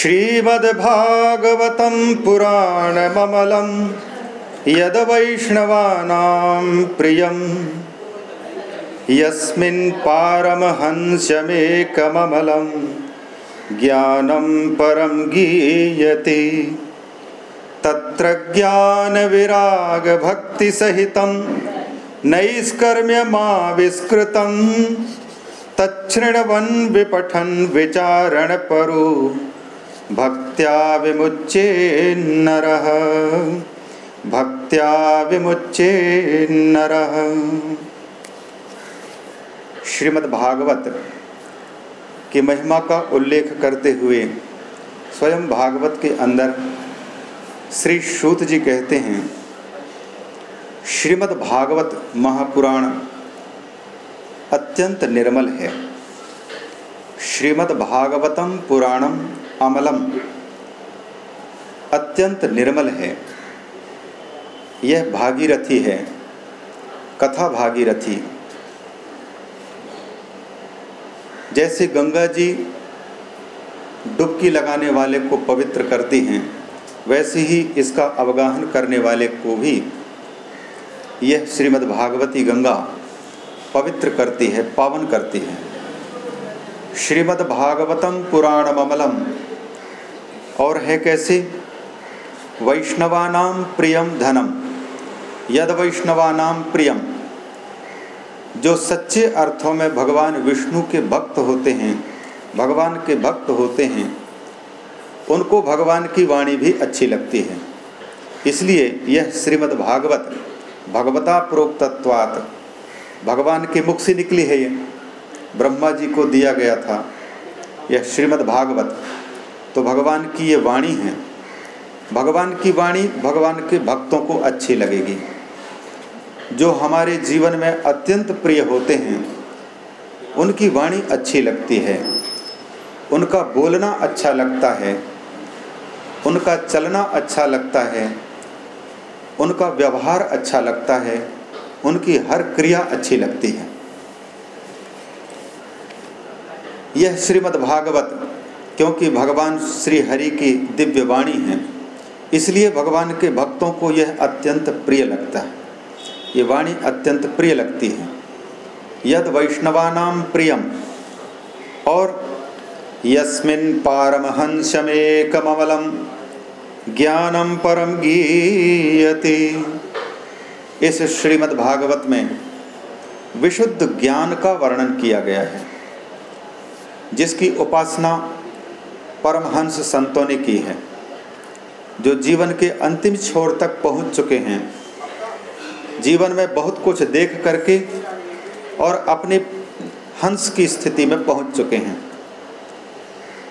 श्रीमद्भागवतं पुराणममलं यद्वैष्णवानां प्रियं यस्मिन् पारमहंस्यमेकममलं ज्ञानं परं गीयते। तत्र ज्ञानविरागभक्तिसहितं नैष्कर्म्यमाविष्कृतं। तच्छृण्वन् विपठन् विचारणपरो भक्त्या नरः भक्त्या नरः श्रीमद् भागवत की महिमा का उल्लेख करते हुए स्वयं भागवत के अंदर श्री सूत जी कहते हैं श्रीमद् भागवत महापुराण अत्यंत निर्मल है। श्रीमद् भागवतम पुराणम अमलम। अत्यंत निर्मल है। यह भागीरथी है। कथा भागीरथी। जैसे गंगा जी डुबकी लगाने वाले को पवित्र करती हैं, वैसे ही इसका अवगाहन करने वाले को भी। यह श्रीमद् भागवती गंगा पवित्र करती है, पावन करती है। श्रीमद् भागवतम पुराण ममलम और है कैसे? वैष्णवानाम प्रियम धनम। यद वैष्णवानाम प्रियम। जो सच्चे अर्थों में भगवान विष्णु के भक्त होते हैं, भगवान के भक्त होते हैं, उनको भगवान की वाणी भी अच्छी लगती है। इसलिए यह श्रीमद् भागवत, भगवता प्रोक्तत्वात्। भगवान के मुख से निकली है ये। ब्रह्मा जी को दिया गया था। यह श्रीमद् भागवत। तो भगवान की ये वाणी है। भगवान की वाणी भगवान के भक्तों को अच्छी लगेगी। जो हमारे जीवन में अत्यंत प्रिय होते हैं, उनकी वाणी अच्छी लगती है। उनका बोलना अच्छा लगता है। उनका चलना अच्छा लगता है। उनका व्यवहार अच्छा लगता है। उनकी हर क्रिया अच्छी लगती है। यह श्रीमद् भागवत क्योंकि भगवान श्री हरि की दिव्य वाणी है, इसलिए भगवान के भक्तों को यह अत्यंत प्रिय लगता है। ये वाणी अत्यंत प्रिय लगती है। यद वैष्णवानाम प्रियम, और यस्मिन् पारमहंसमेकमलम ज्ञानम परम गीयते। इस श्रीमद् भागवत में विशुद्ध ज्ञान का वर्णन किया गया है, जिसकी उपासना परमहंस संतों ने की है, जो जीवन के अंतिम छोर तक पहुँच चुके हैं। जीवन में बहुत कुछ देख करके और अपने हंस की स्थिति में पहुँच चुके हैं।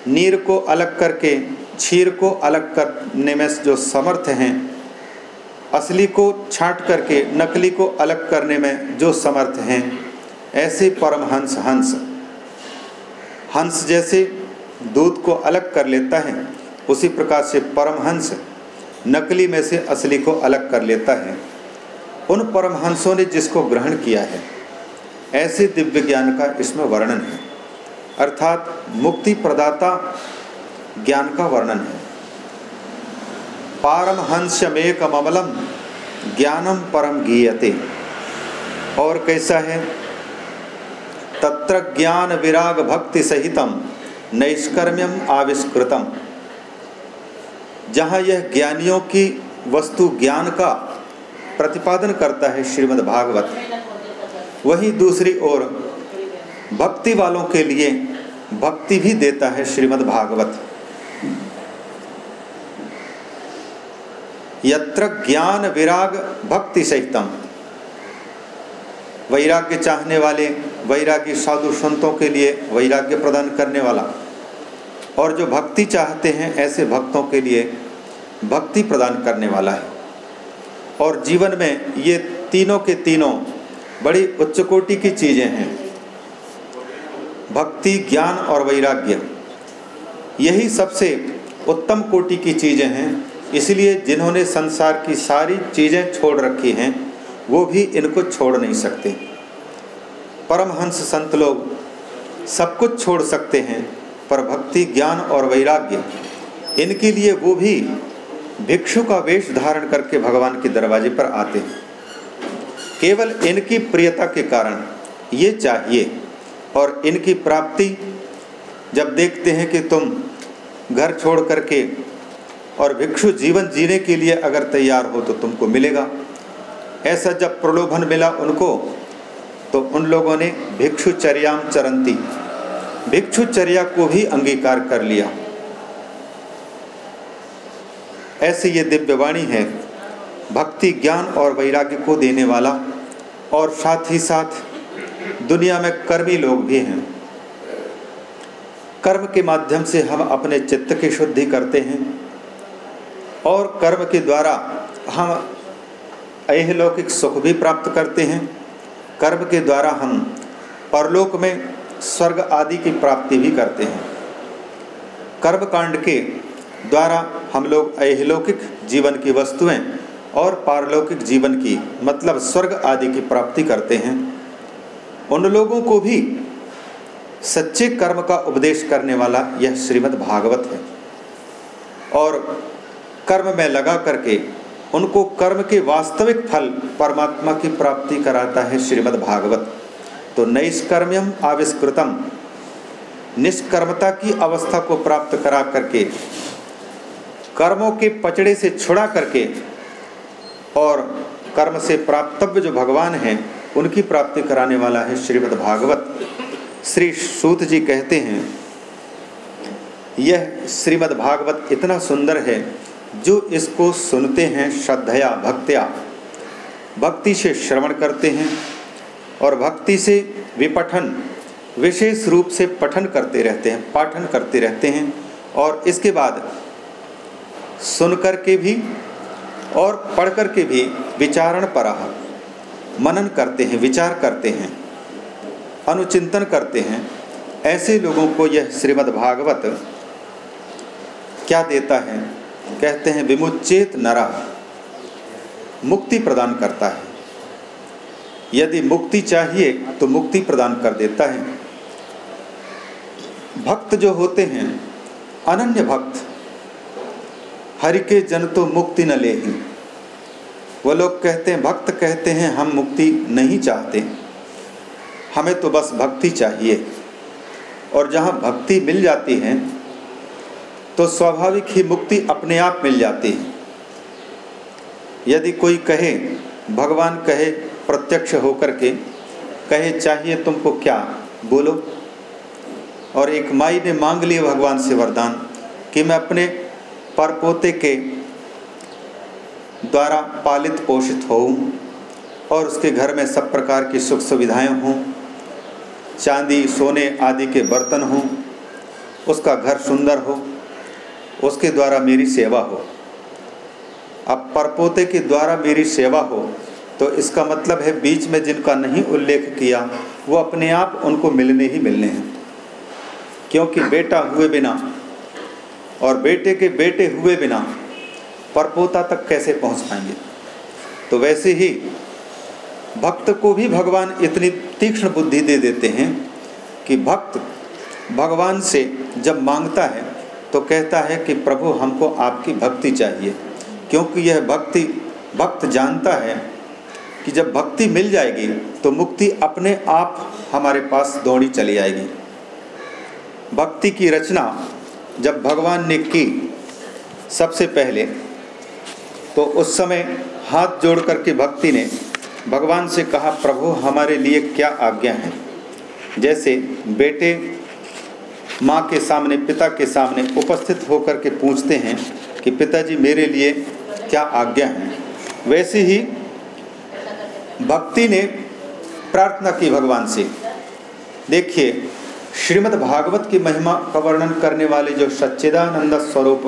नीर को अलग करके, छीर को अलग करने में जो समर्थ हैं, असली को छांट करके, नकली को अलग करने में जो समर्थ हैं, ऐसे परमहंस हंस। हंस जैसे दूध को अलग कर लेता है, उसी प्रकार से परमहंस नकली में से असली को अलग कर लेता है। उन परमहंसों ने जिसको ग्रहण किया है, ऐसे दिव्य ज्ञान का इसमें वर्णन है। अर्थात मुक्ति प्रदाता ज्ञान का वर्णन है। पारमहंस्यमेकमलम ज्ञानम परम गीयते। और कैसा है? तत्र ज्ञान विराग भक्ति सहितम। नैष्कर्म्यम आविष्कृतम। जहाँ यह ज्ञानियों की वस्तु ज्ञान का प्रतिपादन करता है श्रीमद् भागवत, वही दूसरी ओर भक्ति वालों के लिए भक्ति भी देता है श्रीमद् भागवत। यत्र ज्ञान विराग भक्ति सहितम। वैराग्य चाहने वाले वैराग्य साधु संतों के लिए वैराग्य प्रदान करने वाला। और जो भक्ति चाहते हैं, ऐसे भक्तों के लिए भक्ति प्रदान करने वाला है। और जीवन में ये तीनों के तीनों बड़ी उच्च कोटि की चीज़ें हैं। भक्ति, ज्ञान और वैराग्य, यही सबसे उत्तम कोटि की चीज़ें हैं। इसलिए जिन्होंने संसार की सारी चीज़ें छोड़ रखी हैं, वो भी इनको छोड़ नहीं सकते। परमहंस संत लोग सब कुछ छोड़ सकते हैं, पर भक्ति, ज्ञान और वैराग्य, इनके लिए वो भी भिक्षु का वेश धारण करके भगवान के दरवाजे पर आते हैं। केवल इनकी प्रियता के कारण ये चाहिए और इनकी प्राप्ति, जब देखते हैं कि तुम घर छोड़ करके और भिक्षु जीवन जीने के लिए अगर तैयार हो तो तुमको मिलेगा। ऐसा जब प्रलोभन मिला उनको तो उन लोगों ने भिक्षुचर्याम चरंती। भिक्षुचर्या को भी अंगीकार कर लिया। ऐसे ये दिव्यवाणी है, भक्ति ज्ञान और वैराग्य को देने वाला और साथ ही साथ दुनिया में कर्मी लोग भी हैं। कर्म के माध्यम से हम अपने चित्त की शुद्धि करते हैं और कर्म के द्वारा हम अहलौकिक सुख भी प्राप्त करते हैं। कर्म के द्वारा हम परलोक में स्वर्ग आदि की प्राप्ति भी करते हैं। कर्म कांड के द्वारा हम लोग अहलौकिक जीवन की वस्तुएँ और पारलौकिक जीवन की मतलब स्वर्ग आदि की प्राप्ति करते हैं। उन लोगों को भी सच्चे कर्म का उपदेश करने वाला यह श्रीमद् भागवत है। और कर्म में लगा करके उनको कर्म के वास्तविक फल परमात्मा की प्राप्ति कराता है श्रीमद् भागवत। तो नैष्कर्म्यम आविष्कृतम। निष्कर्मता की अवस्था को प्राप्त करा करके, कर्मों के पचड़े से छुड़ा करके, और कर्म से प्राप्तव्य जो भगवान हैं, उनकी प्राप्ति कराने वाला है श्रीमद् भागवत। श्री सूत जी कहते हैं, यह श्रीमद् भागवत इतना सुंदर है जो इसको सुनते हैं श्रद्धया, भक्त्या। भक्ति से श्रवण करते हैं और भक्ति से विपठन, विशेष रूप से पठन करते रहते हैं, पाठन करते रहते हैं और इसके बाद सुन कर के भी और पढ़ कर के भी विचारण पर मनन करते हैं, विचार करते हैं, अनुचिंतन करते हैं। ऐसे लोगों को यह श्रीमद् भागवत क्या देता है? कहते हैं विमुचेत नरा। मुक्ति प्रदान करता है। यदि मुक्ति चाहिए तो मुक्ति प्रदान कर देता है। भक्त जो होते हैं, अनन्य भक्त, हरि के जन तो मुक्ति न ले ही। वो लोग कहते हैं, भक्त कहते हैं, हम मुक्ति नहीं चाहते। हमें तो बस भक्ति चाहिए। और जहाँ भक्ति मिल जाती है तो स्वाभाविक ही मुक्ति अपने आप मिल जाती है। यदि कोई कहे, भगवान कहे, प्रत्यक्ष होकर के कहे, चाहिए तुमको क्या? बोलो। और एक माई ने मांग लिया भगवान से वरदान कि मैं अपने परपोते के द्वारा पालित पोषित हो और उसके घर में सब प्रकार की सुख सुविधाएँ हों, चांदी, सोने आदि के बर्तन हों, उसका घर सुंदर हो उसके द्वारा मेरी सेवा हो। अब परपोते के द्वारा मेरी सेवा हो तो इसका मतलब है बीच में जिनका नहीं उल्लेख किया, वो अपने आप उनको मिलने ही मिलने हैं। क्योंकि बेटा हुए बिना और बेटे के बेटे हुए बिना परपोता तक कैसे पहुँच पाएँगे? तो वैसे ही भक्त को भी भगवान इतनी तीक्ष्ण बुद्धि दे देते हैं कि भक्त भगवान से जब माँगता है तो कहता है कि प्रभु, हमको आपकी भक्ति चाहिए, क्योंकि यह भक्ति भक्त जानता है कि जब भक्ति मिल जाएगी तो मुक्ति अपने आप हमारे पास दौड़ी चली आएगी। भक्ति की रचना जब भगवान ने की सबसे पहले तो उस समय हाथ जोड़ करके भक्ति ने भगवान से कहा, प्रभु, हमारे लिए क्या आज्ञा है? जैसे बेटे माँ के सामने, पिता के सामने उपस्थित होकर के पूछते हैं कि पिताजी, मेरे लिए क्या आज्ञा है? वैसे ही भक्ति ने प्रार्थना की भगवान से। देखिए, श्रीमद् भागवत की महिमा का वर्णन करने वाले जो सच्चिदानंद स्वरूप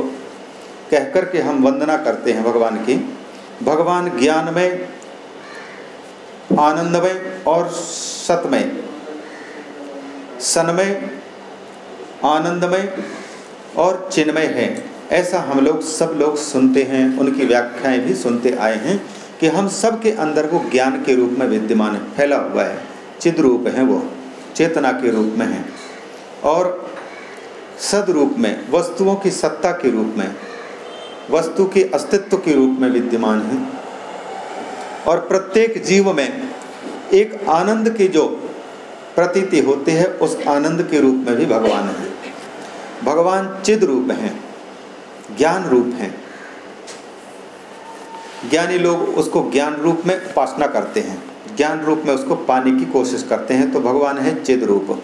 कहकर के हम वंदना करते हैं भगवान की। भगवान ज्ञानमय, आनंदमय और सतमय, सनमय आनंदमय और चिन्मय है। ऐसा हम लोग सब लोग सुनते हैं, उनकी व्याख्याएँ भी सुनते आए हैं कि हम सब के अंदर वो ज्ञान के रूप में विद्यमान है फैला हुआ है। चिद रूप है वो, चेतना के रूप में है। और सद रूप में, वस्तुओं की सत्ता के रूप में, वस्तु के अस्तित्व के रूप में विद्यमान है। और प्रत्येक जीव में एक आनंद की जो प्रतीति होती है, उस आनंद के रूप में भी भगवान है। भगवान चिद रूप हैं, ज्ञान रूप हैं। ज्ञानी लोग उसको ज्ञान रूप में उपासना करते हैं। ज्ञान रूप में उसको पाने की कोशिश करते हैं तो भगवान है चिद रूप।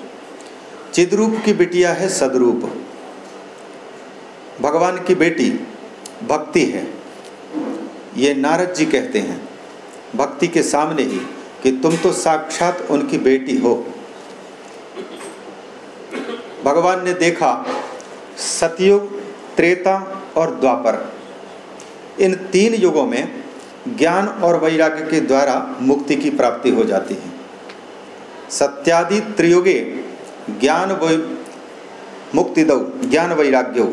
चिद रूप की बिटिया है सदरूप। भगवान की बेटी भक्ति है। ये नारद जी कहते हैं, भक्ति के सामने ही कि तुम तो साक्षात उनकी बेटी हो। भगवान ने देखा सतयुग त्रेता और द्वापर। इन तीन युगों में ज्ञान और वैराग्य के द्वारा मुक्ति की प्राप्ति हो जाती है। सत्यादि त्रियुगे ज्ञान वै मुक्तिदौ, ज्ञान वैराग्य।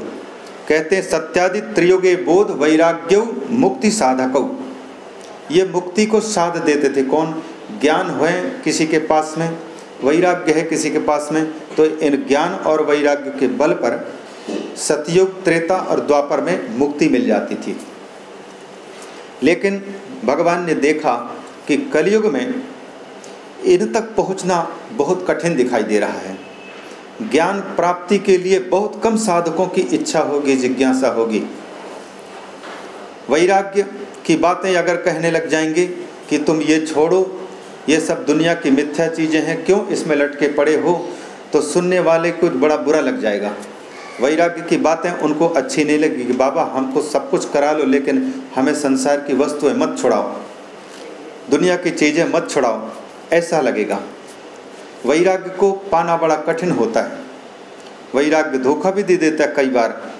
कहते हैं, सत्यादि त्रियुगे बोध वैराग्य, मुक्ति साधक। ये मुक्ति को साध देते थे कौन? ज्ञान है किसी के पास में, वैराग्य है किसी के पास में तो इन ज्ञान और वैराग्य के बल पर सतयुग, त्रेता और द्वापर में मुक्ति मिल जाती थी। लेकिन भगवान ने देखा कि कलयुग में इन तक पहुँचना बहुत कठिन दिखाई दे रहा है। ज्ञान प्राप्ति के लिए बहुत कम साधकों की इच्छा होगी, जिज्ञासा होगी। वैराग्य की बातें अगर कहने लग जाएँगे कि तुम ये छोड़ो, ये सब दुनिया की मिथ्या चीज़ें हैं, क्यों इसमें लटके पड़े हो तो सुनने वाले को बड़ा बुरा लग जाएगा। वैराग्य की बातें उनको अच्छी नहीं लगी कि बाबा, हमको सब कुछ करा लो, लेकिन हमें संसार की वस्तुएँ मत छुड़ाओ। दुनिया की चीज़ें मत छुड़ाओ। ऐसा लगेगा। वैराग्य को पाना बड़ा कठिन होता है। वैराग्य धोखा भी दे देता है कई बार।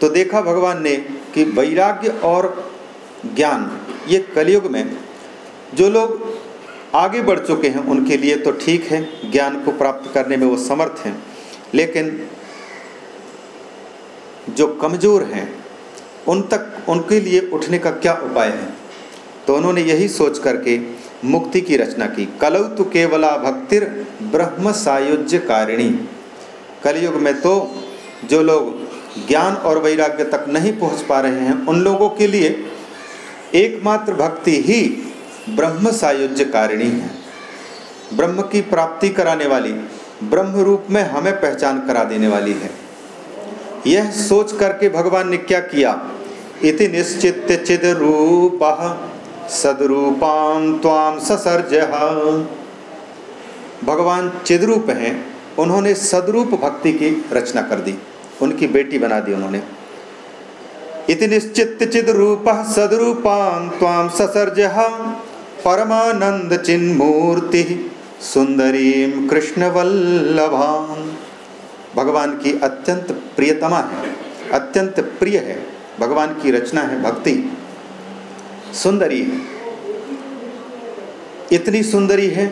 तो देखा भगवान ने कि वैराग्य और ज्ञान, ये कलयुग में जो लोग आगे बढ़ चुके हैं, उनके लिए तो ठीक है। ज्ञान को प्राप्त करने में वो समर्थ हैं। लेकिन जो कमज़ोर हैं, उन तक, उनके लिए उठने का क्या उपाय है? तो उन्होंने यही सोच करके मुक्ति की रचना की। कलौ तो केवला भक्तिर ब्रह्म सायुज्य कारिणी कलयुग में तो जो लोग ज्ञान और वैराग्य तक नहीं पहुँच पा रहे हैं, उन लोगों के लिए एकमात्र भक्ति ही ब्रह्म सायुज्य कारिणी है। ब्रह्म की प्राप्ति कराने वाली, ब्रह्म रूप में हमें पहचान करा देने वाली है। यह सोच करके भगवान ने क्या किया? इति निश्चित चिद रूप सदरूपाम ताम ससर्ज। भगवान चिद्रूप हैं, उन्होंने सदरूप भक्ति की रचना कर दी, उनकी बेटी बना दी उन्होंने। इति निश्चित चिद रूप सदरूपाम ताम ससर्ज। परमानंद चिन्मूर्ति सुंदरीम कृष्ण वल्लभाम भगवान की अत्यंत प्रियतमा है, अत्यंत प्रिय है, भगवान की रचना है, भक्ति सुंदरी है। इतनी सुंदरी है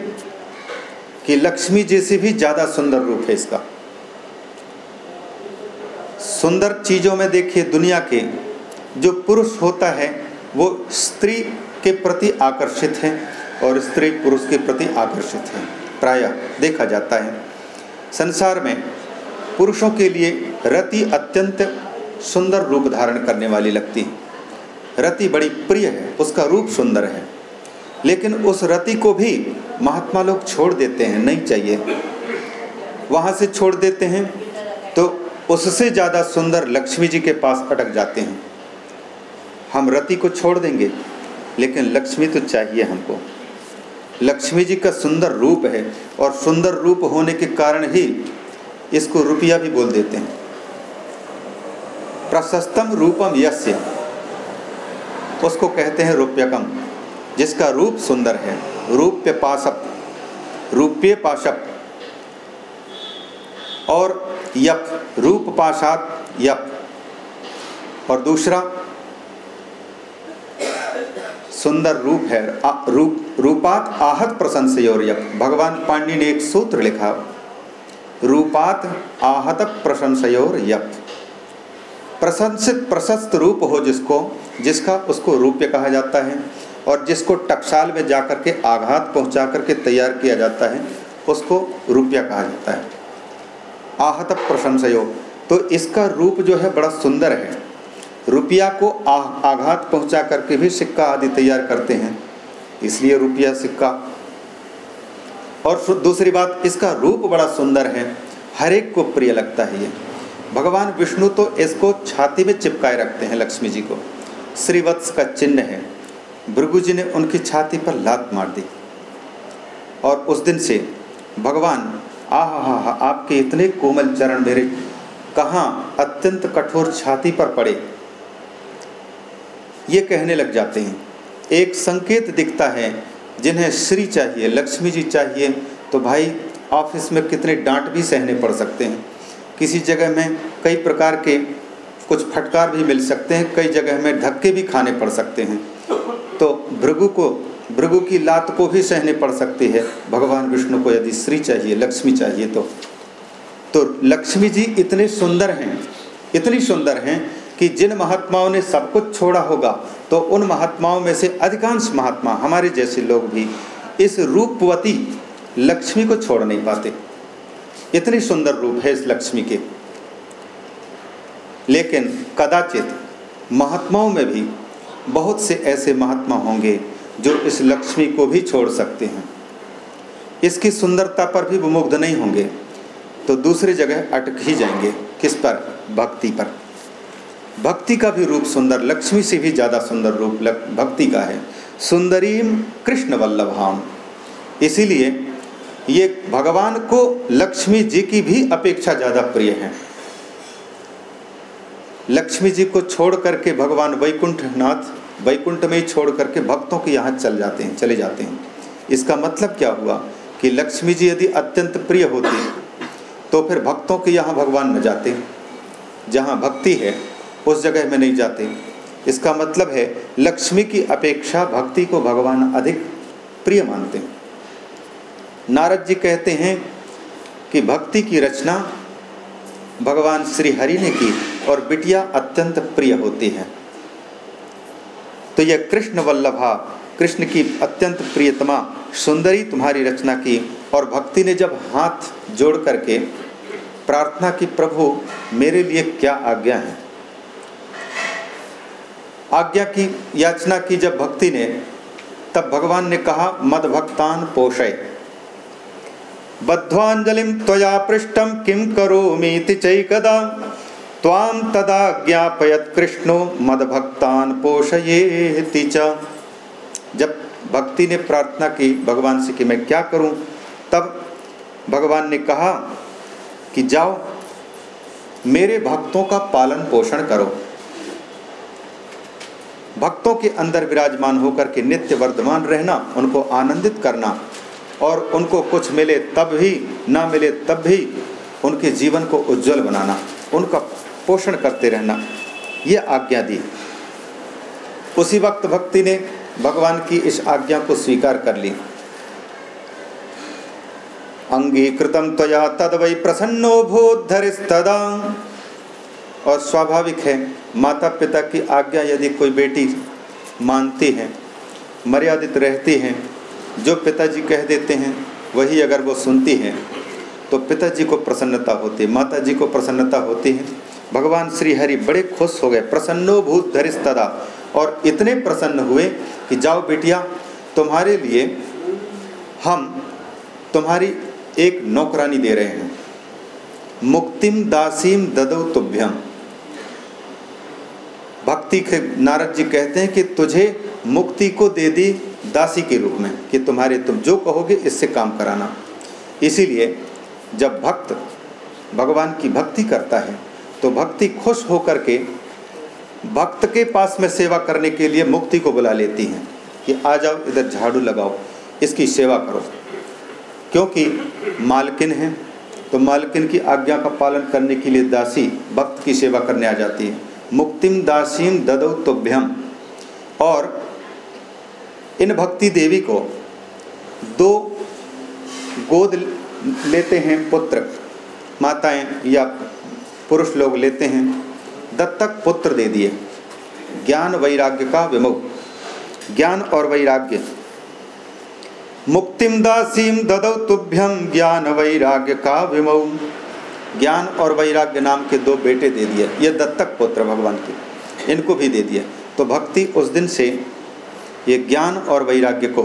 कि लक्ष्मी जी से भी ज़्यादा सुंदर रूप है इसका। सुंदर चीज़ों में देखिए दुनिया के जो पुरुष होता है, वो स्त्री के प्रति आकर्षित है और स्त्री पुरुष के प्रति आकर्षित है। प्रायः देखा जाता है। संसार में पुरुषों के लिए रति अत्यंत सुंदर रूप धारण करने वाली लगती है। रति बड़ी प्रिय है, उसका रूप सुंदर है। लेकिन उस रति को भी महात्मा लोग छोड़ देते हैं, नहीं चाहिए। वहाँ से छोड़ देते हैं तो उससे ज़्यादा सुंदर लक्ष्मी जी के पास अटक जाते हैं। हम रति को छोड़ देंगे, लेकिन लक्ष्मी तो चाहिए हमको। लक्ष्मी जी का सुंदर रूप है, और सुंदर रूप होने के कारण ही इसको रुपया भी बोल देते हैं। प्रशस्तम रूपम यस्य। उसको कहते हैं रूप्यकम, जिसका रूप सुंदर है। रूप्य पाशप रूप्य पाशप। और यप, रूप पाशात यप। और दूसरा, सुंदर रूप है रूप, रूपात आहत प्रशंसयोर यप भगवान पांडे ने एक सूत्र लिखा। रूपात आहत प्रशंसयोर यप प्रशंसित प्रशस्त रूप हो जिसको जिसका उसको रूप्य कहा जाता है और जिसको टकसाल में जाकर के आघात पहुँचा करके तैयार किया जाता है उसको रुपया कहा जाता है। आहत प्रशंसयो। तो इसका रूप जो है बड़ा सुंदर है। रुपया को आ, आघात पहुँचा करके भी सिक्का आदि तैयार करते हैं। इसलिए रुपया सिक्का और दूसरी बात, इसका रूप बड़ा सुंदर है। हर एक को प्रिय लगता है ये। भगवान विष्णु तो इसको छाती में चिपकाए रखते हैं लक्ष्मी जी को। श्रीवत्स का चिन्ह है। भृगु जी ने उनकी छाती पर लात मार दी। और उस दिन से, भगवान, आह हा हा आपके इतने कोमल चरण मेरे कहाँ अत्यंत कठोर छाती पर पड़े? ये कहने लग जाते हैं। एक संकेत दिखता है जिन्हें श्री चाहिए, लक्ष्मी जी चाहिए तो भाई ऑफ़िस में कितने डांट भी सहने पड़ सकते हैं। किसी जगह में कई प्रकार के कुछ फटकार भी मिल सकते हैं, कई जगह में धक्के भी खाने पड़ सकते हैं। तो भृगु को, भृगु की लात को भी सहने पड़ सकती है। भगवान विष्णु को यदि श्री चाहिए, लक्ष्मी चाहिए तो। तो लक्ष्मी जी इतने सुंदर हैं, इतनी सुंदर हैं कि जिन महात्माओं ने सब कुछ छोड़ा होगा तो उन महात्माओं में से अधिकांश महात्मा हमारे जैसे लोग भी इस रूपवती लक्ष्मी को छोड़ नहीं पाते। इतनी सुंदर रूप है इस लक्ष्मी के। लेकिन कदाचित महात्माओं में भी बहुत से ऐसे महात्मा होंगे जो इस लक्ष्मी को भी छोड़ सकते हैं। इसकी सुंदरता पर भी वो मुग्ध नहीं होंगे। तो दूसरी जगह अटक ही जाएँगे। किस पर? भक्ति पर। भक्ति का भी रूप सुंदर, लक्ष्मी से भी ज़्यादा सुंदर रूप भक्ति का है। सुंदरीम कृष्ण वल्लभाम। इसीलिए ये भगवान को लक्ष्मी जी की भी अपेक्षा ज़्यादा प्रिय है। लक्ष्मी जी को छोड़ करके भगवान वैकुंठ नाथ वैकुंठ में ही छोड़ करके भक्तों के यहाँ चल जाते हैं, चले जाते हैं। इसका मतलब क्या हुआ कि लक्ष्मी जी यदि अत्यंत प्रिय होती तो फिर भक्तों के यहाँ भगवान न जाते। जहाँ भक्ति है उस जगह में नहीं जाते। इसका मतलब है, लक्ष्मी की अपेक्षा भक्ति को भगवान अधिक प्रिय मानते हैं। नारद जी कहते हैं कि भक्ति की रचना भगवान श्री हरि ने की और बिटिया अत्यंत प्रिय होती है। तो यह कृष्ण वल्लभा, कृष्ण की अत्यंत प्रियतमा, सुंदरी तुम्हारी रचना की और भक्ति ने जब हाथ जोड़ करके प्रार्थना की, प्रभु, मेरे लिए क्या आज्ञा है? आज्ञा की याचना की जब भक्ति ने, तब भगवान ने कहा मद भक्तान पोषय। बद्ध्वांजलिम त्वया पृष्ठम किम करोमीति चैकदा त्वाम तदा ज्ञापयत कृष्णो मद भक्तान पोषयेति च। जब भक्ति ने प्रार्थना की भगवान से कि मैं क्या करूँ, तब भगवान ने कहा कि जाओ, मेरे भक्तों का पालन पोषण करो। भक्तों के अंदर विराजमान होकर के नित्य वर्धमान रहना, उनको आनंदित करना, और उनको कुछ मिले तब भी, ना मिले तब भी, उनके जीवन को उज्जवल बनाना, उनका पोषण करते रहना, ये आज्ञा दी। उसी वक्त भक्ति ने भगवान की इस आज्ञा को स्वीकार कर ली। अंगीकृतम त्वया तद वही प्रसन्नो भूधरिस्तदा और स्वाभाविक है माता पिता की आज्ञा यदि कोई बेटी मानती है, मर्यादित रहती है, जो पिताजी कह देते हैं, वही अगर वो सुनती हैं तो पिताजी को प्रसन्नता होती है माता जी को प्रसन्नता होती है। भगवान श्री हरि बड़े खुश हो गए प्रसन्नो भूत धरिस्तदा और इतने प्रसन्न हुए कि जाओ बेटिया, तुम्हारे लिए हम तुम्हारी एक नौकरानी दे रहे हैं। मुक्तिम दासीम ददो तुभ्यम। भक्ति के नारद जी कहते हैं कि तुझे मुक्ति को दे दी दासी के रूप में, कि तुम्हारे तुम जो कहोगे इससे काम कराना। इसीलिए जब भक्त भगवान की भक्ति करता है तो भक्ति खुश होकर के भक्त के पास में सेवा करने के लिए मुक्ति को बुला लेती हैं कि आ जाओ, इधर झाड़ू लगाओ, इसकी सेवा करो। क्योंकि मालकिन है तो मालकिन की आज्ञा का पालन करने के लिए दासी भक्त की सेवा करने आ जाती है। मुक्तिम दासीम ददौ तुभ्यम और इन भक्ति देवी को दो गोद लेते हैं पुत्र। माताएँ या पुरुष लोग लेते हैं। दत्तक पुत्र दे दिए। ज्ञान वैराग्य का विमुख। ज्ञान और वैराग्य। मुक्तिम दासीम ददौ तुभ्यम ज्ञान वैराग्य का विमौ ज्ञान और वैराग्य नाम के दो बेटे दे दिए। ये दत्तक पुत्र भगवान के। इनको भी दे दिया तो भक्ति उस दिन से ये ज्ञान और वैराग्य को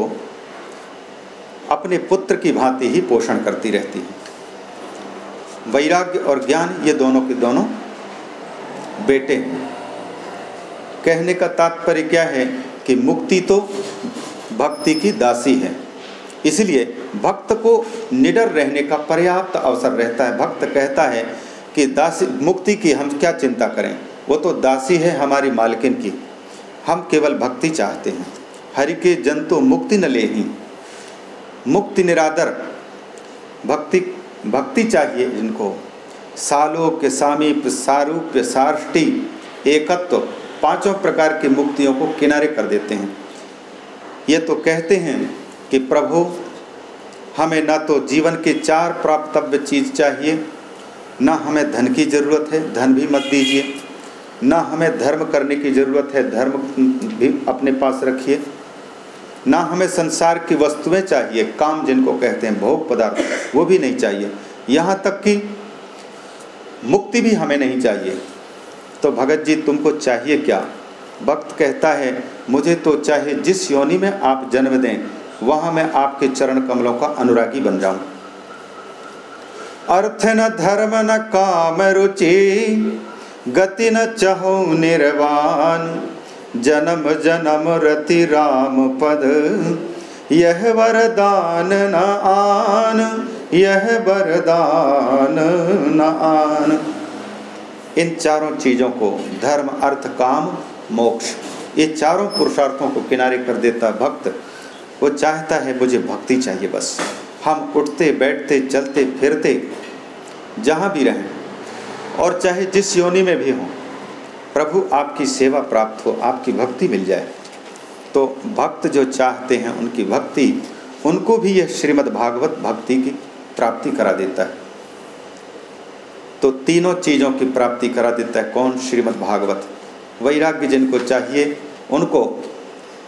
अपने पुत्र की भांति ही पोषण करती रहती है। वैराग्य और ज्ञान ये दोनों के दोनों बेटे हैं। कहने का तात्पर्य क्या है कि मुक्ति तो भक्ति की दासी है। इसलिए भक्त को निडर रहने का पर्याप्त अवसर रहता है। भक्त कहता है कि दासी, मुक्ति की हम क्या चिंता करें? वो तो दासी है हमारी मालकिन की। हम केवल भक्ति चाहते हैं। हरि के जंतु मुक्ति न ले ही। मुक्ति निरादर। भक्ति भक्ति चाहिए जिनको। सालोक्य सामीप्य सारूप्य साष्टी एकत्व, पाँचों प्रकार की मुक्तियों को किनारे कर देते हैं। ये तो कहते हैं कि प्रभु हमें ना तो जीवन के चार प्राप्तव्य चीज़ चाहिए, ना हमें धन की ज़रूरत है, धन भी मत दीजिए। ना हमें धर्म करने की ज़रूरत है, धर्म भी अपने पास रखिए। ना हमें संसार की वस्तुएँ चाहिए, काम जिनको कहते हैं, भोग पदार्थ, वो भी नहीं चाहिए। यहाँ तक कि मुक्ति भी हमें नहीं चाहिए। तो भगत जी, तुमको चाहिए क्या? भक्त कहता है, मुझे तो चाहे जिस योनि में आप जन्म दें वहाँ मैं आपके चरण कमलों का अनुरागी बन जाऊँ। अर्थ न धर्म न काम रुचि, गति न चहो निर्वाण। जन्म जन्म रति राम पद, यह वरदान न आन, यह वरदान न आन। इन चारों चीज़ों को धर्म, अर्थ, काम, मोक्ष, ये चारों पुरुषार्थों को किनारे कर देता भक्त वो चाहता है मुझे भक्ति चाहिए बस। हम उठते, बैठते, चलते, फिरते, जहाँ भी रहें, और चाहे जिस योनि में भी हों, प्रभु आपकी सेवा प्राप्त हो, आपकी भक्ति मिल जाए। तो भक्त जो चाहते हैं, उनकी भक्ति, उनको भी यह श्रीमद् भागवत भक्ति की प्राप्ति करा देता है। तो तीनों चीज़ों की प्राप्ति करा देता है कौन? श्रीमद् भागवत। वैराग्य जिनको चाहिए, उनको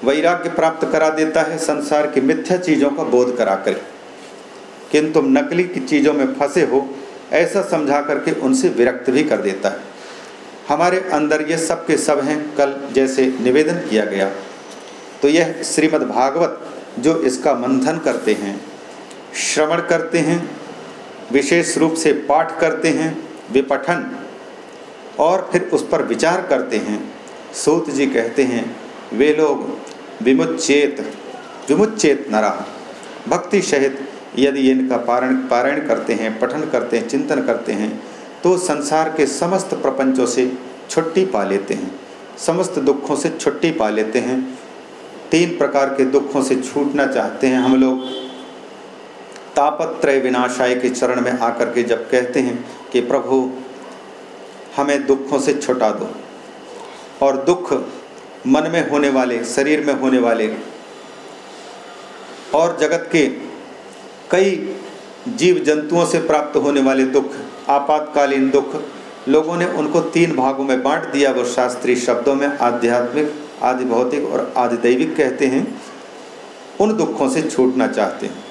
वैराग्य प्राप्त करा देता है, संसार की मिथ्या चीज़ों का बोध करा कर किंतु नकली की चीज़ों में फंसे हो, ऐसा समझा करके उनसे विरक्त भी कर देता है। हमारे अंदर ये सब के सब हैं, कल जैसे निवेदन किया गया। तो यह श्रीमद् भागवत, जो इसका मंथन करते हैं, श्रवण करते हैं, विशेष रूप से पाठ करते हैं, विपठन, और फिर उस पर विचार करते हैं, सूत जी कहते हैं वे लोग विमुच्चेत विमुच्चेत नरा। भक्ति सहित यदि इनका पारण, पारायण करते हैं, पठन करते हैं, चिंतन करते हैं तो संसार के समस्त प्रपंचों से छुट्टी पा लेते हैं। समस्त दुखों से छुट्टी पा लेते हैं। तीन प्रकार के दुखों से छूटना चाहते हैं हम लोग। तापत्रय विनाशाय के चरण में आकर के जब कहते हैं कि प्रभु, हमें दुखों से छुटा दो और दुख मन में होने वाले, शरीर में होने वाले और जगत के कई जीव जंतुओं से प्राप्त होने वाले दुख, आपातकालीन दुख, लोगों ने उनको तीन भागों में बांट दिया। वो शास्त्रीय शब्दों में आध्यात्मिक आदि भौतिक और आदि दैविक कहते हैं। उन दुखों से छूटना चाहते हैं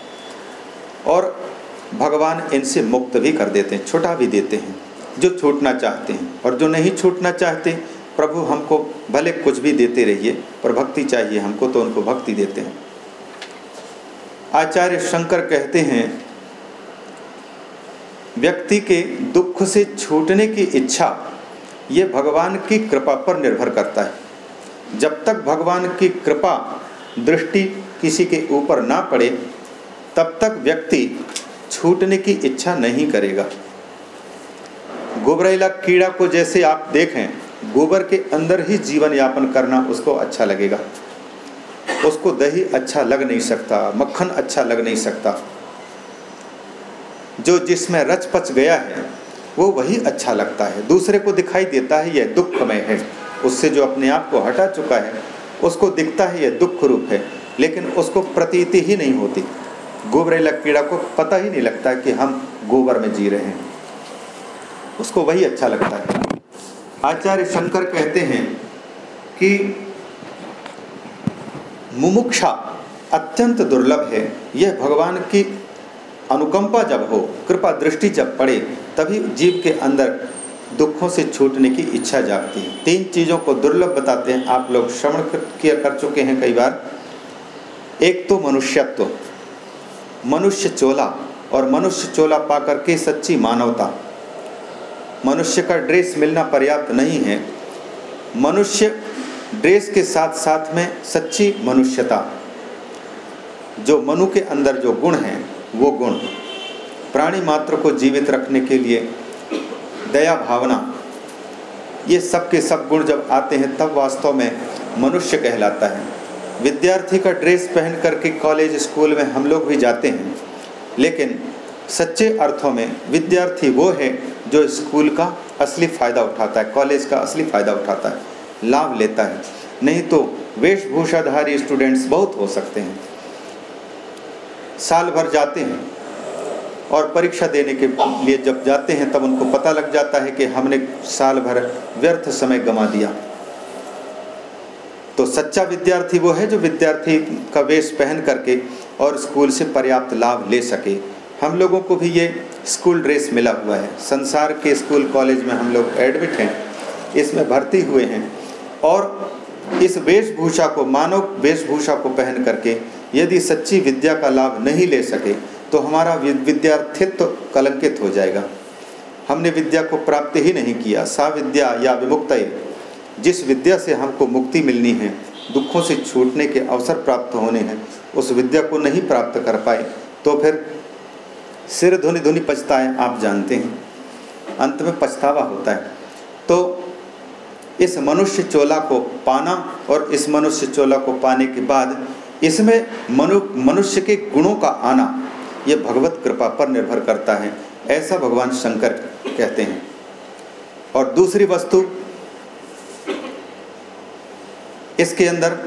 और भगवान इनसे मुक्त भी कर देते हैं, छुटा भी देते हैं, जो छूटना चाहते हैं और जो नहीं छूटना चाहते प्रभु हमको भले कुछ भी देते रहिए, पर भक्ति चाहिए हमको तो उनको भक्ति देते हैं। आचार्य शंकर कहते हैं, व्यक्ति के दुख से छूटने की इच्छा, ये भगवान की कृपा पर निर्भर करता है। जब तक भगवान की कृपा दृष्टि किसी के ऊपर ना पड़े, तब तक व्यक्ति छूटने की इच्छा नहीं करेगा। गोबरेला कीड़ा को जैसे आप देखें गोबर के अंदर ही जीवन यापन करना उसको अच्छा लगेगा। उसको दही अच्छा लग नहीं सकता, मक्खन अच्छा लग नहीं सकता। जो जिसमें रच पच गया है, वो वही अच्छा लगता है। दूसरे को दिखाई देता है, यह दुखमय है। उससे जो अपने आप को हटा चुका है, उसको दिखता है, यह दुख रूप है। लेकिन उसको प्रतीति ही नहीं होती। गोबरेला कीड़ा को पता ही नहीं लगता कि हम गोबर में जी रहे हैं। उसको वही अच्छा लगता है। आचार्य शंकर कहते हैं कि मुमुक्षा अत्यंत दुर्लभ है। यह भगवान की अनुकंपा जब हो, कृपा दृष्टि जब पड़े, तभी जीव के अंदर दुखों से छूटने की इच्छा जागती है। तीन चीज़ों को दुर्लभ बताते हैं। आप लोग श्रवण किया कर चुके हैं कई बार। एक तो मनुष्यत्व, मनुष्य चोला और मनुष्य चोला पा करके सच्ची मानवता। मनुष्य का ड्रेस मिलना पर्याप्त नहीं है। मनुष्य ड्रेस के साथ साथ में सच्ची मनुष्यता, जो मनु के अंदर जो गुण हैं, वो गुण। प्राणी मात्र को जीवित रखने के लिए दया भावना, ये सब के सब गुण जब आते हैं, तब वास्तव में मनुष्य कहलाता है। विद्यार्थी का ड्रेस पहन करके कॉलेज, स्कूल में हम लोग भी जाते हैं, लेकिन सच्चे अर्थों में विद्यार्थी वो है जो स्कूल का असली फ़ायदा उठाता है, कॉलेज का असली फ़ायदा उठाता है, लाभ लेता है। नहीं तो वेशभूषाधारी स्टूडेंट्स बहुत हो सकते हैं। साल भर जाते हैं और परीक्षा देने के लिए जब जाते हैं, तब उनको पता लग जाता है कि हमने साल भर व्यर्थ समय गंवा दिया। तो सच्चा विद्यार्थी वो है जो विद्यार्थी का वेश पहन करके और स्कूल से पर्याप्त लाभ ले सके। हम लोगों को भी ये स्कूल ड्रेस मिला हुआ है। संसार के स्कूल, कॉलेज में हम लोग एडमिट हैं। इसमें भर्ती हुए हैं। और इस वेशभूषा को, मानव वेशभूषा को पहन करके यदि सच्ची विद्या का लाभ नहीं ले सके तो हमारा विद्यार्थित्व तो कलंकित हो जाएगा। हमने विद्या को प्राप्त ही नहीं किया। सा विद्या या विमुक्त जिस विद्या से हमको मुक्ति मिलनी है, दुखों से छूटने के अवसर प्राप्त होने हैं, उस विद्या को नहीं प्राप्त कर पाए तो फिर सिर धुनि धुनि पछताए, आप जानते हैं। अंत में पछतावा होता है। तो इस मनुष्य चोला को पाना और इस मनुष्य चोला को पाने के बाद इसमें मनु, मनुष्य के गुणों का आना, ये भगवत कृपा पर निर्भर करता है, ऐसा भगवान शंकर कहते हैं। और दूसरी वस्तु, इसके अंदर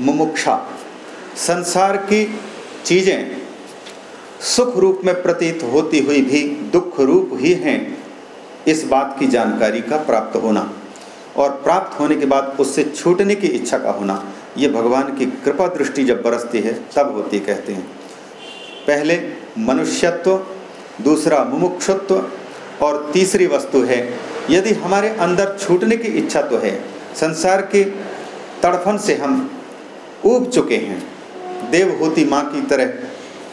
मुमुक्षा। संसार की चीज़ें सुख रूप में प्रतीत होती हुई भी दुख रूप ही हैं। इस बात की जानकारी का प्राप्त होना और प्राप्त होने के बाद उससे छूटने की इच्छा का होना, ये भगवान की कृपा दृष्टि जब बरसती है, तब होती कहते हैं। पहले मनुष्यत्व, दूसरा मुमुक्षुत्व और तीसरी वस्तु है। यदि हमारे अंदर छूटने की इच्छा तो है। संसार के तड़फन से हम ऊब चुके हैं। देवहूति माँ की तरह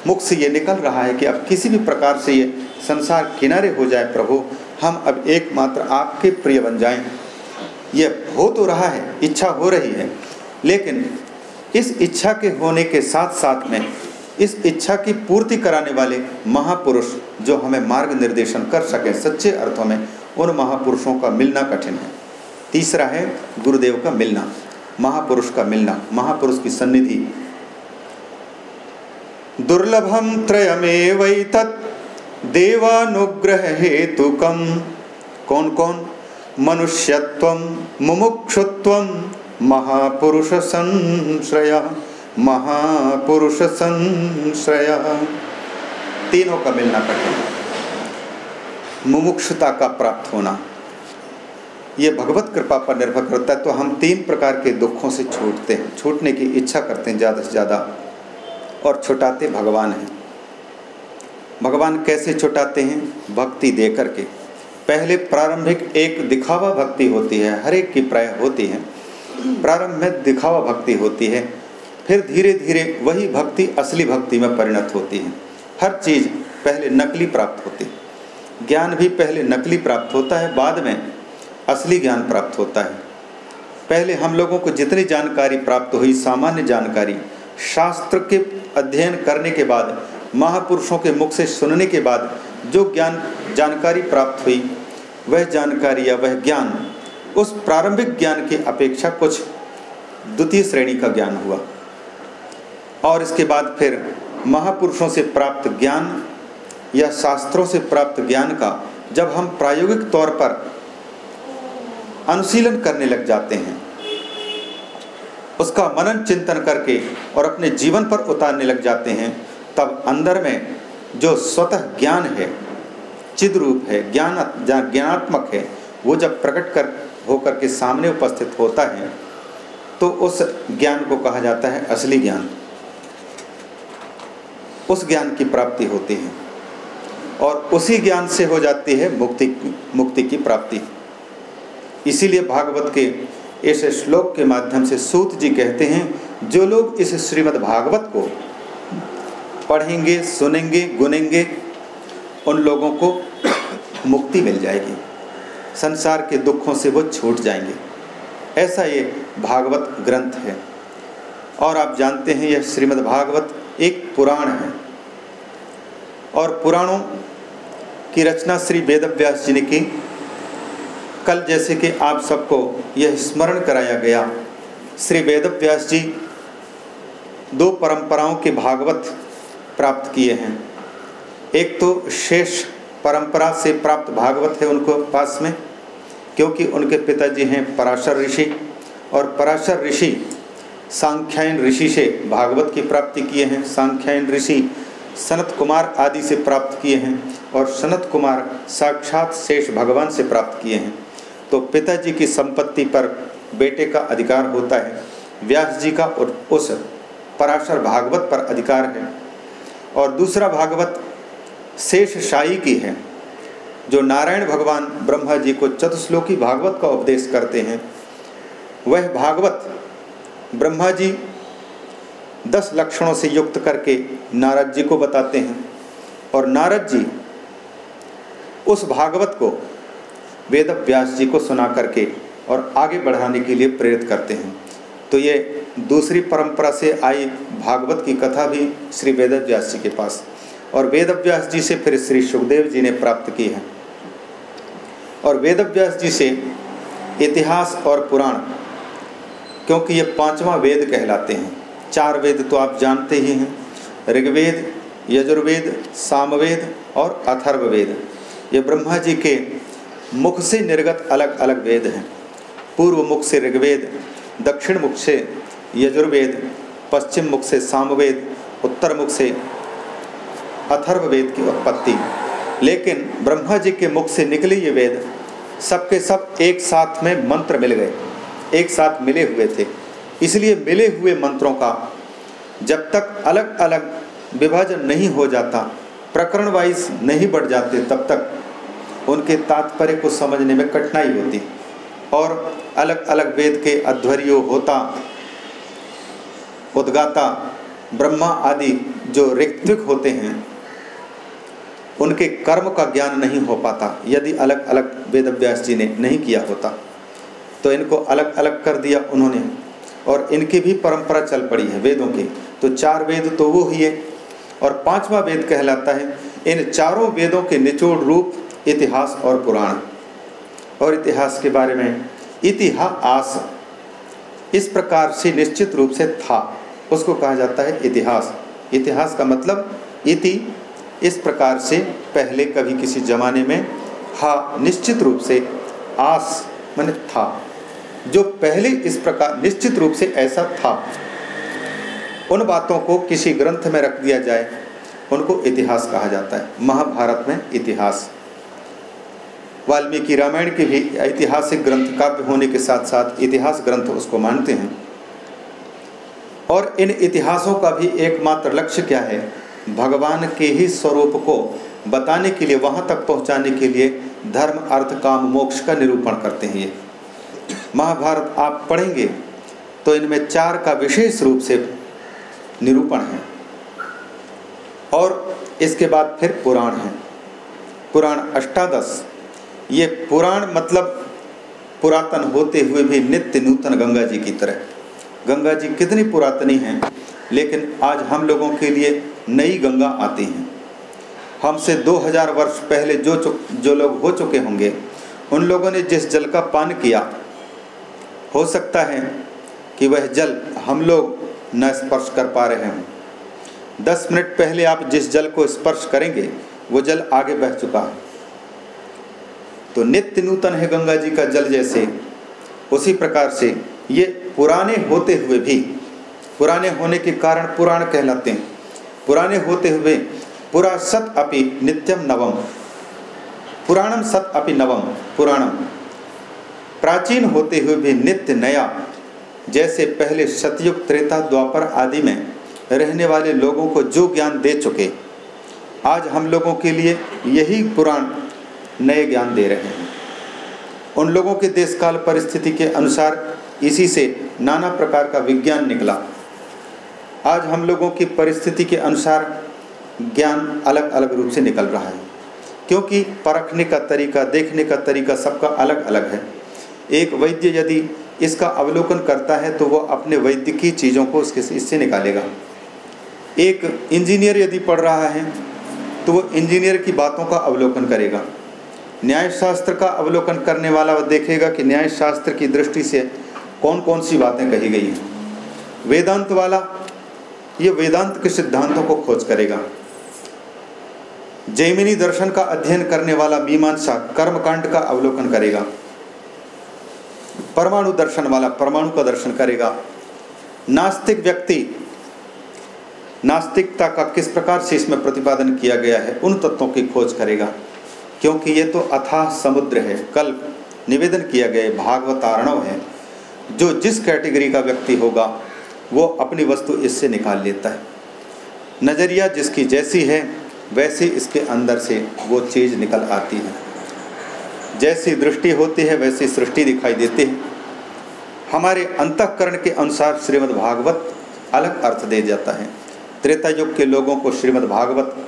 मुख से ये निकल रहा है कि अब किसी भी प्रकार से ये संसार किनारे हो जाए प्रभु, हम अब एकमात्र आपके प्रिय बन जाएँ। ये हो तो रहा है, इच्छा हो रही है, लेकिन इस इच्छा के होने के साथ साथ में, इस इच्छा की पूर्ति कराने वाले महापुरुष जो हमें मार्ग निर्देशन कर सके सच्चे अर्थों में, उन महापुरुषों का मिलना कठिन है। तीसरा है गुरुदेव का मिलना, महापुरुष का मिलना, महापुरुष की सन्निधि दुर्लभम त्रयमेवैतत्। देवानुग्रह हेतुकम कौन कौन? मनुष्यत्व, मुमुक्षुत्व महापुरुष संश्रय महापुरुष संश्रय तीनों का मिलना कठिन मुमुक्षुता का प्राप्त होना। ये भगवत कृपा पर निर्भर करता है तो हम तीन प्रकार के दुखों से छूटते हैं। छूटने की इच्छा करते हैं, ज़्यादा से ज़्यादा। और छुटाते भगवान हैं। भगवान कैसे छुटाते हैं? भक्ति दे करके। पहले प्रारंभिक एक दिखावा भक्ति होती है, हर एक की प्राय होती है। प्रारंभ में दिखावा भक्ति होती है, फिर धीरे धीरे वही भक्ति असली भक्ति में परिणत होती है। हर चीज़ पहले नकली प्राप्त होती है। ज्ञान भी पहले नकली प्राप्त होता है, बाद में असली ज्ञान प्राप्त होता है। पहले हम लोगों को जितनी जानकारी प्राप्त हुई, सामान्य जानकारी शास्त्र के अध्ययन करने के बाद, महापुरुषों के मुख से सुनने के बाद जो ज्ञान जानकारी प्राप्त हुई, वह जानकारी या वह ज्ञान उस प्रारंभिक ज्ञान की अपेक्षा कुछ द्वितीय श्रेणी का ज्ञान हुआ। और इसके बाद फिर महापुरुषों से प्राप्त ज्ञान या शास्त्रों से प्राप्त ज्ञान का जब हम प्रायोगिक तौर पर अनुशीलन करने लग जाते हैं उसका मनन चिंतन करके और अपने जीवन पर उतारने लग जाते हैं, तब अंदर में जो स्वतः ज्ञान है चिद रूप है ज्ञान ज्ञानात्मक है, वो जब प्रकट कर, होकर के सामने उपस्थित होता है तो उस ज्ञान को कहा जाता है असली ज्ञान। उस ज्ञान की प्राप्ति होती है और उसी ज्ञान से हो जाती है मुक्ति मुक्ति की प्राप्ति। इसीलिए भागवत के इस श्लोक के माध्यम से सूत जी कहते हैं, जो लोग इस श्रीमद् भागवत को पढ़ेंगे, सुनेंगे, गुनेंगे, उन लोगों को मुक्ति मिल जाएगी। संसार के दुखों से वो छूट जाएँगे। ऐसा ये भागवत ग्रंथ है। और आप जानते हैं, यह श्रीमद् भागवत एक पुराण है। और पुराणों की रचना श्री वेदव्यास जी ने की। कल जैसे कि आप सबको यह स्मरण कराया गया। श्री वेदव्यास जी दो परंपराओं के भागवत प्राप्त किए हैं। एक तो शेष परंपरा से प्राप्त भागवत है उनको पास में, क्योंकि उनके पिताजी हैं पराशर ऋषि, और पराशर ऋषि सांख्यायन ऋषि से भागवत की प्राप्ति किए हैं। सांख्यायन ऋषि सनत कुमार आदि से प्राप्त किए हैं, और सनत कुमार साक्षात शेष भगवान से प्राप्त किए हैं। तो पिताजी की संपत्ति पर बेटे का अधिकार होता है। व्यास जी का और उस पराशर भागवत पर अधिकार है। और दूसरा भागवत शेष शाही की है, जो नारायण भगवान ब्रह्मा जी को चतुश्लोकी भागवत का उपदेश करते हैं। वह भागवत ब्रह्मा जी दस लक्षणों से युक्त करके नारद जी को बताते हैं। और नारद जी उस भागवत को वेद व्यास जी को सुना करके और आगे बढ़ाने के लिए प्रेरित करते हैं। तो ये दूसरी परंपरा से आई भागवत की कथा भी श्री वेद व्यास जी के पास। और वेद व्यास जी से फिर श्री सुखदेव जी ने प्राप्त की है। और वेद व्यास जी से इतिहास और पुराण, क्योंकि ये पांचवा वेद कहलाते हैं। चार वेद तो आप जानते ही हैं, ऋग्वेद, यजुर्वेद, सामवेद और अथर्ववेद। ये ब्रह्मा जी के मुख से निर्गत अलग अलग वेद हैं। पूर्व मुख से ऋग्वेद, दक्षिण मुख से यजुर्वेद, पश्चिम मुख से सामवेद, उत्तर मुख से अथर्ववेद की उत्पत्ति। लेकिन ब्रह्मा जी के मुख से निकले ये वेद सबके सब एक साथ में मंत्र मिल गए, एक साथ मिले हुए थे। इसलिए मिले हुए मंत्रों का जब तक अलग अलग विभाजन नहीं हो जाता, प्रकरण वाइज नहीं बढ़ जाते, तब तक उनके तात्पर्य को समझने में कठिनाई होती। और अलग अलग वेद के अध्वर्यो, होता, उद्गाता, ब्रह्मा आदि जो ऋत्विक होते हैं, उनके कर्म का ज्ञान नहीं हो पाता, यदि अलग अलग वेद व्यास जी ने नहीं किया होता। तो इनको अलग अलग कर दिया उन्होंने, और इनकी भी परंपरा चल पड़ी है वेदों की। तो चार वेद तो वो ही है, और पांचवा वेद कहलाता है, इन चारों वेदों के निचोड़ रूप इतिहास और पुराण। और इतिहास के बारे में इतिहास इस प्रकार से निश्चित रूप से था। उसको कहा जाता है इतिहास। इतिहास का मतलब इति इस प्रकार से पहले कभी किसी जमाने में हा निश्चित रूप से आस मन था। जो पहले इस प्रकार निश्चित रूप से ऐसा था। उन बातों को किसी ग्रंथ में रख दिया जाए, उनको इतिहास कहा जाता है। महाभारत में इतिहास। वाल्मीकि रामायण के भी ऐतिहासिक ग्रंथ काव्य होने के साथ साथ इतिहास ग्रंथ उसको मानते हैं। और इन इतिहासों का भी एकमात्र लक्ष्य क्या है? भगवान के ही स्वरूप को बताने के लिए, वहाँ तक पहुँचाने के लिए धर्म, अर्थ, काम, मोक्ष का निरूपण करते हैं ये। महाभारत आप पढ़ेंगे तो इनमें चार का विशेष रूप से निरूपण है। और इसके बाद फिर पुराण है। पुराण अष्टादश ये पुराण मतलब पुरातन होते हुए भी नित्य नूतन गंगा जी की तरह। गंगा जी कितनी पुरातनी हैं, लेकिन आज हम लोगों के लिए नई गंगा आती हैं। हमसे 2000 वर्ष पहले जो जो लोग हो चुके होंगे, उन लोगों ने जिस जल का पान किया, हो सकता है कि वह जल हम लोग न स्पर्श कर पा रहे हों। दस मिनट पहले आप जिस जल को स्पर्श करेंगे, वो जल आगे बह चुका है। तो नित्य नूतन है गंगा जी का जल जैसे। उसी प्रकार से ये पुराने होते हुए भी, पुराने होने के कारण पुराण कहलाते हैं। पुराने होते हुए पुरा सत अपि नित्यम नवम। पुराणम सत अपि नवम, पुराणम। प्राचीन होते हुए भी नित्य नया, जैसे पहले सतयुग, त्रेता, द्वापर आदि में रहने वाले लोगों को जो ज्ञान दे चुके। आज हम लोगों के लिए यही पुराण नए ज्ञान दे रहे हैं। उन लोगों के देश काल परिस्थिति के अनुसार इसी से नाना प्रकार का विज्ञान निकला। आज हम लोगों की परिस्थिति के अनुसार ज्ञान अलग अलग रूप से निकल रहा है, क्योंकि परखने का तरीका, देखने का तरीका सबका अलग अलग है। एक वैद्य यदि इसका अवलोकन करता है तो वह अपने वैद्य की चीज़ों को उसके इससे निकालेगा। एक इंजीनियर यदि पढ़ रहा है तो वो इंजीनियर की बातों का अवलोकन करेगा। न्याय शास्त्र का अवलोकन करने वाला वह देखेगा कि न्याय शास्त्र की दृष्टि से कौन कौन सी बातें कही गई हैं। वेदांत वाला ये वेदांत के सिद्धांतों को खोज करेगा। जैमिनी दर्शन का अध्ययन करने वाला मीमांसा कर्मकांड का अवलोकन करेगा। परमाणु दर्शन वाला परमाणु का दर्शन करेगा। नास्तिक व्यक्ति, नास्तिकता का किस प्रकार से इसमें प्रतिपादन किया गया है, उन तत्वों की खोज करेगा। क्योंकि ये तो अथाह समुद्र है कल निवेदन किया गया भागवतारणव है, जो जिस कैटेगरी का व्यक्ति होगा, वो अपनी वस्तु इससे निकाल लेता है। नज़रिया जिसकी जैसी है, वैसी इसके अंदर से वो चीज़ निकल आती है। जैसी दृष्टि होती है, वैसी सृष्टि दिखाई देती है। हमारे अंतकरण के अनुसार श्रीमद् भागवत अलग अर्थ दे जाता है। त्रेता युग के लोगों को श्रीमद् भागवत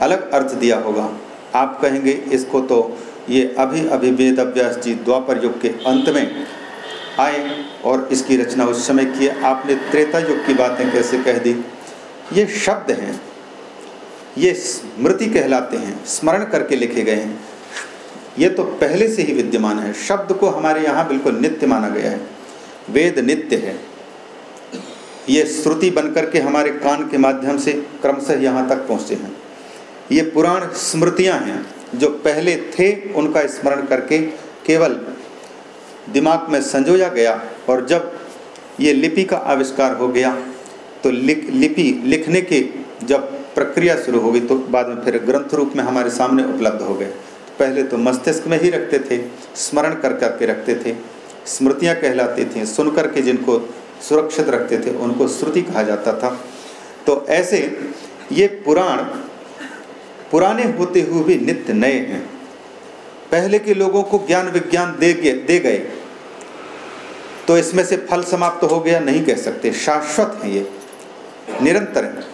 अलग अर्थ दिया होगा। आप कहेंगे, इसको तो ये अभी अभी वेद अभ्यास जी द्वापर युग के अंत में आए और इसकी रचना उस समय की आपने त्रेता युग की बातें कैसे कह दी? ये शब्द हैं, ये स्मृति कहलाते हैं, स्मरण करके लिखे गए हैं। ये तो पहले से ही विद्यमान है। शब्द को हमारे यहाँ बिल्कुल नित्य माना गया है। वेद नित्य है। ये श्रुति बनकर के हमारे कान के माध्यम से क्रमशः यहाँ तक पहुँचे हैं। ये पुराण स्मृतियाँ हैं, जो पहले थे, उनका स्मरण करके केवल दिमाग में संजोया गया और जब ये लिपि का आविष्कार हो गया तो लिख, लिपि लिखने के जब प्रक्रिया शुरू हो गई तो बाद में फिर ग्रंथ रूप में हमारे सामने उपलब्ध हो गए। पहले तो मस्तिष्क में ही रखते थे, स्मरण कर करके रखते थे, स्मृतियाँ कहलाती थी सुन कर के जिनको सुरक्षित रखते थे, उनको श्रुति कहा जाता था। तो ऐसे ये पुराण पुराने होते हुए भी नित्य नए हैं। पहले के लोगों को ज्ञान विज्ञान दे गए दे गए। तो इसमें से फल समाप्त हो गया, नहीं कह सकते। शाश्वत हैं ये। निरंतर हैं।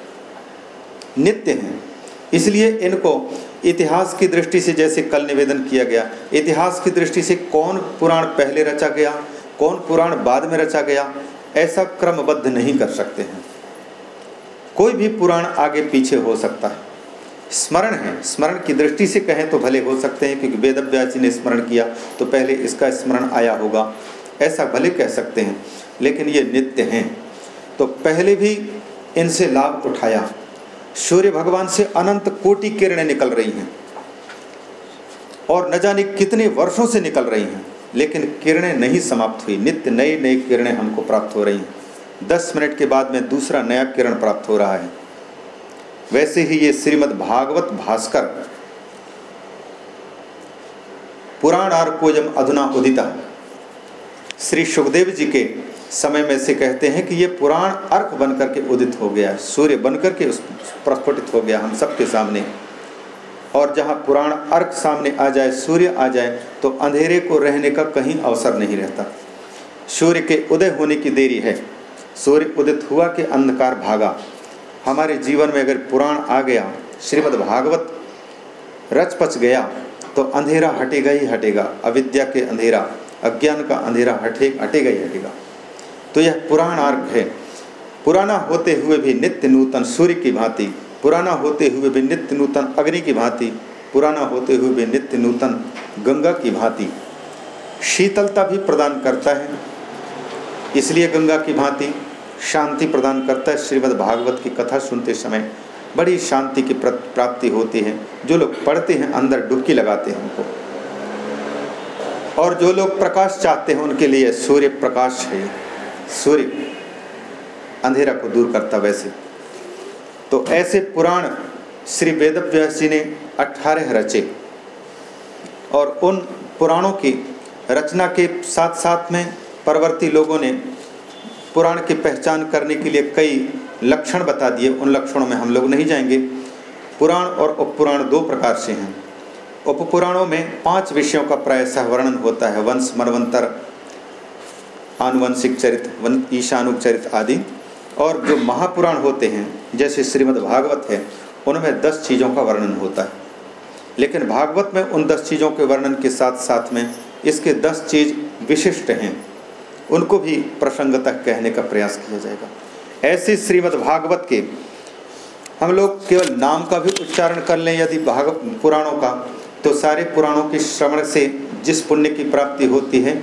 नित्य हैं। इसलिए इनको इतिहास की दृष्टि से जैसे कल निवेदन किया गया, इतिहास की दृष्टि से कौन पुराण पहले रचा गया, कौन पुराण बाद में रचा गया, ऐसा क्रमबद्ध नहीं कर सकते हैं। कोई भी पुराण आगे पीछे हो सकता है। स्मरण है। स्मरण की दृष्टि से कहें तो भले हो सकते हैं, क्योंकि वेद ने स्मरण किया तो पहले इसका स्मरण आया होगा। ऐसा भले कह सकते हैं, लेकिन ये नित्य हैं। तो पहले भी इनसे लाभ उठाया। सूर्य भगवान से अनंत कोटि किरणें निकल रही हैं, और न जाने कितने वर्षों से निकल रही हैं, लेकिन किरणें नहीं समाप्त हुई। नित्य नई नई किरणें हमको प्राप्त हो रही हैं। दस मिनट के बाद में दूसरा नया किरण प्राप्त हो रहा है। वैसे ही ये श्रीमद् भागवत भास्कर पुराण आर कोजम अधुना उदिता। श्री सुखदेव जी के समय में से कहते हैं कि ये पुराण अर्क बन करके उदित हो गया, सूर्य बन करके उस प्रस्फुटित हो गया हम सबके सामने। और जहाँ पुराण अर्क सामने आ जाए, सूर्य आ जाए तो अंधेरे को रहने का कहीं अवसर नहीं रहता। सूर्य के उदय होने की देरी है। सूर्य उदित हुआ कि अंधकार भागा। हमारे जीवन में अगर पुराण आ गया, श्रीमद् भागवत रच पच गया तो अंधेरा हटेगा ही हटेगा, अविद्या के अंधेरा, अज्ञान का अंधेरा हटे, हटेगा ही हटेगा। तो यह पुराण अर्घ है। पुराना होते हुए भी नित्य नूतन सूर्य की भांति, पुराना होते हुए भी नित्य नूतन अग्नि की भांति, पुराना होते हुए भी नित्य नूतन गंगा की भांति। शीतलता भी प्रदान करता है, इसलिए गंगा की भांति। शांति प्रदान करता है। श्रीमद् भागवत की कथा सुनते समय बड़ी शांति की प्राप्ति होती है। जो लोग पढ़ते हैं, अंदर डुबकी लगाते हैं उनको। और जो लोग प्रकाश चाहते हैं, उनके लिए सूर्य प्रकाश है। सूर्य अंधेरा को दूर करता वैसे। तो ऐसे पुराण श्री वेद जी ने अठारह रचे। और उन पुराणों की रचना के साथ साथ में परवर्ती लोगों ने पुराण की पहचान करने के लिए कई लक्षण बता दिए। उन लक्षणों में हम लोग नहीं जाएँगे। पुराण और उपपुराण दो प्रकार से हैं। उपपुराणों में पाँच विषयों का प्रायशः वर्णन होता है। वंश मनवंतर आनुवंशिक चरित, वन ईशानुक चरित आदि। और जो महापुराण होते हैं, जैसे श्रीमद् भागवत है, उनमें दस चीज़ों का वर्णन होता है। लेकिन भागवत में उन दस चीज़ों के वर्णन के साथ साथ में इसके दस चीज़ विशिष्ट हैं। उनको भी प्रसंगतः कहने का प्रयास किया जाएगा। ऐसे श्रीमद् भागवत के हम लोग केवल नाम का भी उच्चारण कर लें, यदि भागवत पुराणों का तो सारे पुराणों के श्रवण से जिस पुण्य की प्राप्ति होती है,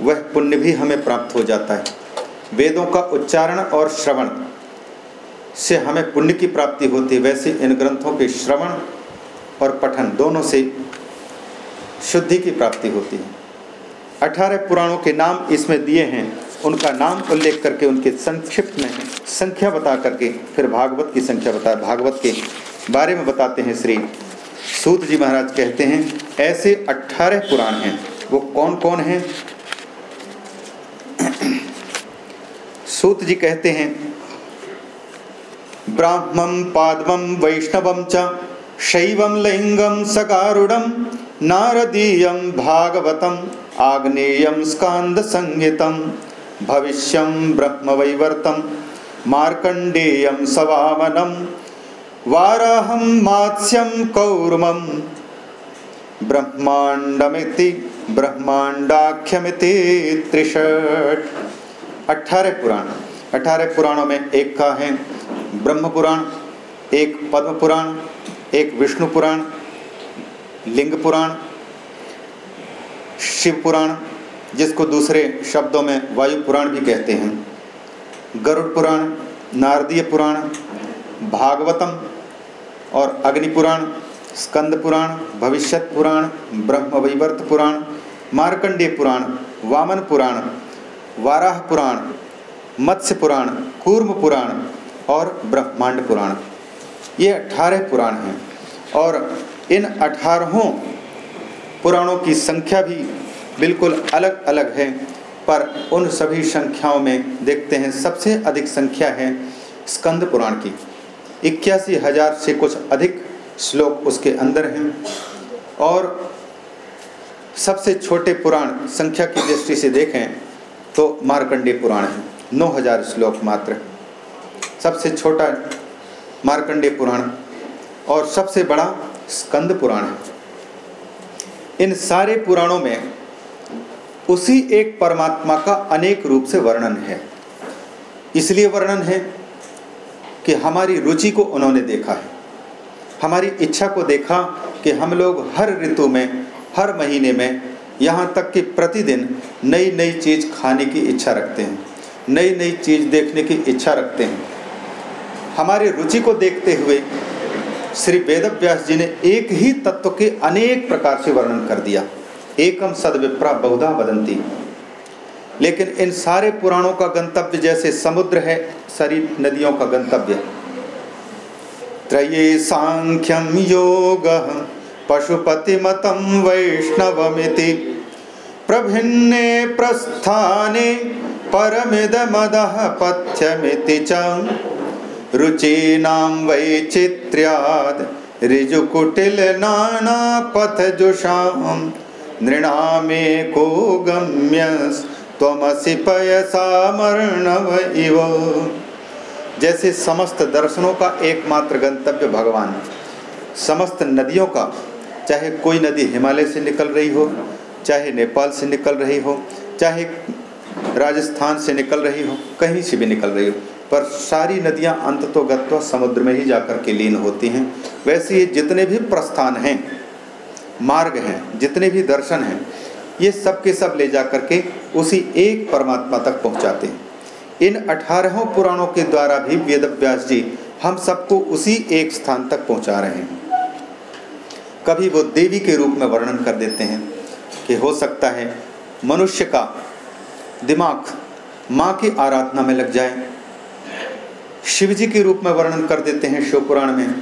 वह पुण्य भी हमें प्राप्त हो जाता है। वेदों का उच्चारण और श्रवण से हमें पुण्य की प्राप्ति होती है, वैसे इन ग्रंथों के श्रवण और पठन दोनों से शुद्धि की प्राप्ति होती है। अठारह पुराणों के नाम इसमें दिए हैं। उनका नाम उल्लेख करके उनके संक्षिप्त में संख्या बता करके, फिर भागवत की संख्या बता, भागवत के बारे में बताते हैं श्री सूत जी महाराज कहते हैं, ऐसे अठारह पुराण हैं। वो कौन कौन हैं? सूत जी कहते हैं ब्राह्मम पादम वैष्णवम च लिंगम सकारुणम नारदीयम भागवतम। संहितम भविष्यम ब्रह्म वैवर्तम मार्कंडेयम सवामनम वाराहम मात्स्यम कौरमम ब्रह्मांडमिति ब्रह्मांडाख्यमिति त्रिषठ अठारह पुराण। अठारह पुराणों में एक का है ब्रह्म पुराण एक पद्म पुराण एक विष्णु पुराण लिंग पुराण शिव पुराण, जिसको दूसरे शब्दों में वायु पुराण भी कहते हैं। गरुड़ पुराण, नारदीय पुराण, भागवतम और अग्नि पुराण, स्कंद पुराण भविष्यत पुराण, ब्रह्म वैवर्त पुराण, मार्कंडेय पुराण, वामन पुराण, वाराह पुराण, मत्स्य पुराण, कूर्म पुराण और ब्रह्मांड पुराण। ये अठारह पुराण हैं और इन अठारहों पुराणों की संख्या भी बिल्कुल अलग अलग है, पर उन सभी संख्याओं में देखते हैं सबसे अधिक संख्या है स्कंद पुराण की। इक्यासी हज़ार से कुछ अधिक श्लोक उसके अंदर हैं, और सबसे छोटे पुराण संख्या की दृष्टि से देखें तो मार्कंडे पुराण है, नौ हज़ार श्लोक मात्र। सबसे छोटा मार्कंडे पुराण और सबसे बड़ा स्कंद पुराण है। इन सारे पुराणों में उसी एक परमात्मा का अनेक रूप से वर्णन है। इसलिए वर्णन है कि हमारी रुचि को उन्होंने देखा है। हमारी इच्छा को देखा कि हम लोग हर ऋतु में, हर महीने में, यहाँ तक कि प्रतिदिन नई नई चीज़ खाने की इच्छा रखते हैं नई नई चीज़ देखने की इच्छा रखते हैं। हमारी रुचि को देखते हुए श्री वेदव्यास जी ने एक ही तत्व के अनेक प्रकार से वर्णन कर दिया। एकम सद विप्रा बहुधा बदंती लेकिन इन सारे पुराणों का गंतव्य जैसे समुद्र है, सारी नदियों का गंतव्य। त्रये सांख्यम योग पशुपतिमतम वैष्णवमिति। प्रभिन्ने प्रस्थाने परमिदमदः पथ्यमिति च। रुचीनां वैचित्र्याद्। ऋजुकुटिलनानापथजुषां नृणामेको गम्यस्त्वमसि पयसामर्णव इव। जैसे समस्त दर्शनों का एकमात्र गंतव्य भगवान। समस्त नदियों का, चाहे कोई नदी हिमालय से निकल रही हो, चाहे नेपाल से निकल रही हो, चाहे राजस्थान से निकल रही हो, कहीं से भी निकल रही हो। पर सारी नदियाँ अंत तो समुद्र में ही जाकर के लीन होती हैं। वैसे ये जितने भी प्रस्थान हैं, मार्ग हैं, जितने भी दर्शन हैं, ये सब के सब ले जा करके उसी एक परमात्मा तक पहुंचाते हैं। इन अठारहों पुराणों के द्वारा भी वेद व्यास जी हम सबको उसी एक स्थान तक पहुँचा रहे हैं। कभी वो देवी के रूप में वर्णन कर देते हैं कि हो सकता है मनुष्य का दिमाग माँ की आराधना में लग जाए। शिव जी के रूप में वर्णन कर देते हैं शिव पुराण में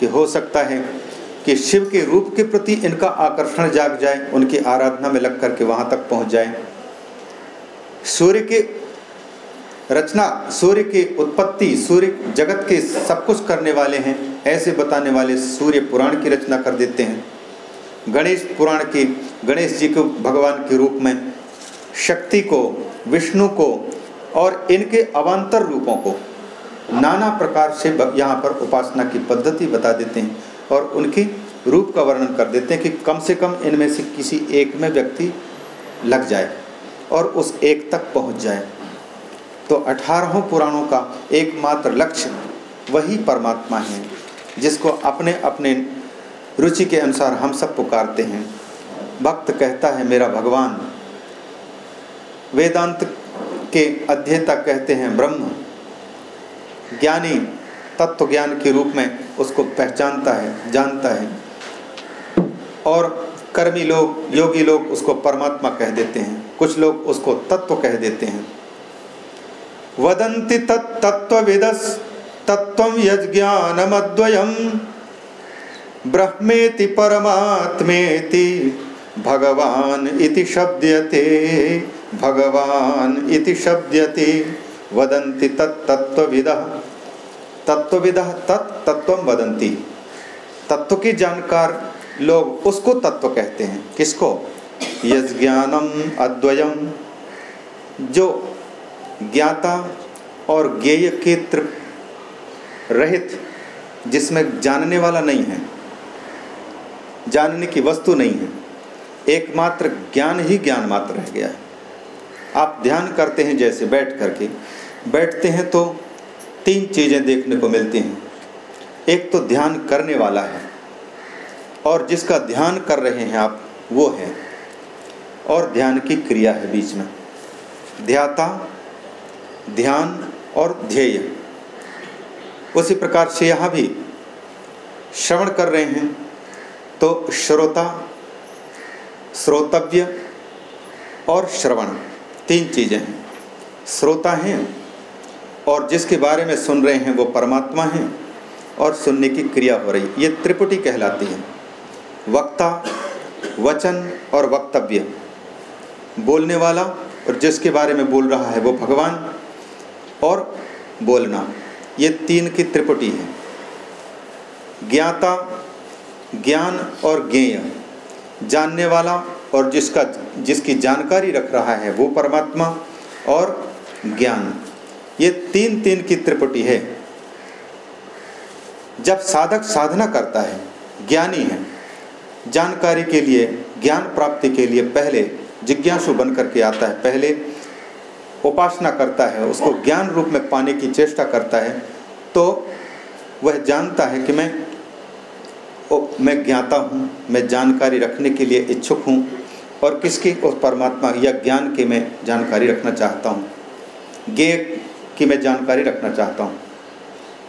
कि हो सकता है कि शिव के रूप के प्रति इनका आकर्षण जाग जाए, उनकी आराधना में लग करके वहाँ तक पहुँच जाए। सूर्य के रचना, सूर्य के उत्पत्ति, सूर्य जगत के सब कुछ करने वाले हैं, ऐसे बताने वाले सूर्य पुराण की रचना कर देते हैं। गणेश पुराण के, गणेश जी को भगवान के रूप में शक्ति को, विष्णु को और इनके अवान्तर रूपों को। नाना प्रकार से यहाँ पर उपासना की पद्धति बता देते हैं और उनकी रूप का वर्णन कर देते हैं कि कम से कम इनमें से किसी एक में व्यक्ति लग जाए और उस एक तक पहुँच जाए। तो अठारहों पुराणों का एकमात्र लक्ष्य वही परमात्मा है, जिसको अपने अपने रुचि के अनुसार हम सब पुकारते हैं। भक्त कहता है, मेरा भगवान वेदांत के अध्येता कहते हैं ब्रह्म। ज्ञानी तत्व ज्ञान के रूप में उसको पहचानता है, जानता है। और कर्मी लोग, योगी लोग उसको परमात्मा कह देते हैं। कुछ लोग उसको तत्व कह देते हैं। वदंति तत्विदस तत्व यज्ञानमद्वयम ब्रह्मेति परमात्मेति भगवान इति शब्दयते। भगवान इति शब्दयते, वदन्ति तत्तत्वविदः तत्वविदः तत्तत्व वदन्ति। तत्व की जानकार लोग उसको तत्व कहते हैं। किसको? यज्ञानम अद्वयम। जो ज्ञाता और ज्ञेय के रहित, जिसमें जानने वाला नहीं है, जानने की वस्तु नहीं है, एकमात्र ज्ञान ही ज्ञान मात्र रह गया है। आप ध्यान करते हैं जैसे बैठ करके। बैठते हैं तो तीन चीज़ें देखने को मिलती हैं। एक तो ध्यान करने वाला है। और जिसका ध्यान कर रहे हैं आप, वो है। और ध्यान की क्रिया है बीच में। ध्याता, ध्यान और ध्येय। उसी प्रकार से यहाँ भी श्रवण कर रहे हैं तो श्रोता, श्रोतव्य और श्रवण। तीन चीज़ें। हैं श्रोता हैं, और जिसके बारे में सुन रहे हैं वो परमात्मा हैं, और सुनने की क्रिया हो रही। ये त्रिपुटी कहलाती है। वक्ता, वचन और वक्तव्य। बोलने वाला और जिसके बारे में बोल रहा है वो भगवान, और बोलना। ये तीन की त्रिपुटी है। ज्ञाता, ज्ञान और ज्ञेय। जानने वाला और जिसका जिसकी जानकारी रख रहा है वो परमात्मा और ज्ञान। ये तीन तीन की त्रिपुटी है। जब साधक साधना करता है ज्ञानी है जानकारी के लिए ज्ञान प्राप्ति के लिए पहले जिज्ञासु बन करके आता है पहले उपासना करता है उसको ज्ञान रूप में पाने की चेष्टा करता है तो वह जानता है कि मैं ओ, मैं ज्ञाता हूँ मैं जानकारी रखने के लिए इच्छुक हूँ और किसकी उस परमात्मा या ज्ञान की मैं जानकारी रखना चाहता हूँ? ज्ञेय की मैं जानकारी रखना चाहता हूँ।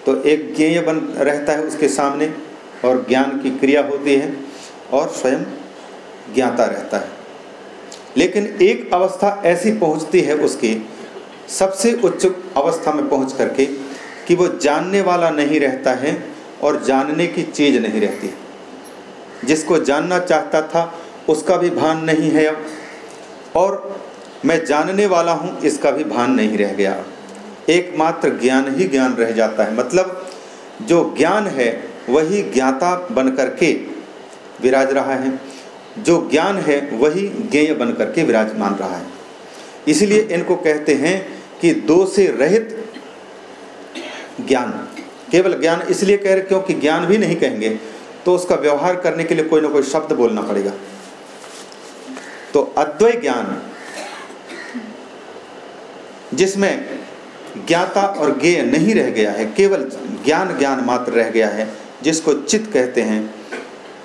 तो एक ज्ञेय बन रहता है उसके सामने और ज्ञान की क्रिया होती है और स्वयं ज्ञाता रहता है। लेकिन एक अवस्था ऐसी पहुँचती है उसकी, सबसे उच्च अवस्था में पहुँच करके कि वो जानने वाला नहीं रहता है और जानने की चीज़ नहीं रहती। जिसको जानना चाहता था उसका भी भान नहीं है अब। और मैं जानने वाला हूँ, इसका भी भान नहीं रह गया। एकमात्र ज्ञान ही ज्ञान रह जाता है। मतलब जो ज्ञान है, वही ज्ञाता बन करके विराज रहा है। जो ज्ञान है, वही ज्ञेय बन करके विराजमान रहा है। इसलिए इनको कहते हैं कि दो से रहित ज्ञान। केवल ज्ञान इसलिए कह रहे क्योंकि ज्ञान भी नहीं कहेंगे तो उसका व्यवहार करने के लिए कोई ना कोई शब्द बोलना पड़ेगा। तो अद्वै ज्ञान, जिसमें ज्ञाता और ज्ञेय नहीं रह गया है, केवल ज्ञान ज्ञान मात्र रह गया है, जिसको चित्त कहते हैं,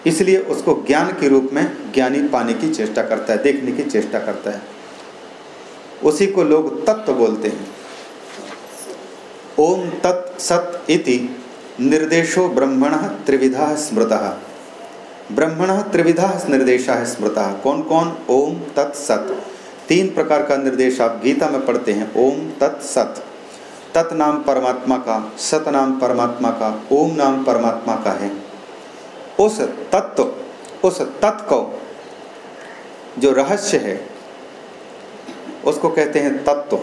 इसलिए उसको ज्ञान के रूप में ज्ञानी पाने की चेष्टा करता है, देखने की चेष्टा करता है। उसी को लोग तत्व बोलते हैं। ओम तत् सत इति निर्देशो ब्रह्मण त्रिविधा स्मृत। ब्रह्मण त्रिविधा निर्देशा स्मृत। कौन कौन? ओम, तत्, सत। तीन प्रकार का निर्देश आप गीता में पढ़ते हैं। ओम, तत्, सत। तत् नाम परमात्मा का, सत नाम परमात्मा का, ओम नाम परमात्मा का है। उस तत्व उस तत्व को जो रहस्य है, उसको कहते हैं तत्व।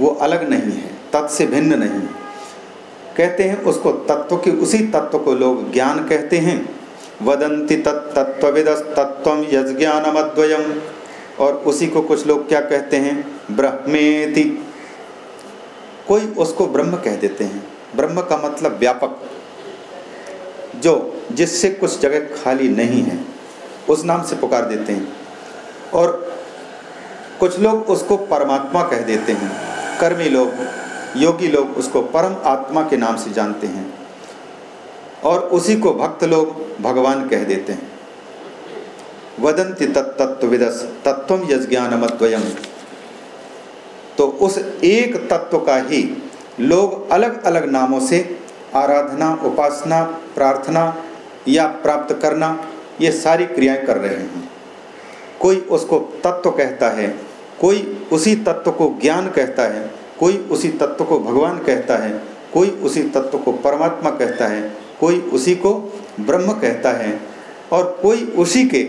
वो अलग नहीं है, तत् से भिन्न नहीं है। कहते हैं, उसको तत्व के, उसी तत्व को लोग ज्ञान कहते हैं। वदंती तत्विद तत्व यज्ञानमद्वयम और उसी को कुछ लोग क्या कहते हैं? ब्रह्मेति। कोई उसको ब्रह्म कह देते हैं। ब्रह्म का मतलब व्यापक। जो, जिससे कुछ जगह खाली नहीं है, उस नाम से पुकार देते हैं। और कुछ लोग उसको परमात्मा कह देते हैं। कर्मी लोग योगी लोग उसको परम आत्मा के नाम से जानते हैं। और उसी को भक्त लोग भगवान कह देते हैं। वदंती तत्व विदस तत्व यज्ञानमद्वयम तो उस एक तत्व का ही लोग अलग अलग नामों से आराधना, उपासना, प्रार्थना या प्राप्त करना, ये सारी क्रियाएँ कर रहे हैं। कोई उसको तत्व कहता है, कोई उसी तत्व को ज्ञान कहता है कोई उसी तत्व को भगवान कहता है, कोई उसी तत्व को परमात्मा कहता है, कोई उसी को ब्रह्म कहता है और कोई उसी के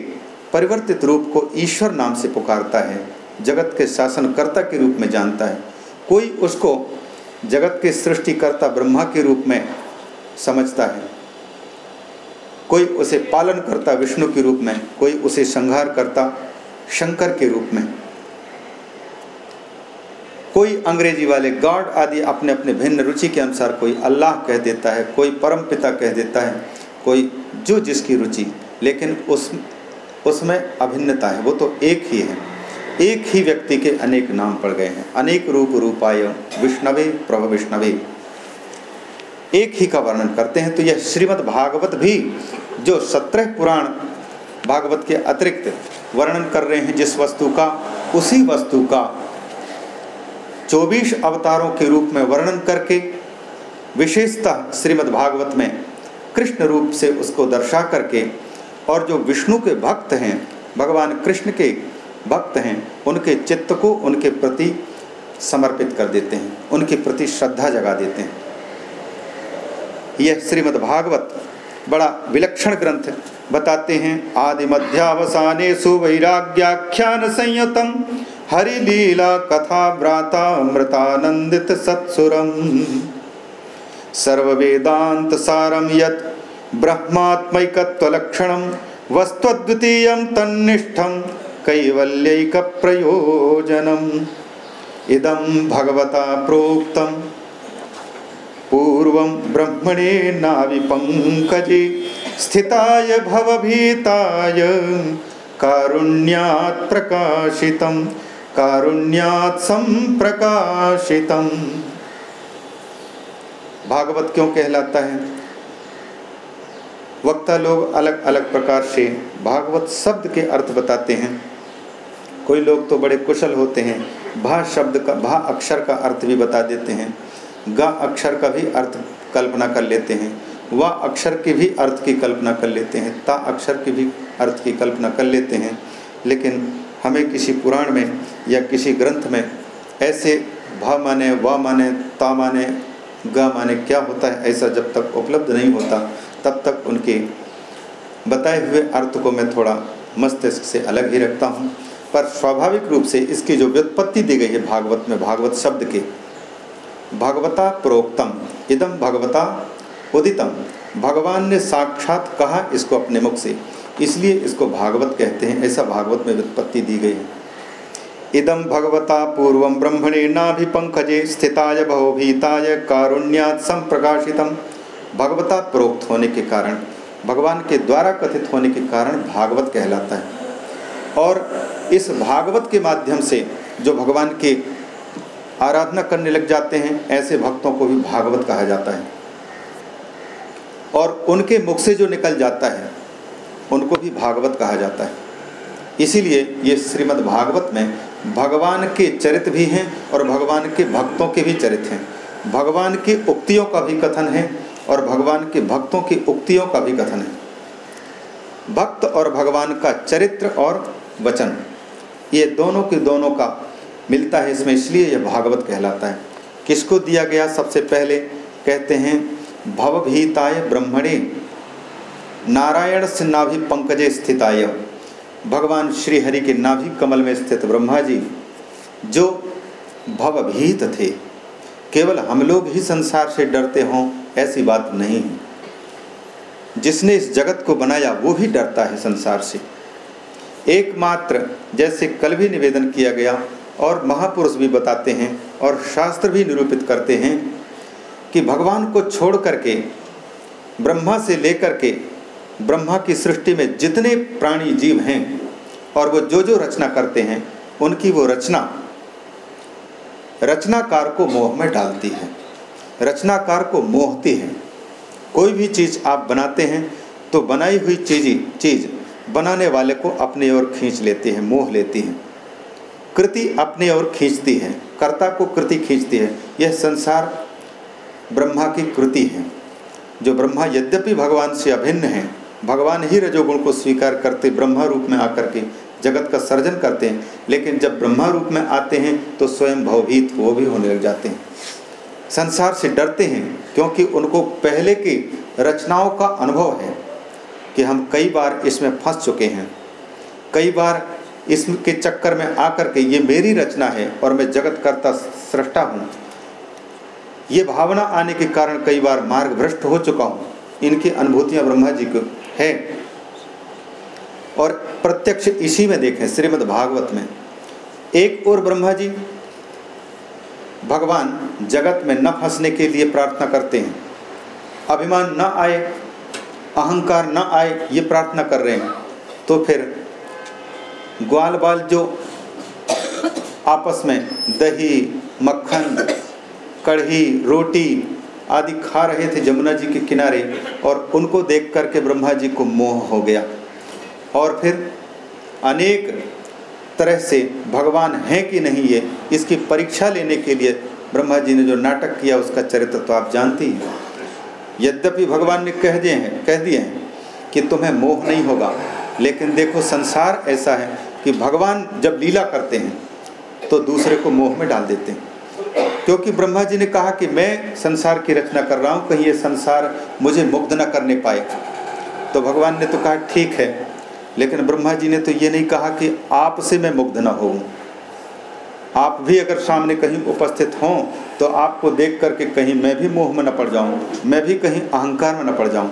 परिवर्तित रूप को ईश्वर नाम से पुकारता है, जगत के शासनकर्ता के रूप में जानता है। कोई उसको जगत के सृष्टिकर्ता ब्रह्मा के रूप में समझता है। कोई उसे पालन करता विष्णु के रूप में, कोई उसे संहार करता शंकर के रूप में। कोई अंग्रेज़ी वाले गॉड आदि अपने अपने भिन्न रुचि के अनुसार कोई अल्लाह कह देता है, कोई परम पिता कह देता है, कोई जो जिसकी रुचि, लेकिन उस, उसमें अभिन्नता है, वो तो एक ही है। एक ही व्यक्ति के अनेक नाम पड़ गए हैं। अनेक रूप रूपाय विष्णवे, प्रभ विष्णवे। एक ही का वर्णन करते हैं तो यह श्रीमद् भागवत भी, जो सत्रह पुराण भागवत के अतिरिक्त वर्णन कर रहे हैं, जिस वस्तु का, उसी वस्तु का चौबीस अवतारों के रूप में वर्णन करके विशेषतः श्रीमद् भागवत में कृष्ण रूप से उसको दर्शा करके और जो विष्णु के भक्त हैं, भगवान कृष्ण के भक्त हैं, उनके चित्त को उनके प्रति समर्पित कर देते हैं, उनके प्रति श्रद्धा जगा देते हैं। यह श्रीमद् भागवत बड़ा विलक्षण ग्रंथ बताते हैं। आदि मध्यावसाने सुवैराग्याख्यान संयतम हरिलीला कथा व्राता मृतानंदित सत्सुरम सर्ववेदांत सारम यत ब्रह्मात्मकत्वलक्षणम वस्त्वद्वितीयं तन्निष्ठं, कैवल्यैकप्रयोजनम्। इदं भगवता प्रोक्तं। पूर्वं ब्रह्मणे नाविपङ्कजे स्थिताय भवभीताय, कारुण्यात् प्रकाशितं कारुण्यात् भागवत क्यों कहलाता है? वक्ता लोग अलग अलग प्रकार से भागवत शब्द के अर्थ बताते हैं। कोई लोग तो बड़े कुशल होते हैं। भा शब्द का, भा अक्षर का अर्थ भी बता देते हैं। गा अक्षर का भी अर्थ कल्पना कर लेते हैं। व अक्षर के भी अर्थ की कल्पना कर लेते हैं। ता अक्षर के भी अर्थ की कल्पना कर लेते हैं। लेकिन हमें किसी पुराण में या किसी ग्रंथ में ऐसे भ माने, व माने, ता माने, ग माने क्या होता है ऐसा जब तक उपलब्ध नहीं होता, तब तक उनके बताए हुए अर्थ को मैं थोड़ा मस्तिष्क से अलग ही रखता हूँ। पर स्वाभाविक रूप से इसकी जो व्युत्पत्ति दी गई है भागवत में, भागवत शब्द के, भगवता प्रोक्तम इदम भगवता उदितम, भगवान ने साक्षात कहा इसको अपने मुख से इसलिए इसको भागवत कहते हैं, ऐसा भागवत में व्युत्पत्ति दी गई है। इदम भगवता पूर्व ब्रह्मणे नाभिपंकजे स्थिताय भवभीताय कारुण्यात संप्रकाशितम। भगवता प्रोक्त होने के कारण, भगवान के द्वारा कथित होने के कारण भागवत कहलाता है। और इस भागवत के माध्यम से जो भगवान के आराधना करने लग जाते हैं, ऐसे भक्तों को भी भागवत कहा जाता है। और उनके मुख से जो निकल जाता है उनको भी भागवत कहा जाता है। इसीलिए ये श्रीमद् भागवत में भगवान के चरित्र भी हैं और भगवान के भक्तों के भी चरित्र हैं। भगवान की उक्तियों का भी कथन है और भगवान के भक्तों की उक्तियों का भी कथन है। भक्त और भगवान का चरित्र और वचन, ये दोनों के दोनों का मिलता है इसमें, इसलिए यह भागवत कहलाता है। किसको दिया गया सबसे पहले? कहते हैं, भवभीताय ब्रह्मणे नारायण से नाभि पंकजे स्थिताय भगवान श्री हरि के नाभि कमल में स्थित ब्रह्मा जी, जो भवभीत थे, केवल हम लोग ही संसार से डरते हों, ऐसी बात नहीं है। जिसने इस जगत को बनाया, वो भी डरता है संसार से। एकमात्र जैसे कल भी निवेदन किया गया, और महापुरुष भी बताते हैं, और शास्त्र भी निरूपित करते हैं, कि भगवान को छोड़ करके, ब्रह्मा से लेकर के ब्रह्मा की सृष्टि में जितने प्राणी जीव हैं और वो जो जो रचना करते हैं, उनकी वो रचना रचनाकार को मोह में डालती है। रचनाकार को मोहती है। कोई भी चीज़ आप बनाते हैं तो बनाई हुई चीज़, चीज़ बनाने वाले को अपनी ओर खींच लेती है, मोह लेती है। कृति अपनी ओर खींचती है। कर्ता को कृति खींचती है। यह संसार ब्रह्मा की कृति है। जो ब्रह्मा यद्यपि भगवान से अभिन्न है भगवान ही रजोगुण को स्वीकार करते, ब्रह्मा रूप में आकर के जगत का सर्जन करते हैं। लेकिन जब ब्रह्मा रूप में आते हैं तो स्वयं भवभीत वो भी होने लग जाते हैं। संसार से डरते हैं, क्योंकि उनको पहले की रचनाओं का अनुभव है कि हम कई बार इसमें फंस चुके हैं। कई बार इसके चक्कर में आकर के ये मेरी रचना है और मैं जगत करता सृष्टा हूँ। ये भावना आने के कारण कई बार मार्ग भ्रष्ट हो चुका हूँ। इनकी अनुभूतियाँ ब्रह्मा जी को है। और प्रत्यक्ष इसी में देखें, श्रीमद् भागवत में। एक और ब्रह्मा जी, भगवान जगत में न फंसने के लिए प्रार्थना करते हैं। अभिमान न आए, अहंकार न आए, ये प्रार्थना कर रहे हैं। तो फिर ग्वाल बाल जो आपस में दही, मक्खन, कढ़ी, रोटी आदि खा रहे थे जमुना जी के किनारे और उनको देख करके ब्रह्मा जी को मोह हो गया। और फिर अनेक तरह से भगवान हैं कि नहीं ये, इसकी परीक्षा लेने के लिए ब्रह्मा जी ने जो नाटक किया, उसका चरित्र तो आप जानती हैं। यद्यपि भगवान ने कह दिए हैं, कह दिए हैं कि तुम्हें मोह नहीं होगा, लेकिन देखो संसार ऐसा है कि भगवान जब लीला करते हैं तो दूसरे को मोह में डाल देते हैं। क्योंकि ब्रह्मा जी ने कहा कि मैं संसार की रचना कर रहा हूँ, कहीं ये संसार मुझे मुग्ध न करने पाए। तो भगवान ने तो कहा, ठीक है। लेकिन ब्रह्मा जी ने तो ये नहीं कहा कि आपसे मैं मुग्ध न हो आप भी अगर सामने कहीं उपस्थित हों तो आपको देख करके कहीं मैं भी मोह में न पड़ जाऊँ, मैं भी कहीं अहंकार में न पड़ जाऊँ।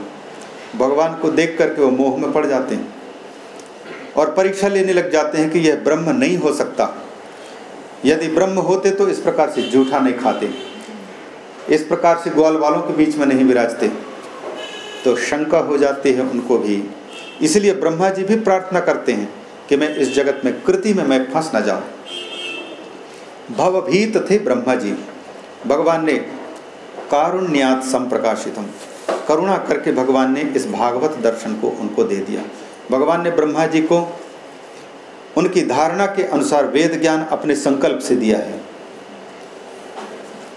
भगवान को देख करके वो मोह में पड़ जाते हैं और परीक्षा लेने लग जाते हैं कि यह ब्रह्म नहीं हो सकता। यदि ब्रह्म होते तो इस प्रकार से जूठा नहीं खाते। इस प्रकार से ग्वाल वालों के बीच में नहीं विराजते। तो शंका हो जाती है उनको भी। इसलिए ब्रह्मा जी भी प्रार्थना करते हैं कि मैं इस जगत में कृति में मैं फंस न जाऊँ। भवभीत थे ब्रह्मा जी। भगवान ने कारुण्यात संप्रकाशितम। करुणा करके भगवान ने इस भागवत दर्शन को उनको दे दिया। भगवान ने ब्रह्मा जी को उनकी धारणा के अनुसार वेद ज्ञान अपने संकल्प से दिया है।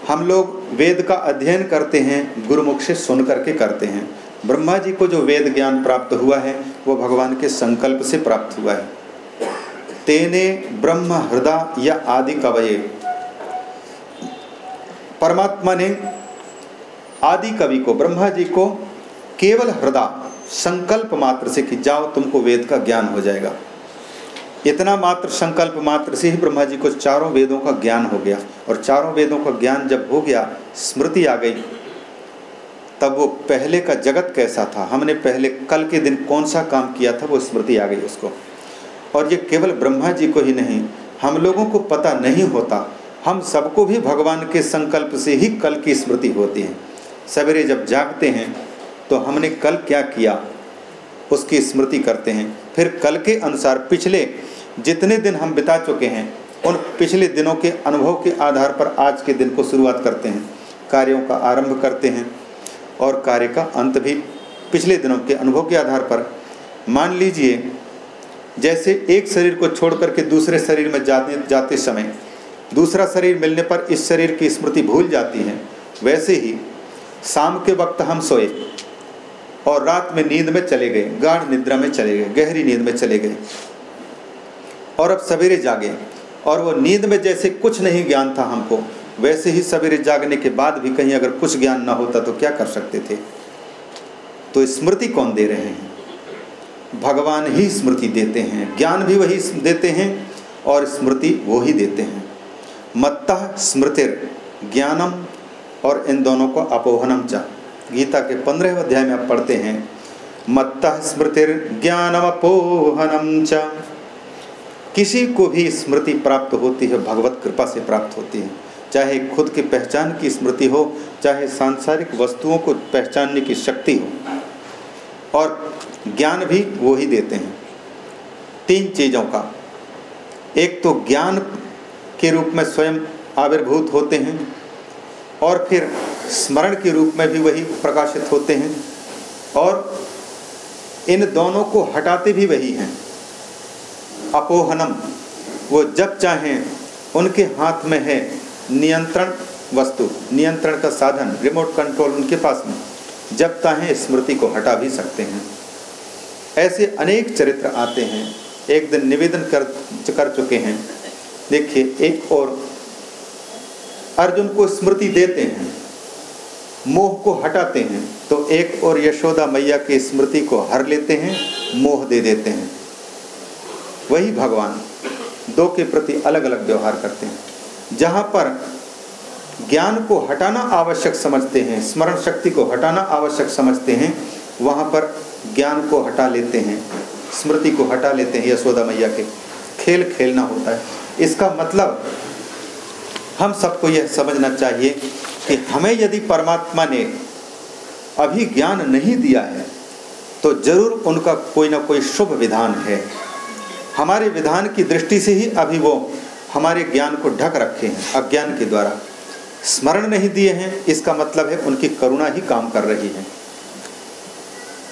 हम लोग वेद का अध्ययन करते हैं, गुरुमुख से सुन करके करते हैं। ब्रह्मा जी को जो वेद ज्ञान प्राप्त हुआ है, वो भगवान के संकल्प से प्राप्त हुआ है। तेने ब्रह्म हृदय या आदि कवये। परमात्मा ने आदि कवि को, ब्रह्मा जी को केवल हृदय संकल्प मात्र से कि जाओ तुमको वेद का ज्ञान हो जाएगा। इतना मात्र संकल्प मात्र से ही ब्रह्मा जी को चारों वेदों का ज्ञान हो गया। और चारों वेदों का ज्ञान जब हो गया, स्मृति आ गई, तब वो पहले का जगत कैसा था? हमने पहले कल के दिन कौन सा काम किया था, वो स्मृति आ गई उसको। और ये केवल ब्रह्मा जी को ही नहीं, हम लोगों को पता नहीं होता। हम सबको भी भगवान के संकल्प से ही कल की स्मृति होती है। सवेरे जब जागते हैं तो हमने कल क्या किया? उसकी स्मृति करते हैं। फिर कल के अनुसार पिछले जितने दिन हम बिता चुके हैं, उन पिछले दिनों के अनुभव के आधार पर आज के दिन को शुरुआत करते हैं, कार्यों का आरंभ करते हैं और कार्य का अंत भी पिछले दिनों के अनुभव के आधार पर। मान लीजिए, जैसे एक शरीर को छोड़ करके दूसरे शरीर में जाते जाते समय दूसरा शरीर मिलने पर इस शरीर की स्मृति भूल जाती है, वैसे ही शाम के वक्त हम सोए और रात में नींद में चले गए, गाढ़ निद्रा में चले गए, गहरी नींद में चले गए। और अब सवेरे जागे, और वो नींद में जैसे कुछ नहीं ज्ञान था हमको, वैसे ही सवेरे जागने के बाद भी कहीं अगर कुछ ज्ञान ना होता तो क्या कर सकते थे? तो स्मृति कौन दे रहे हैं? भगवान ही स्मृति देते हैं, ज्ञान भी वही देते हैं, और स्मृति वो ही देते हैं। मत्ता स्मृतिर ज्ञानम, और इन दोनों को अपोहनम चा। गीता के पंद्रह अध्याय में आप पढ़ते हैं, मत्ता स्मृतिर ज्ञानम अपोहनम चा। किसी को भी स्मृति प्राप्त होती है, भगवत कृपा से प्राप्त होती है। चाहे खुद की पहचान की स्मृति हो, चाहे सांसारिक वस्तुओं को पहचानने की शक्ति हो। और ज्ञान भी वो ही देते हैं। तीन चीज़ों का। एक तो ज्ञान के रूप में स्वयं आविर्भूत होते हैं और फिर स्मरण के रूप में भी वही प्रकाशित होते हैं और इन दोनों को हटाते भी वही हैं। अपोहनम। वो जब चाहें, उनके हाथ में है नियंत्रण वस्तु, नियंत्रण का साधन रिमोट कंट्रोल उनके पास में। जब चाहें, स्मृति को हटा भी सकते हैं। ऐसे अनेक चरित्र आते हैं, एक दिन निवेदन कर कर चुके हैं। देखिए, एक और। अर्जुन को स्मृति देते हैं, मोह को हटाते हैं तो एक और यशोदा मैया की स्मृति को हर लेते हैं, मोह दे देते हैं। वही भगवान दो के प्रति अलग अलग व्यवहार करते हैं। जहाँ पर ज्ञान को हटाना आवश्यक समझते हैं, स्मरण शक्ति को हटाना आवश्यक समझते हैं, वहाँ पर ज्ञान को हटा लेते हैं, स्मृति को हटा लेते हैं यशोदा मैया के। खेल खेलना होता है। इसका मतलब हम सबको यह समझना चाहिए कि हमें यदि परमात्मा ने अभी ज्ञान नहीं दिया है तो ज़रूर उनका कोई ना कोई शुभ विधान है। हमारे विधान की दृष्टि से ही अभी वो हमारे ज्ञान को ढक रखे हैं, अज्ञान के द्वारा। स्मरण नहीं दिए हैं, इसका मतलब है उनकी करुणा ही काम कर रही है।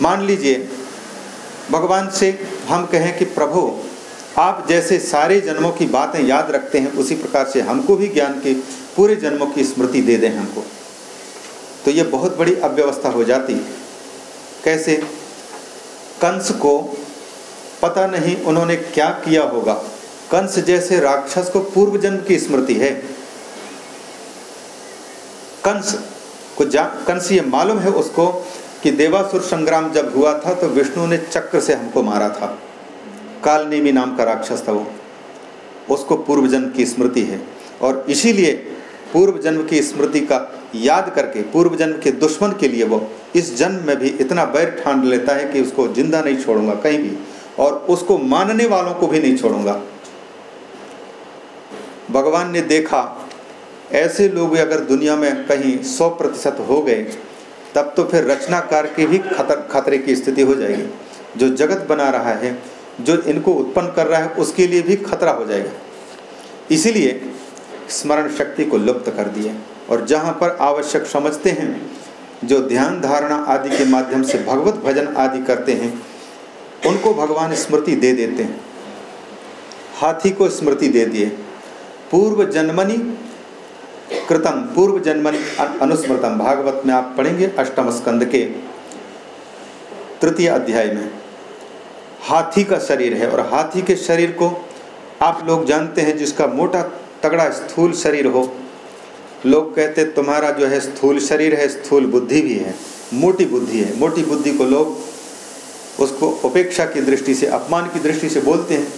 मान लीजिए, भगवान से हम कहें कि प्रभु, आप जैसे सारे जन्मों की बातें याद रखते हैं, उसी प्रकार से हमको भी ज्ञान के पूरे जन्मों की स्मृति दे दें हमको। तो ये बहुत बड़ी अव्यवस्था हो जाती कैसे? कंस को पता नहीं उन्होंने क्या किया होगा। कंस जैसे राक्षस को पूर्व जन्म की स्मृति है। कंस को जा, कंस ये मालूम है उसको कि देवासुर संग्राम जब हुआ था तो विष्णु ने चक्र से हमको मारा था। कालनेमी नाम का राक्षस था वो। उसको पूर्व जन्म की स्मृति है। और इसीलिए पूर्व जन्म की स्मृति का याद करके पूर्व जन्म के दुश्मन के लिए वो इस जन्म में भी इतना बैर ठान लेता है कि उसको ज़िंदा नहीं छोड़ूँगा कहीं भी। और उसको मानने वालों को भी नहीं छोड़ूँगा। भगवान ने देखा, ऐसे लोग अगर दुनिया में कहीं सौ प्रतिशत हो गए, तब तो फिर रचनाकार की भी खतर खतरे की स्थिति हो जाएगी। जो जगत बना रहा है, जो इनको उत्पन्न कर रहा है, उसके लिए भी खतरा हो जाएगा। इसीलिए स्मरण शक्ति को लुप्त कर दिए और जहाँ पर आवश्यक समझते हैं, जो ध्यान धारणा आदि के माध्यम से भगवत भजन आदि करते हैं उनको भगवान स्मृति दे देते हैं। हाथी को स्मृति दे दिए। पूर्व जन्मनि कृतम, पूर्व जन्मनि अनुस्मृतम। भागवत में आप पढ़ेंगे अष्टम स्कंद के तृतीय अध्याय में। हाथी का शरीर है और हाथी के शरीर को आप लोग जानते हैं जिसका मोटा तगड़ा स्थूल शरीर हो। लोग कहते तुम्हारा जो है स्थूल शरीर है, स्थूल बुद्धि भी है। मोटी बुद्धि है। मोटी बुद्धि को लोग उसको उपेक्षा की दृष्टि से, अपमान की दृष्टि से बोलते हैं।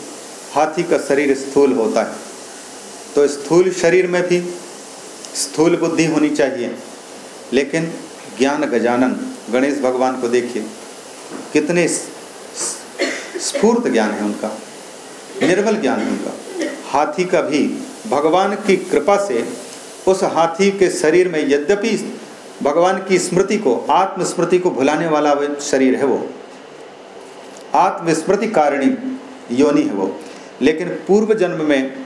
हाथी का शरीर स्थूल होता है। तो स्थूल शरीर में भी स्थूल बुद्धि होनी चाहिए। लेकिन ज्ञान गजानन, गणेश भगवान को देखिए। कितने स्फूर्त ज्ञान है उनका। निर्बल ज्ञान है उनका। हाथी का भी, भगवान की कृपा से उस हाथी के शरीर में यद्यपि भगवान की स्मृति को, आत्मस्मृति को भुलाने वाला शरीर है वो। आत्मस्मृति कारिणी योनि है वो। लेकिन पूर्व जन्म में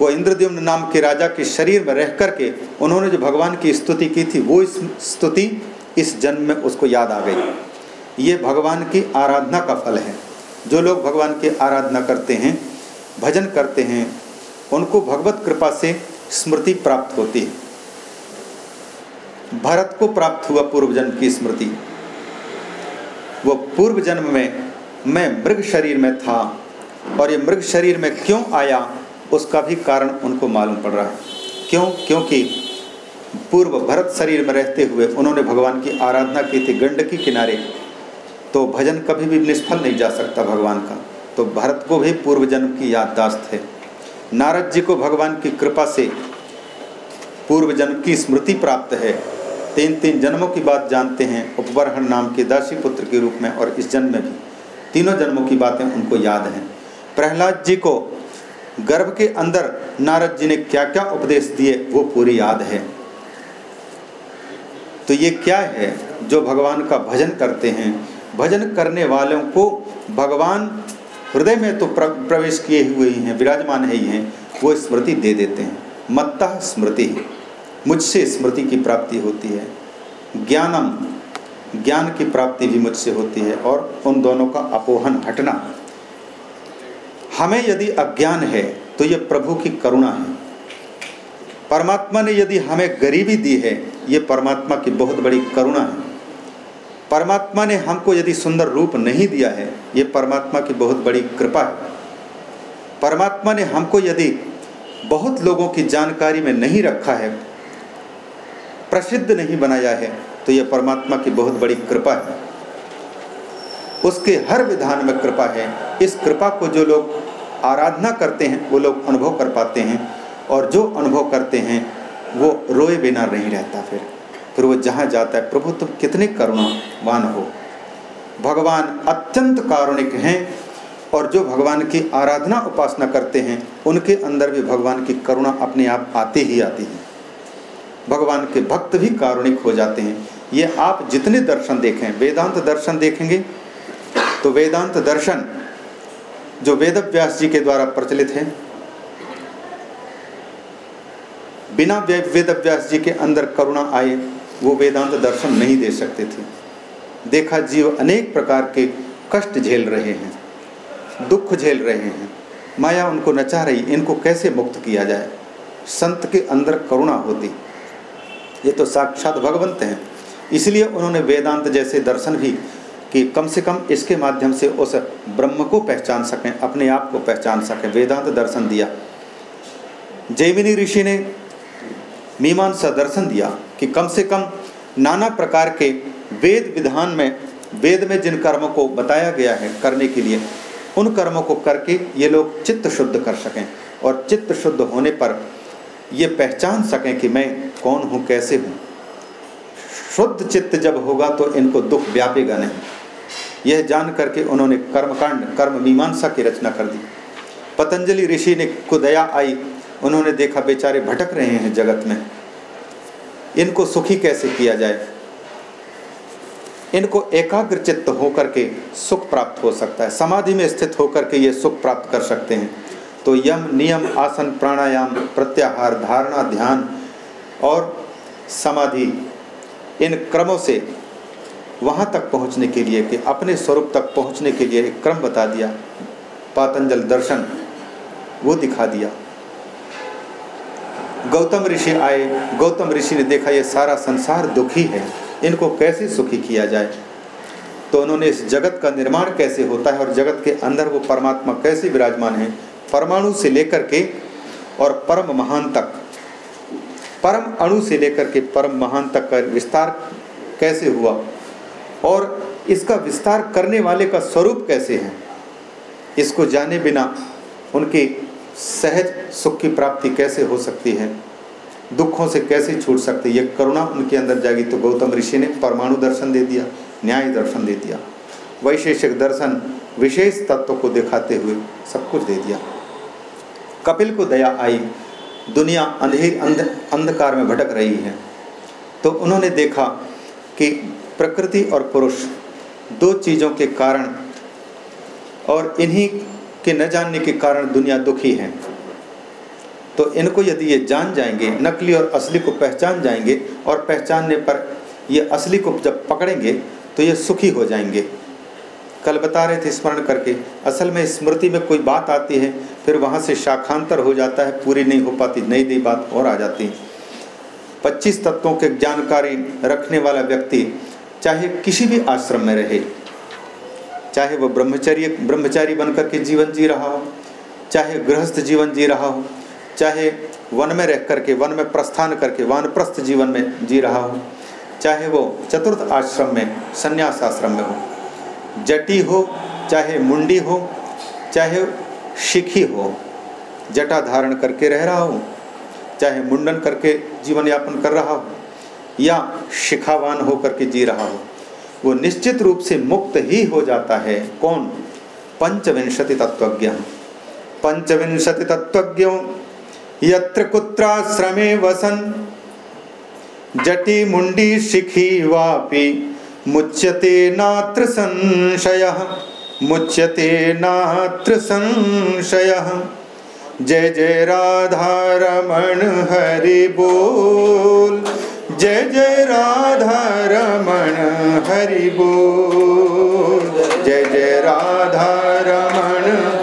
वो इंद्रद्युम्न नाम के राजा के शरीर में रह करके उन्होंने जो भगवान की स्तुति की थी, वो इस स्तुति इस जन्म में उसको याद आ गई। ये भगवान की आराधना का फल है। जो लोग भगवान की आराधना करते हैं, भजन करते हैं, उनको भगवत कृपा से स्मृति प्राप्त होती है। भरत को प्राप्त हुआ पूर्व जन्म की स्मृति। वो पूर्व जन्म में मैं मृग शरीर में था और ये मृग शरीर में क्यों आया, उसका भी कारण उनको मालूम पड़ रहा है। क्यों? क्योंकि पूर्व भरत शरीर में रहते हुए उन्होंने भगवान की आराधना की थी गंडकी किनारे तो भजन कभी भी निष्फल नहीं जा सकता भगवान का। तो भरत को भी पूर्व जन्म की याददाश्त है। नारद जी को भगवान की कृपा से पूर्व जन्म की स्मृति प्राप्त है। तीन तीन जन्मों की बात जानते हैं उपवरहण नाम के दासी पुत्र के रूप में और इस जन्म में भी। तीनों जन्मों की बातें उनको याद हैं। प्रहलाद जी को गर्भ के अंदर नारद जी ने क्या क्या उपदेश दिए, वो पूरी याद है। तो ये क्या है जो भगवान का भजन करते हैं? भजन करने वालों को भगवान हृदय में तो प्रवेश किए हुए ही हैं, विराजमान है ही हैं, वो स्मृति दे देते हैं। मत्ता स्मृति। मुझसे स्मृति की प्राप्ति होती है। ज्ञानम, ज्ञान की प्राप्ति भी मुझसे होती है और उन दोनों का अपोहन हटना। हमें यदि अज्ञान है तो ये प्रभु की करुणा है। परमात्मा ने यदि हमें गरीबी दी है ये परमात्मा की बहुत बड़ी करुणा है। परमात्मा ने हमको यदि सुंदर रूप नहीं दिया है ये परमात्मा की बहुत बड़ी कृपा है। परमात्मा ने हमको यदि बहुत लोगों की जानकारी में नहीं रखा है प्रसिद्ध नहीं बनाया है तो यह परमात्मा की बहुत बड़ी कृपा है। उसके हर विधान में कृपा है। इस कृपा को जो लोग आराधना करते हैं, वो लोग अनुभव कर पाते हैं और जो अनुभव करते हैं, वो रोए बिना नहीं रहता फिर। फिर वो जहाँ जाता है, प्रभु, तुम कितने करुणावान हो। भगवान अत्यंत कारुणिक हैं और जो भगवान की आराधना उपासना करते हैं, उनके अंदर भी भगवान की करुणा अपने आप आती ही आती है। भगवान के भक्त भी कारुणिक हो जाते हैं। ये आप जितने दर्शन देखें, वेदांत दर्शन देखेंगे तो वेदांत दर्शन जो वेद व्यास जी के द्वारा प्रचलित है, बिना वेद व्यास जी के अंदर करुणा आए, वो वेदांत दर्शन नहीं दे सकते थे। देखा जीव अनेक प्रकार के कष्ट झेल रहे हैं, दुख झेल रहे हैं। माया उनको नचा रही, इनको कैसे मुक्त किया जाए? संत के अंदर करुणा होती। ये तो साक्षात भगवंत हैं। इसलिए उन्होंने वेदांत जैसे दर्शन भी कि कम से कम इसके माध्यम से उस ब्रह्म को पहचान सकें, अपने आप को पहचान सकें। वेदांत दर्शन दिया। जैमिनी ऋषि ने मीमांसा दर्शन दिया कि कम से कम नाना प्रकार के वेद विधान में, वेद में जिन कर्मों को बताया गया है करने के लिए, उन कर्मों को करके ये लोग चित्त शुद्ध कर सकें। और चित्त शुद्ध होने पर ये पहचान सकें कि मैं कौन हूँ, कैसे हूँ। शुद्ध चित्त जब होगा तो इनको दुख व्यापेगा नहीं। यह जान करके उन्होंने कर्मकांड कर्म मीमांसा की रचना कर दी। पतंजलि ऋषि ने को दया आई। उन्होंने देखा बेचारे भटक रहे हैं जगत में। इनको सुखी कैसे किया जाए? इनको एकाग्र चित्त होकर के सुख प्राप्त हो सकता है। समाधि में स्थित होकर के ये सुख प्राप्त कर सकते हैं। तो यम नियम आसन प्राणायाम प्रत्याहार धारणा ध्यान और समाधि इन क्रमों से वहाँ तक पहुँचने के लिए कि अपने स्वरूप तक पहुँचने के लिए एक क्रम बता दिया, पातंजल दर्शन, वो दिखा दिया। गौतम ऋषि आए, गौतम ऋषि ने देखा ये सारा संसार दुखी है, इनको कैसे सुखी किया जाए? तो उन्होंने इस जगत का निर्माण कैसे होता है और जगत के अंदर वो परमात्मा कैसे विराजमान है? परमाणु से लेकर के और परम महान तक। परम अणु से लेकर के परम महान तक का विस्तार कैसे हुआ? और इसका विस्तार करने वाले का स्वरूप कैसे है? इसको जाने बिना उनके सहज सुख की प्राप्ति कैसे हो सकती है? दुखों से कैसे छूट सकती है? करुणा उनके अंदर जागी तो गौतम ऋषि ने परमाणु दर्शन दे दिया, न्याय दर्शन दे दिया। वैशेषिक दर्शन, विशेष तत्व को दिखाते हुए सब कुछ दे दिया। कपिल को दया आई। दुनिया अंधेर अंध, अंधकार में भटक रही है। तो उन्होंने देखा कि प्रकृति और पुरुष दो चीज़ों के कारण और इन्हीं के न जानने के कारण दुनिया दुखी है। तो इनको यदि ये जान जाएँगे, नकली और असली को पहचान जाएँगे और पहचानने पर ये असली को जब पकड़ेंगे तो ये सुखी हो जाएँगे। कल बता रहे थे स्मरण करके। असल में स्मृति में कोई बात आती है, फिर वहाँ से शाखांतर हो जाता है, पूरी नहीं हो पाती, नई नई बात और आ जाती है। पच्चीस तत्वों के जानकारी रखने वाला व्यक्ति, चाहे किसी भी आश्रम में रहे, चाहे वो ब्रह्मचर्य, ब्रह्मचारी बनकर के जीवन जी रहा हो, चाहे गृहस्थ जीवन जी रहा हो, चाहे वन में रह करके, वन में प्रस्थान करके, वानप्रस्थ जीवन में जी रहा हो, चाहे वो चतुर्थ आश्रम में, संन्यास आश्रम में हो। जटी हो, चाहे मुंडी हो, चाहे शिखी हो, जटा धारण करके रह रहा हो, चाहे मुंडन करके जीवन यापन कर रहा हो, या शिखावान होकर के जी रहा हो, वो निश्चित रूप से मुक्त ही हो जाता है। कौन? पंचविंशति तत्वज्ञ। पंचविंशति तत्वज्ञों। यत्र कुत्राश्रमे वसन। जटी मुंडी शिखी वापी। मुच्यते नात्र संशय, मुच्यते नात्र संशय। जय जय राधा रमण हरि बोल। जय जय राधा रमण हरि बोल। जय जय राधा रमण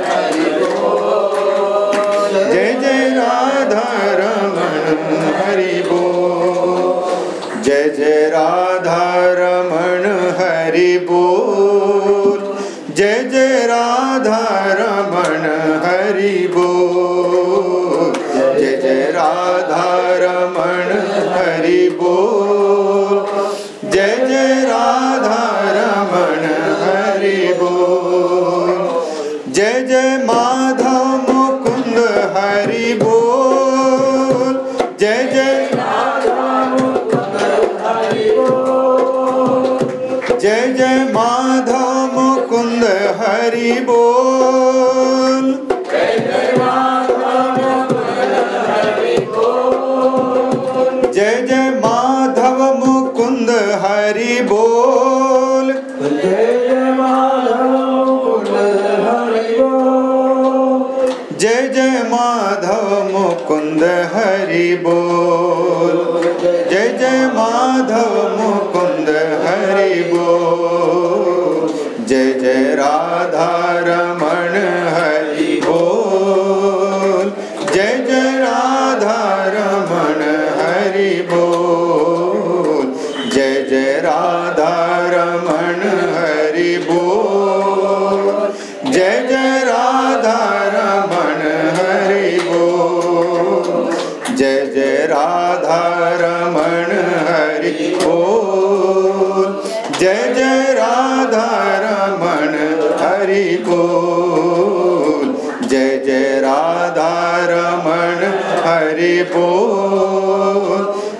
बोल। जय जय माधव मुकुंद हरि बोल। जय जय राधा रमण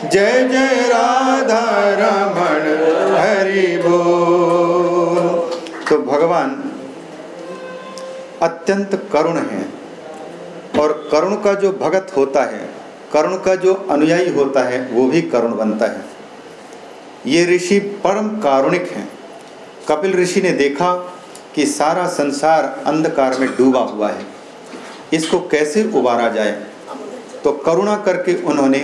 जय जय राधा रमण तो भगवान अत्यंत करुण है और करुण का जो भगत होता है, करुण का जो अनुयायी होता है, वो भी करुण बनता है। ये ऋषि परम कारुणिक हैं। कपिल ऋषि ने देखा कि सारा संसार अंधकार में डूबा हुआ है। इसको कैसे उबारा जाए? तो करुणा करके उन्होंने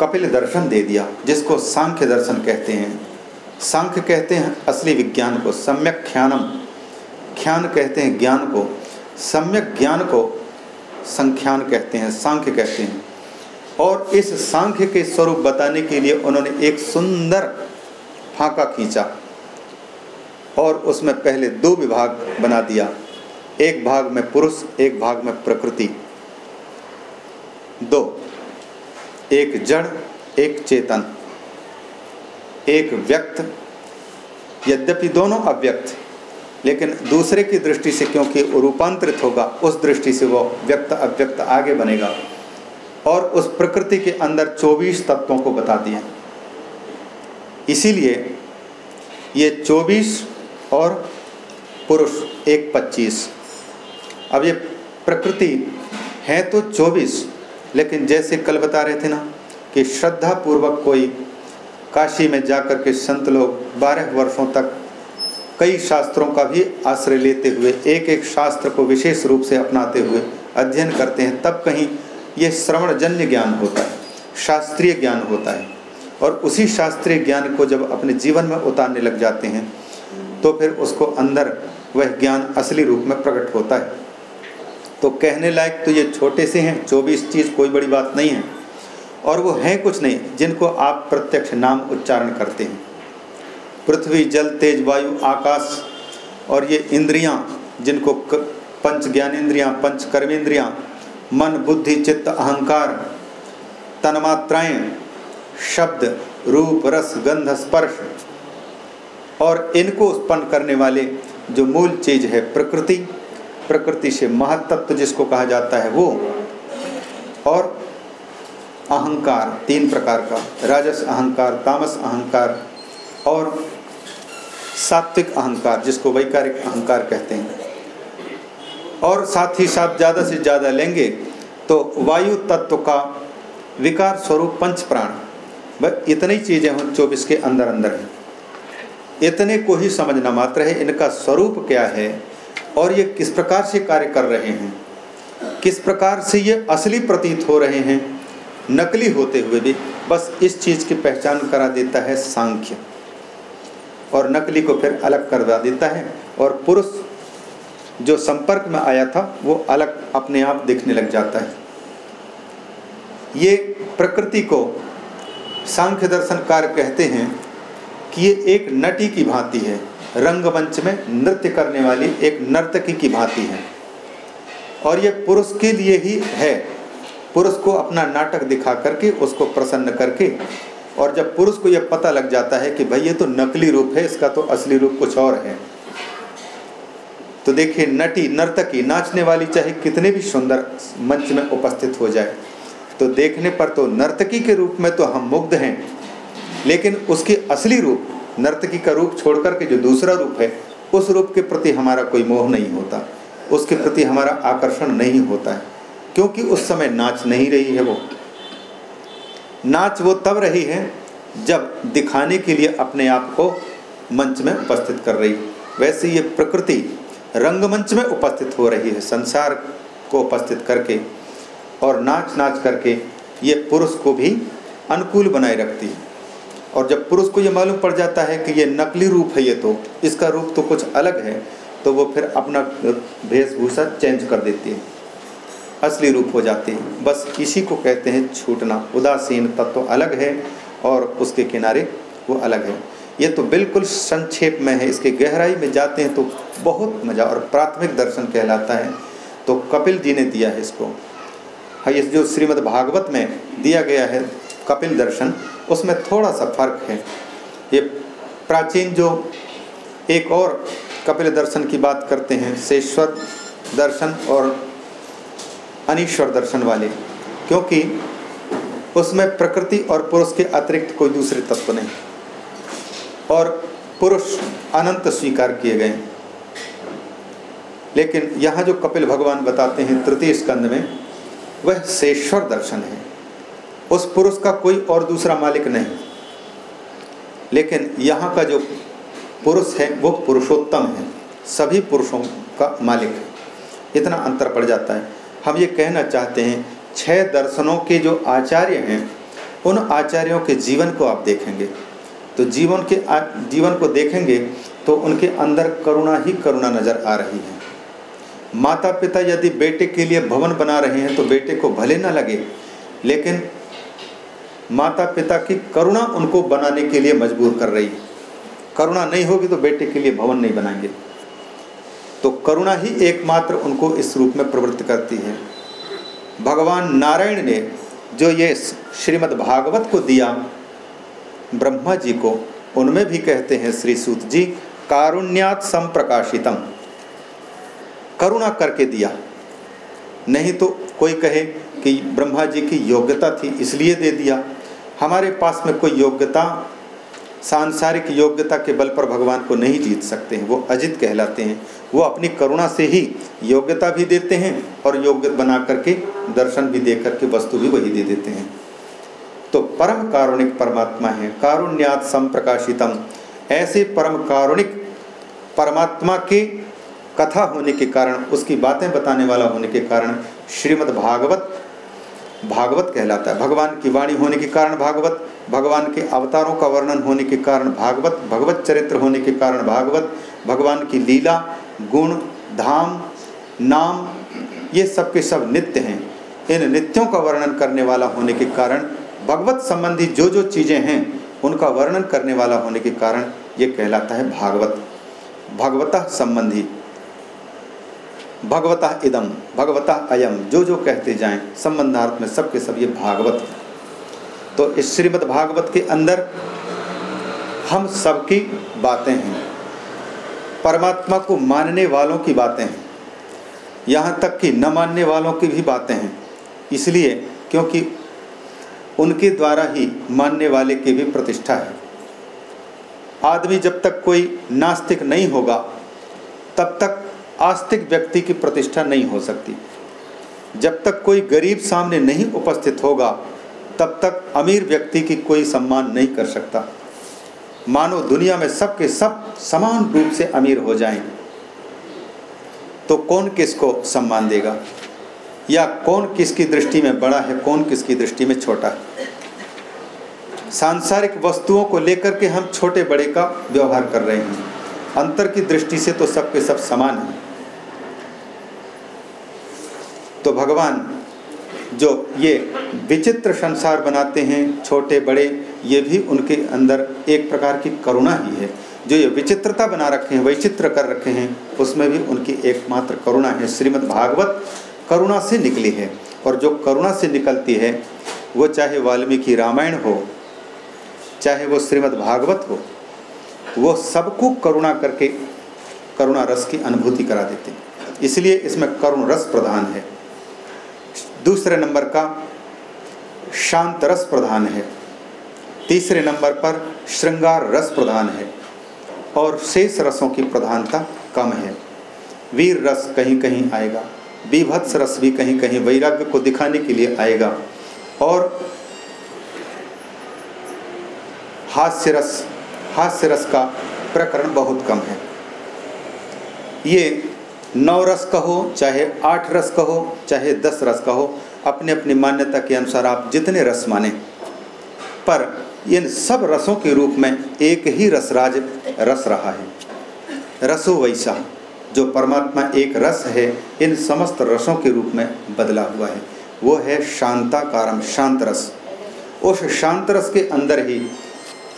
कपिल दर्शन दे दिया, जिसको सांख्य दर्शन कहते हैं। सांख्य कहते हैं असली विज्ञान को, सम्यक ख्यानम ख्यान कहते हैं ज्ञान को, सम्यक ज्ञान को संख्यान कहते हैं, सांख्य कहते हैं। और इस सांख्य के स्वरूप बताने के लिए उन्होंने एक सुंदर फाका खींचा और उसमें पहले दो विभाग बना दिया। एक भाग में पुरुष, एक भाग में प्रकृति। दो। एक जड़, एक चेतन। एक व्यक्त। यद्यपि दोनों अव्यक्त, लेकिन दूसरे की दृष्टि से क्योंकि रूपांतरित होगा, उस दृष्टि से वो व्यक्त अव्यक्त आगे बनेगा। और उस प्रकृति के अंदर 24 तत्वों को बता दिए। इसीलिए ये 24 और पुरुष एक 25 अब ये प्रकृति है तो 24 लेकिन जैसे कल बता रहे थे ना कि श्रद्धा पूर्वक कोई काशी में जाकर के संत लोग बारह वर्षों तक कई शास्त्रों का भी आश्रय लेते हुए एक एक शास्त्र को विशेष रूप से अपनाते हुए अध्ययन करते हैं, तब कहीं ये श्रवणजन्य ज्ञान होता है, शास्त्रीय ज्ञान होता है। और उसी शास्त्रीय ज्ञान को जब अपने जीवन में उतारने लग जाते हैं तो फिर उसको अंदर वह ज्ञान असली रूप में प्रकट होता है। तो कहने लायक तो ये छोटे से हैं चौबीस चीज़ कोई बड़ी बात नहीं है। और वो हैं कुछ नहीं, जिनको आप प्रत्यक्ष नाम उच्चारण करते हैं। पृथ्वी, जल, तेज, वायु, आकाश और ये इंद्रियाँ, जिनको पंच ज्ञानेन्द्रियाँ पंच कर्मेंद्रियाँ, मन, बुद्धि, चित्त, अहंकार, तन्मात्राएँ, शब्द, रूप, रस, गंध, स्पर्श और इनको उत्पन्न करने वाले जो मूल चीज़ है प्रकृति प्रकृति से महत्त्व जिसको कहा जाता है वो और अहंकार, तीन प्रकार का, राजस अहंकार, तामस अहंकार और सात्विक अहंकार, जिसको वैकारिक अहंकार कहते हैं। और साथ ही साथ ज़्यादा से ज़्यादा लेंगे तो वायु तत्व का विकार स्वरूप पंच प्राण। बस इतनी चीज़ें हों चौबीस के अंदर अंदर हैं। इतने को ही समझना मात्र है, इनका स्वरूप क्या है? और ये किस प्रकार से कार्य कर रहे हैं? किस प्रकार से ये असली प्रतीत हो रहे हैं? नकली होते हुए भी बस इस चीज़ की पहचान करा देता है सांख्य। और नकली को फिर अलग करवा देता है। और पुरुष जो संपर्क में आया था, वो अलग अपने आप दिखने लग जाता है। ये प्रकृति को सांख्य दर्शनकार कहते हैं कि ये एक नटी की भांति है। रंगमंच में नृत्य करने वाली एक नर्तकी की भांति है। और ये पुरुष के लिए ही है। पुरुष को अपना नाटक दिखा करके, उसको प्रसन्न करके, और जब पुरुष को यह पता लग जाता है कि भाई ये तो नकली रूप है, इसका तो असली रूप कुछ और है। तो देखिए, नटी, नर्तकी, नाचने वाली चाहे कितने भी सुंदर मंच में उपस्थित हो जाए तो देखने पर तो नर्तकी के रूप में तो हम मुग्ध हैं, लेकिन उसके असली रूप नर्तकी का रूप छोड़ करके जो दूसरा रूप है, उस रूप के प्रति हमारा कोई मोह नहीं होता। उसके प्रति हमारा आकर्षण नहीं होता है, क्योंकि उस समय नाच नहीं रही है वो। नाच वो तब रही है, जब दिखाने के लिए अपने आप को मंच में उपस्थित कर रही। वैसे ये प्रकृति रंगमंच में उपस्थित हो रही है, संसार को उपस्थित करके और नाच नाच करके ये पुरुष को भी अनुकूल बनाए रखती है। और जब पुरुष को ये मालूम पड़ जाता है कि ये नकली रूप है ये तो इसका रूप तो कुछ अलग है तो वो फिर अपना वेशभूषा चेंज कर देती है। असली रूप हो जाती है। बस इसी को कहते हैं छूटना। उदासीन तत्व तो अलग है और उसके किनारे वो अलग है। ये तो बिल्कुल संक्षेप में है। इसके गहराई में जाते हैं तो बहुत मज़ा और प्राथमिक दर्शन कहलाता है। तो कपिल जी ने दिया है इसको। हाँ इस जो श्रीमद् भागवत में दिया गया है कपिल दर्शन, उसमें थोड़ा सा फ़र्क है। ये प्राचीन जो एक और कपिल दर्शन की बात करते हैं, शेश्वर दर्शन और अनिश्वर दर्शन वाले, क्योंकि उसमें प्रकृति और पुरुष के अतिरिक्त कोई दूसरे तत्व नहीं। और पुरुष अनंत स्वीकार किए गए। लेकिन यहाँ जो कपिल भगवान बताते हैं तृतीय स्कंद में, वह शेश्वर दर्शन है। उस पुरुष का कोई और दूसरा मालिक नहीं। लेकिन यहाँ का जो पुरुष है, वो पुरुषोत्तम है। सभी पुरुषों का मालिक है। इतना अंतर पड़ जाता है। हम ये कहना चाहते हैं, छह दर्शनों के जो आचार्य हैं, उन आचार्यों के जीवन को आप देखेंगे। तो जीवन के जीवन को देखेंगे तो उनके अंदर करुणा ही करुणा नज़र आ रही है। माता पिता यदि बेटे के लिए भवन बना रहे हैं तो बेटे को भले ना लगे, लेकिन माता पिता की करुणा उनको बनाने के लिए मजबूर कर रही। है करुणा नहीं होगी तो बेटे के लिए भवन नहीं बनाएँगे। तो करुणा ही एकमात्र उनको इस रूप में प्रवृत्त करती है। भगवान नारायण ने जो ये श्रीमद् भागवत को दिया, ब्रह्मा जी को, उनमें भी कहते हैं श्री सूत जी, कारुण्यात संप्रकाशितम। करुणा करके दिया। नहीं तो कोई कहे कि ब्रह्मा जी की योग्यता थी, इसलिए दे दिया। हमारे पास में कोई योग्यता, सांसारिक योग्यता के बल पर भगवान को नहीं जीत सकते हैं, वो अजित कहलाते हैं। वो अपनी करुणा से ही योग्यता भी देते हैं और योग्य बना करके दर्शन भी दे करके वस्तु भी वही दे देते हैं। तो परम कारुणिक परमात्मा है, कारुण्यात संप्रकाशितम। ऐसे परम कारुणिक परमात्मा के कथा होने के कारण, उसकी बातें बताने वाला होने के कारण श्रीमद् भागवत भागवत कहलाता है। भगवान की वाणी होने के कारण भागवत, भगवान के अवतारों का वर्णन होने के कारण भागवत, भगवत चरित्र होने के कारण भागवत, भगवान की लीला, गुण, धाम, नाम, ये सब के सब नित्य हैं। इन नित्यों का वर्णन करने वाला होने के कारण, भगवत संबंधी जो जो चीज़ें हैं, उनका वर्णन करने वाला होने के कारण ये कहलाता है भागवत। भगवता संबंधी भगवता इदम भगवता अयम जो जो कहते जाएँ, संबंधार्थ में सबके सब ये भागवत तो इस श्रीमद् भागवत के अंदर हम सबकी बातें हैं। परमात्मा को मानने वालों की बातें हैं। यहाँ तक कि न मानने वालों की भी बातें हैं। इसलिए क्योंकि उनके द्वारा ही मानने वाले की भी प्रतिष्ठा है। आदमी जब तक कोई नास्तिक नहीं होगा, तब तक आस्तिक व्यक्ति की प्रतिष्ठा नहीं हो सकती। जब तक कोई गरीब सामने नहीं उपस्थित होगा, तब तक अमीर व्यक्ति की कोई सम्मान नहीं कर सकता। मानो दुनिया में सबके सब समान रूप से अमीर हो जाएँ तो कौन किसको सम्मान देगा? या कौन किसकी दृष्टि में बड़ा है, कौन किसकी दृष्टि में छोटा है? सांसारिक वस्तुओं को लेकर के हम छोटे बड़े का व्यवहार कर रहे हैं। अंतर की दृष्टि से तो सबके सब समान हैं। तो भगवान जो ये विचित्र संसार बनाते हैं, छोटे, बड़े, ये भी उनके अंदर एक प्रकार की करुणा ही है। जो ये विचित्रता बना रखे हैं, वैचित्र कर रखे हैं, उसमें भी उनकी एकमात्र करुणा है। श्रीमद् भागवत करुणा से निकली है और जो करुणा से निकलती है, वो चाहे वाल्मीकि रामायण हो, चाहे वो श्रीमद् भागवत हो, वो सबको करुणा करके, करुणा रस की अनुभूति करा देते हैं। इसलिए इसमें करुण रस प्रधान है। दूसरे नंबर का शांत रस प्रधान है। तीसरे नंबर पर श्रृंगार रस प्रधान है और शेष रसों की प्रधानता कम है। वीर रस कहीं कहीं आएगा विभत्स रस भी कहीं कहीं वैराग्य को दिखाने के लिए आएगा और हास्य रस हास्य रस का प्रकरण बहुत कम है। ये नौ रस कहो, चाहे आठ रस कहो, चाहे दस रस कहो अपने अपनी मान्यता के अनुसार आप जितने रस माने। पर इन सब रसों के रूप में एक ही रसराज रस रहा है। रसो वैसा, जो परमात्मा एक रस है, इन समस्त रसों के रूप में बदला हुआ है। वो है शांताकारम, शांत रस। उस शांत रस के अंदर ही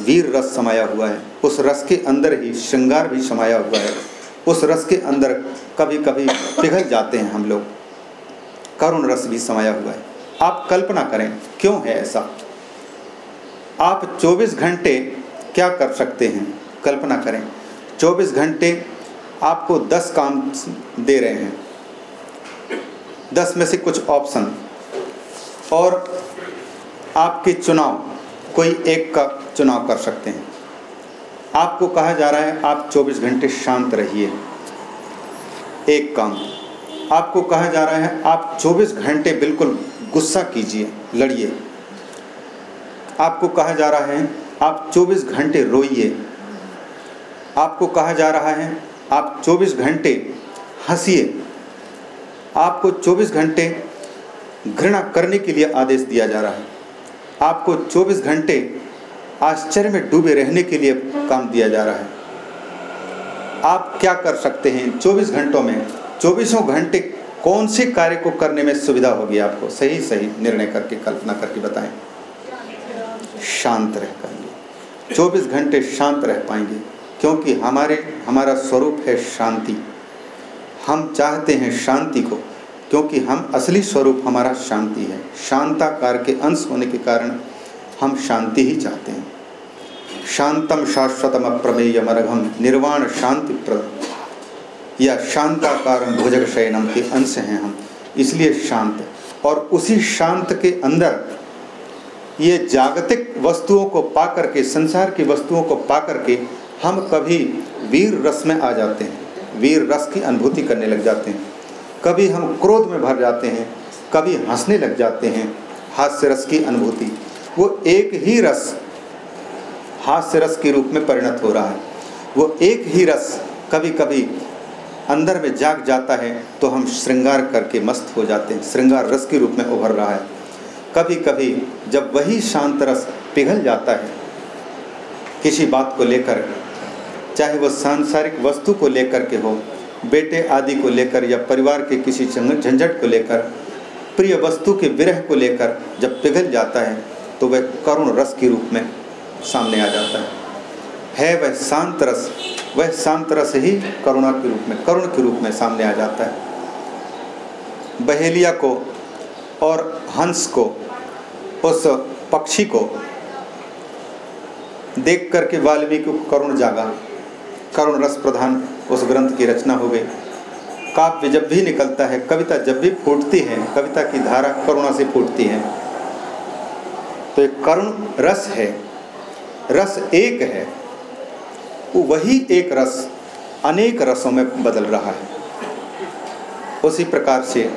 वीर रस समाया हुआ है। उस रस के अंदर ही श्रृंगार भी समाया हुआ है। उस रस के अंदर कभी कभी पिघल जाते हैं हम लोग। करुण रस भी समाया हुआ है। आप कल्पना करें, क्यों है ऐसा? आप 24 घंटे क्या कर सकते हैं? कल्पना करें। 24 घंटे आपको 10 काम दे रहे हैं। 10 में से कुछ ऑप्शन। और आपके चुनाव, कोई एक का चुनाव कर सकते हैं। आपको कहा जा रहा है, आप 24 घंटे शांत रहिए। एक काम आपको कहा जा रहा है, आप 24 घंटे बिल्कुल गुस्सा कीजिए, लड़िए। आपको कहा जा रहा है, आप 24 घंटे रोइए। आपको कहा जा रहा है, आप 24 घंटे हंसिए। आपको 24 घंटे घृणा करने के लिए आदेश दिया जा रहा है। आपको 24 घंटे आश्चर्य में डूबे रहने के लिए काम दिया जा रहा है। आप क्या कर सकते हैं? 24 घंटों में, चौबीसों घंटे कौन से कार्य को करने में सुविधा होगी आपको? सही सही निर्णय करके, कल्पना करके बताएँ। शांत रह पाएँगे। चौबीस घंटे शांत रह पाएँगे, क्योंकि हमारे, हमारा स्वरूप है शांति। हम चाहते हैं शांति को, क्योंकि हम असली स्वरूप हमारा शांति है। शांताकार के अंश होने के कारण हम शांति ही चाहते हैं। शांतम शाश्वतम अप्रमेय मरघम निर्वाण शांति प्रद या शांताकार भुजग शयनम के अंश हैं हम। इसलिए शांत। और उसी शांत के अंदर ये जागतिक वस्तुओं को पा करके संसार की वस्तुओं को पा करके हम कभी वीर रस में आ जाते हैं। वीर रस की अनुभूति करने लग जाते हैं। कभी हम क्रोध में भर जाते हैं, कभी हंसने लग जाते हैं। हास्य रस की अनुभूति। वो एक ही रस हास्य रस के रूप में परिणत हो रहा है। वो एक ही रस कभी कभी अंदर में जाग जाता है तो हम श्रृंगार करके मस्त हो जाते हैं। श्रृंगार रस के रूप में उभर रहा है। कभी कभी जब वही शांत रस पिघल जाता है, किसी बात को लेकर, चाहे वो सांसारिक वस्तु को लेकर के हो, बेटे आदि को लेकर या परिवार के किसी झंझट को लेकर, प्रिय वस्तु के विरह को लेकर जब पिघल जाता है तो वह करुण रस के रूप में सामने आ जाता है। है वह शांत रस वह शांत रस ही करुणा के रूप में, करुण के रूप में सामने आ जाता है। बहेलिया को और हंस को, उस पक्षी को देख करके वाल्मीकि करुण जागा। करुण रस प्रधान उस ग्रंथ की रचना हो गई। काव्य जब भी निकलता है, कविता जब भी फूटती है, कविता की धारा करुणा से फूटती है। तो एक करुण रस है। रस एक है वो वही एक रस अनेक रसों में बदल रहा है। उसी प्रकार से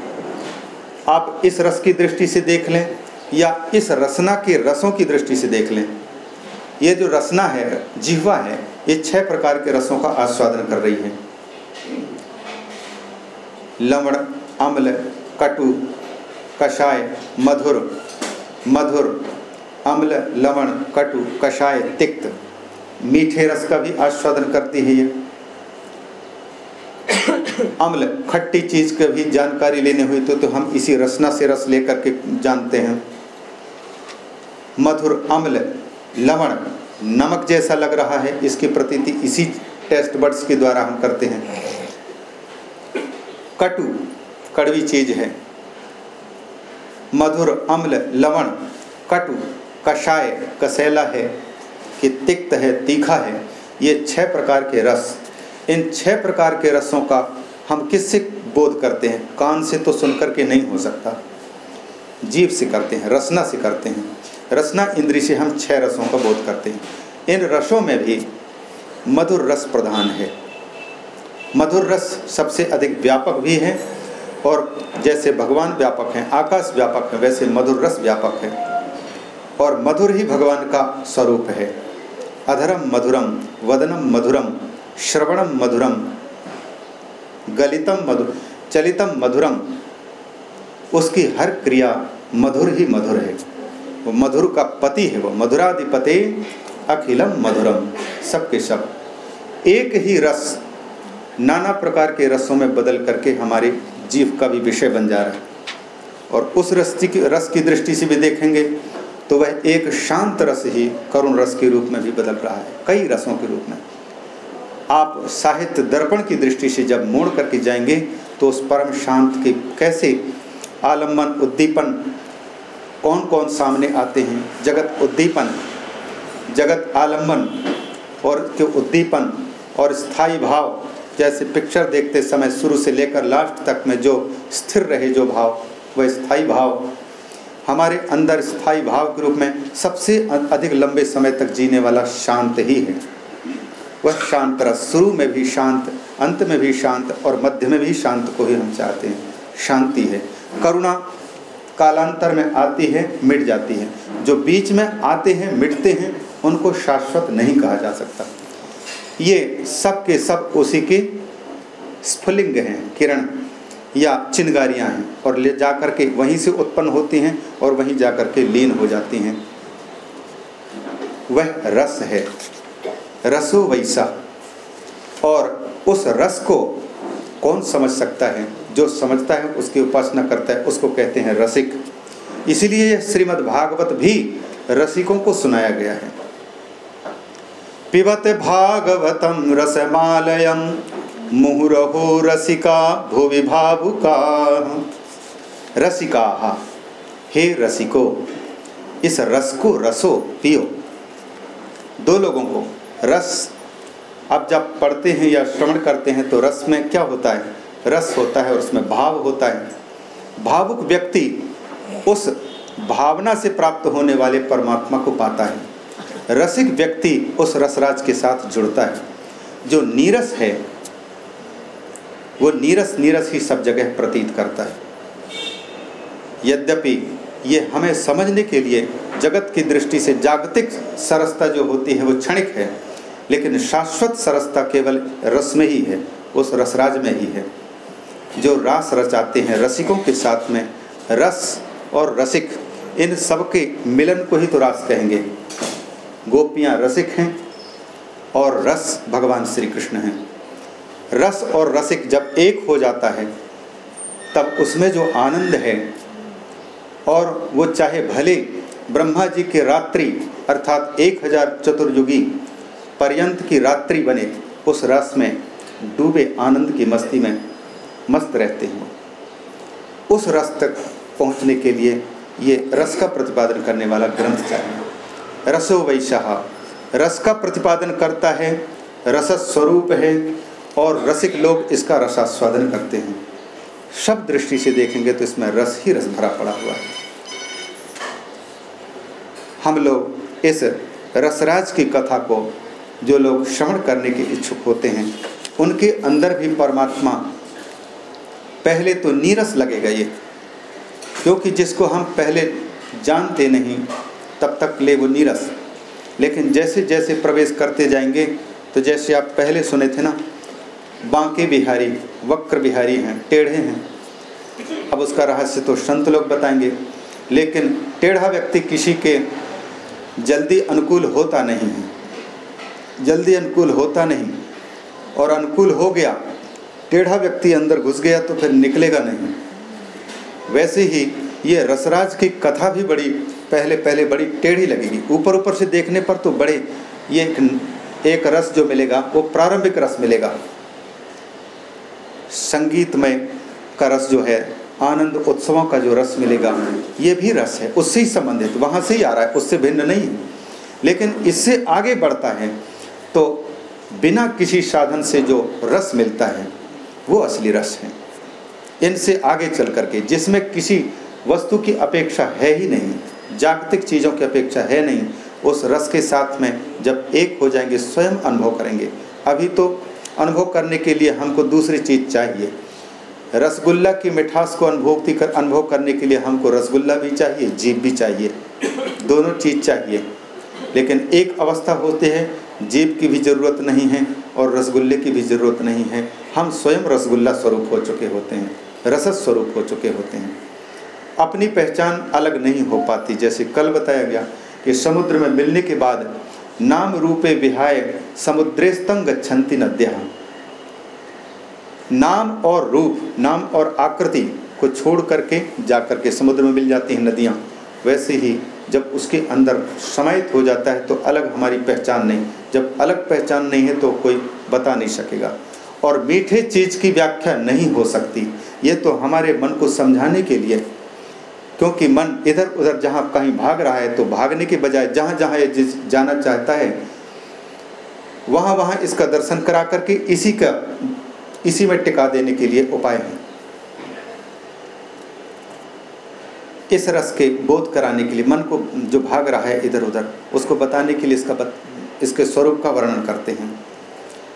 आप इस रस की दृष्टि से देख लें या इस रसना के रसों की दृष्टि से देख लें। ये जो रसना है, जिह्वा है, ये छह प्रकार के रसों का आस्वादन कर रही है। लवण, अम्ल, कटु, कषाय, मधुर मधुर अम्ल लवण कटु कषाय तिक्त। मीठे रस का भी आस्वादन करती है ये। अम्ल खट्टी चीज़ का भी जानकारी लेने हुई तो, तो हम इसी रसना से रस लेकर के जानते हैं। मधुर अम्ल लवण नमक जैसा लग रहा है इसकी प्रतीति इसी टेस्ट बर्ड्स के द्वारा हम करते हैं। कटु कड़वी चीज़ है। मधुर अम्ल लवण कटु कषाय, कसैला है, कि तिक्त है, तीखा है, ये छह प्रकार के रस। इन छह प्रकार के रसों का हम किससे बोध करते हैं? कान से तो सुनकर के नहीं हो सकता। जीव से करते हैं, रसना से करते हैं। रसना इंद्री से हम छह रसों का बोध करते हैं। इन रसों में भी मधुर रस प्रधान है। मधुर रस सबसे अधिक व्यापक भी है और जैसे भगवान व्यापक हैं, आकाश व्यापक है, वैसे मधुर रस व्यापक है। और मधुर ही भगवान का स्वरूप है। अधरम मधुरम, वदनम मधुरम, श्रवणम मधुरम, गलितम मधुर चलितम मधुरम, उसकी हर क्रिया मधुर ही मधुर है। वो मधुर का पति है, वो मधुराधिपति अखिलम मधुरम, सबके सब। एक ही रस, नाना प्रकार के रसों में बदल करके हमारे जीव का भी विषय बन जा रहा है। और उस रस की रस की दृष्टि से भी देखेंगे तो वह एक शांत रस ही करुण रस के रूप में भी बदल रहा है, कई रसों के रूप में। आप साहित्य दर्पण की दृष्टि से जब मोड़ करके जाएँगे तो उस परम शांत के कैसे आलंबन, उद्दीपन कौन कौन सामने आते हैं? जगत उद्दीपन, जगत आलंबन और के उद्दीपन और स्थायी भाव, जैसे पिक्चर देखते समय शुरू से लेकर लास्ट तक में जो स्थिर रहे जो भाव, वह स्थायी भाव हमारे अंदर स्थायी भाव के रूप में सबसे अधिक लंबे समय तक जीने वाला शांत ही है। वह शांत रस, शुरू में भी शांत, अंत में भी शांत और मध्य में भी शांत को ही हम चाहते हैं। शांति है। करुणा कालांतर में आती है, मिट जाती है। जो बीच में आते हैं, मिटते हैं, उनको शाश्वत नहीं कहा जा सकता। ये सब के सब उसी के स्फुलिंग हैं, किरण। या चिनगारियाँ हैं और ले जा कर के वहीं से उत्पन्न होती हैं और वहीं जा कर के लीन हो जाती हैं। वह रस है, रसो वैसा। और उस रस को कौन समझ सकता है? जो समझता है, उसकी उपासना करता है, उसको कहते हैं रसिक। इसीलिए श्रीमद् भागवत भी रसिकों को सुनाया गया है। पिबत भागवतम रसमालयम। मुहुरहो रसिका भुवि भावुका। रसिका, हे। रसिको, इस रस को रसो, पियो। दो लोगों को, रस। अब जब पढ़ते हैं या श्रवण करते हैं तो रस में क्या होता है? रस होता है और उसमें भाव होता है। भावुक व्यक्ति उस भावना से प्राप्त होने वाले परमात्मा को पाता है। रसिक व्यक्ति उस रसराज के साथ जुड़ता है। जो नीरस है वो नीरस नीरस ही सब जगह प्रतीत करता है। यद्यपि ये हमें समझने के लिए जगत की दृष्टि से जागतिक सरसता जो होती है वो क्षणिक है, लेकिन शाश्वत सरसता केवल रस में ही है, उस रसराज में ही है। जो रास रचाते हैं रसिकों के साथ में, रस और रसिक, इन सब के मिलन को ही तो रास कहेंगे। गोपियाँ रसिक हैं और रस भगवान श्री कृष्ण हैं। रस और रसिक जब एक हो जाता है, तब उसमें जो आनंद है, और वो चाहे भले ब्रह्मा जी के रात्रि, अर्थात एक हज़ार चतुर्युगी पर्यंत की रात्रि बने, उस रस में डूबे आनंद की मस्ती में मस्त रहते हैं। उस रस तक पहुँचने के लिए ये रस का प्रतिपादन करने वाला ग्रंथ चाहिए रसो वैशाह। रस का प्रतिपादन करता है, रस स्वरूप है और रसिक लोग इसका रसास्वादन करते हैं। सब दृष्टि से देखेंगे तो इसमें रस ही रस भरा पड़ा हुआ है। हम लोग इस रसराज की कथा को जो लोग श्रवण करने के इच्छुक होते हैं, उनके अंदर भी परमात्मा पहले तो नीरस लगेगा ये, क्योंकि जिसको हम पहले जानते नहीं, तब तक ले वो नीरस। लेकिन जैसे जैसे प्रवेश करते जाएँगे तो जैसे आप पहले सुने थे ना बांके बिहारी वक्र बिहारी हैं टेढ़े हैं। अब उसका रहस्य तो संत लोग बताएँगे लेकिन टेढ़ा व्यक्ति किसी के जल्दी अनुकूल होता नहीं है। जल्दी अनुकूल होता नहीं और अनुकूल हो गया टेढ़ा व्यक्ति अंदर घुस गया तो फिर निकलेगा नहीं। वैसे ही ये रसराज की कथा भी बड़ी पहले पहले बड़ी टेढ़ी लगेगी। ऊपर ऊपर से देखने पर तो बड़े ये एक, एक रस जो मिलेगा वो प्रारंभिक रस मिलेगा। संगीतमय का रस जो है, आनंद उत्सवों का जो रस मिलेगा, ये भी रस है। उससे ही संबंधित, वहाँ से ही आ रहा है, उससे भिन्न नहीं है। लेकिन इससे आगे बढ़ता है तो बिना किसी साधन से जो रस मिलता है, वो असली रस है। इनसे आगे चल करके, जिसमें किसी वस्तु की अपेक्षा है ही नहीं, जागतिक चीज़ों की अपेक्षा है नहीं, उस रस के साथ में जब एक हो जाएँगे, स्वयं अनुभव करेंगे। अभी तो अनुभव करने के लिए हमको दूसरी चीज़ चाहिए। रसगुल्ला की मिठास को अनुभूति कर, अनुभव करने के लिए हमको रसगुल्ला भी चाहिए जीप भी चाहिए। दोनों चीज़ चाहिए। लेकिन एक अवस्था होते है जीप की भी ज़रूरत नहीं है और रसगुल्ले की भी ज़रूरत नहीं है। हम स्वयं रसगुल्ला स्वरूप हो चुके होते हैं, रसद स्वरूप हो चुके होते हैं। अपनी पहचान अलग नहीं हो पाती। जैसे कल बताया गया कि समुद्र में मिलने के बाद नाम रूपे विहाय समुद्रेस्तंग गच्छन्ति नद्या। नाम और रूप, नाम और आकृति को छोड़ करके जा करके समुद्र में मिल जाती हैं नदियाँ। वैसे ही जब उसके अंदर समाहित हो जाता है तो अलग हमारी पहचान नहीं। जब अलग पहचान नहीं है तो कोई बता नहीं सकेगा। और मीठे चीज़ की व्याख्या नहीं हो सकती। ये तो हमारे मन को समझाने के लिए क्योंकि मन इधर उधर जहाँ कहीं भाग रहा है तो भागने के बजाय जहाँ जहाँ ये जाना चाहता है वहाँ वहाँ इसका दर्शन करा करके इसी का इसी में टिका देने के लिए उपाय है। इस रस के बोध कराने के लिए मन को जो भाग रहा है इधर उधर उसको बताने के लिए इसका बत, इसके स्वरूप का वर्णन करते हैं।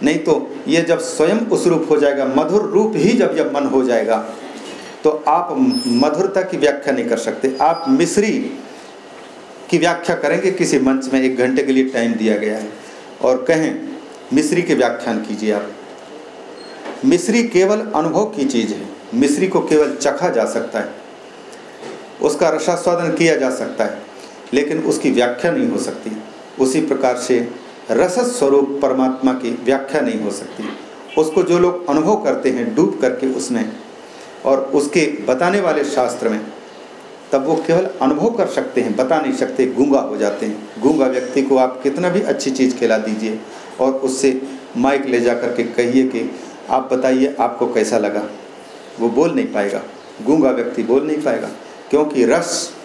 नहीं तो ये जब स्वयं उस रूप हो जाएगा मधुर रूप ही जब जब मन हो जाएगा तो आप मधुरता की व्याख्या नहीं कर सकते। आप मिश्री की व्याख्या करेंगे, किसी मंच में एक घंटे के लिए टाइम दिया गया है। और कहें, मिश्री के व्याख्यान कीजिए आप। मिश्री केवल अनुभव की चीज़ है। मिश्री को केवल चखा जा सकता है। उसका रसास्वादन किया जा सकता है, लेकिन उसकी व्याख्या नहीं हो सकती। उसी प्रकार से रस स्वरूप परमात्मा की व्याख्या नहीं हो सकती। उसको जो लोग अनुभव करते हैं, डूब करके उसमें और उसके बताने वाले शास्त्र में, तब वो केवल अनुभव कर सकते हैं, बता नहीं सकते, गूँगा हो जाते हैं। गूँगा व्यक्ति को आप कितना भी अच्छी चीज़ खिला दीजिए और उससे माइक ले जा कर के कहिए कि, आप बताइए आपको कैसा लगा? वो बोल नहीं पाएगा। गूँगा व्यक्ति बोल नहीं पाएगा, क्योंकि रस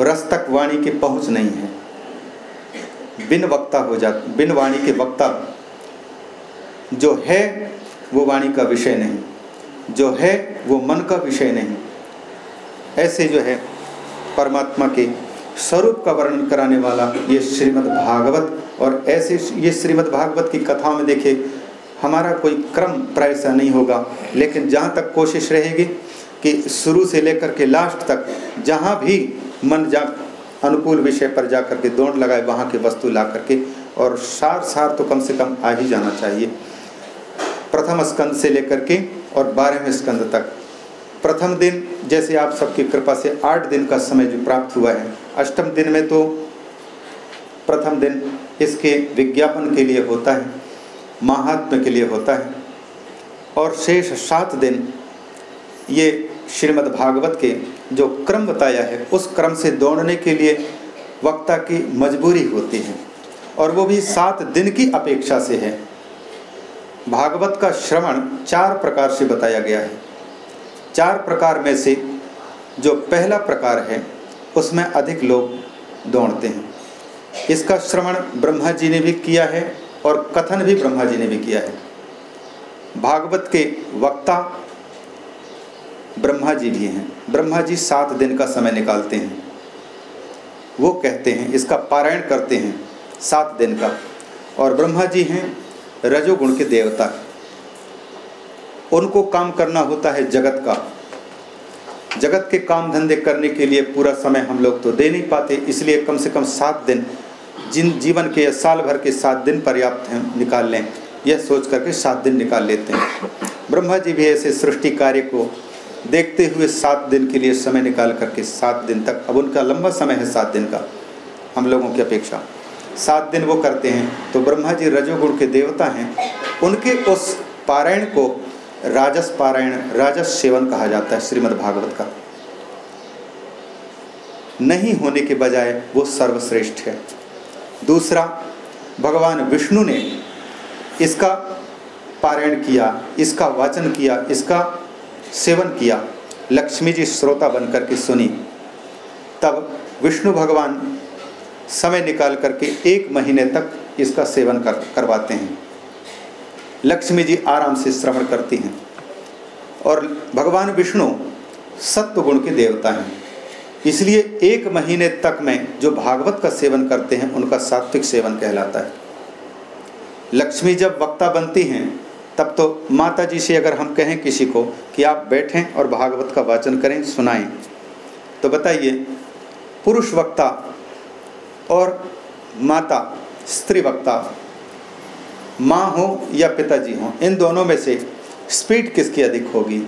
रस तक वाणी की पहुँच नहीं है। बिन वक्ता हो जा, बिन वाणी के वक्ता जो है, वो वाणी का विषय नहीं। जो है वो मन का विषय नहीं। ऐसे जो है परमात्मा के स्वरूप का वर्णन कराने वाला ये श्रीमद् भागवत और ऐसे ये श्रीमद् भागवत की कथाओं में देखे हमारा कोई क्रम प्राय सा नहीं होगा, लेकिन जहाँ तक कोशिश रहेगी कि शुरू से लेकर के लास्ट तक, जहाँ भी मन जा अनुकूल विषय पर जा कर के दौड़ लगाए, वहाँ की वस्तु ला करके, और सार सार तो कम से कम आ ही जाना चाहिए। प्रथम स्कंद से लेकर के और बारहवें स्कंद तक। प्रथम दिन, जैसे आप सबकी कृपा से आठ दिन का समय जो प्राप्त हुआ है। अष्टम दिन में तो प्रथम दिन इसके विज्ञापन के लिए होता है महात्म के लिए होता है। और शेष सात दिन, ये श्रीमद् भागवत के जो क्रम बताया है, उस क्रम से दौड़ने के लिए वक्ता की मजबूरी होती है। और वो भी सात दिन की अपेक्षा से है। भागवत का श्रवण चार प्रकार से बताया गया है। चार प्रकार में से जो पहला प्रकार है, उसमें अधिक लोग दौड़ते हैं। इसका श्रवण ब्रह्मा जी ने भी किया है और कथन भी ब्रह्मा जी ने भी किया है। भागवत के वक्ता ब्रह्मा जी भी हैं। ब्रह्मा जी सात दिन का समय निकालते हैं। वो कहते हैं, इसका पारायण करते हैं सात दिन का। और ब्रह्मा जी हैं रजोगुण के देवता। उनको काम करना होता है जगत का। जगत के काम धंधे करने के लिए पूरा समय हम लोग तो दे नहीं पाते, इसलिए कम से कम सात दिन, जिन जीवन के साल भर के सात दिन पर्याप्त हैं, निकाल लें। यह सोच करके सात दिन निकाल लेते हैं। ब्रह्मा जी भी ऐसे सृष्टि कार्य को देखते हुए सात दिन के लिए समय निकाल करके सात दिन तक, अब उनका लंबा समय है सात दिन का, हम लोगों की अपेक्षा। सात दिन वो करते हैं। तो ब्रह्मा जी रजोगुण के देवता हैं। उनके उस पारायण को राजस पारायण, राजस सेवन कहा जाता है श्रीमद् भागवत का। नहीं होने के बजाय वो सर्वश्रेष्ठ है। दूसरा, भगवान विष्णु ने इसका पारायण किया, इसका वाचन किया, इसका सेवन किया। लक्ष्मी जी श्रोता बनकर के सुनी। तब विष्णु भगवान समय निकाल करके एक महीने तक इसका सेवन कर, करवाते हैं। लक्ष्मी जी आराम से श्रवण करती हैं और भगवान विष्णु सत्व गुण के देवता हैं। इसलिए एक महीने तक में जो भागवत का सेवन करते हैं, उनका सात्विक सेवन कहलाता है। लक्ष्मी जब वक्ता बनती हैं, तब तो माता जी से अगर हम कहें किसी को कि आप बैठें और भागवत का वाचन करें, सुनाएँ तो बताइए, पुरुष वक्ता और माता, स्त्री वक्ता। माँ हो या पिताजी हो, इन दोनों में से स्पीड किसकी अधिक होगी?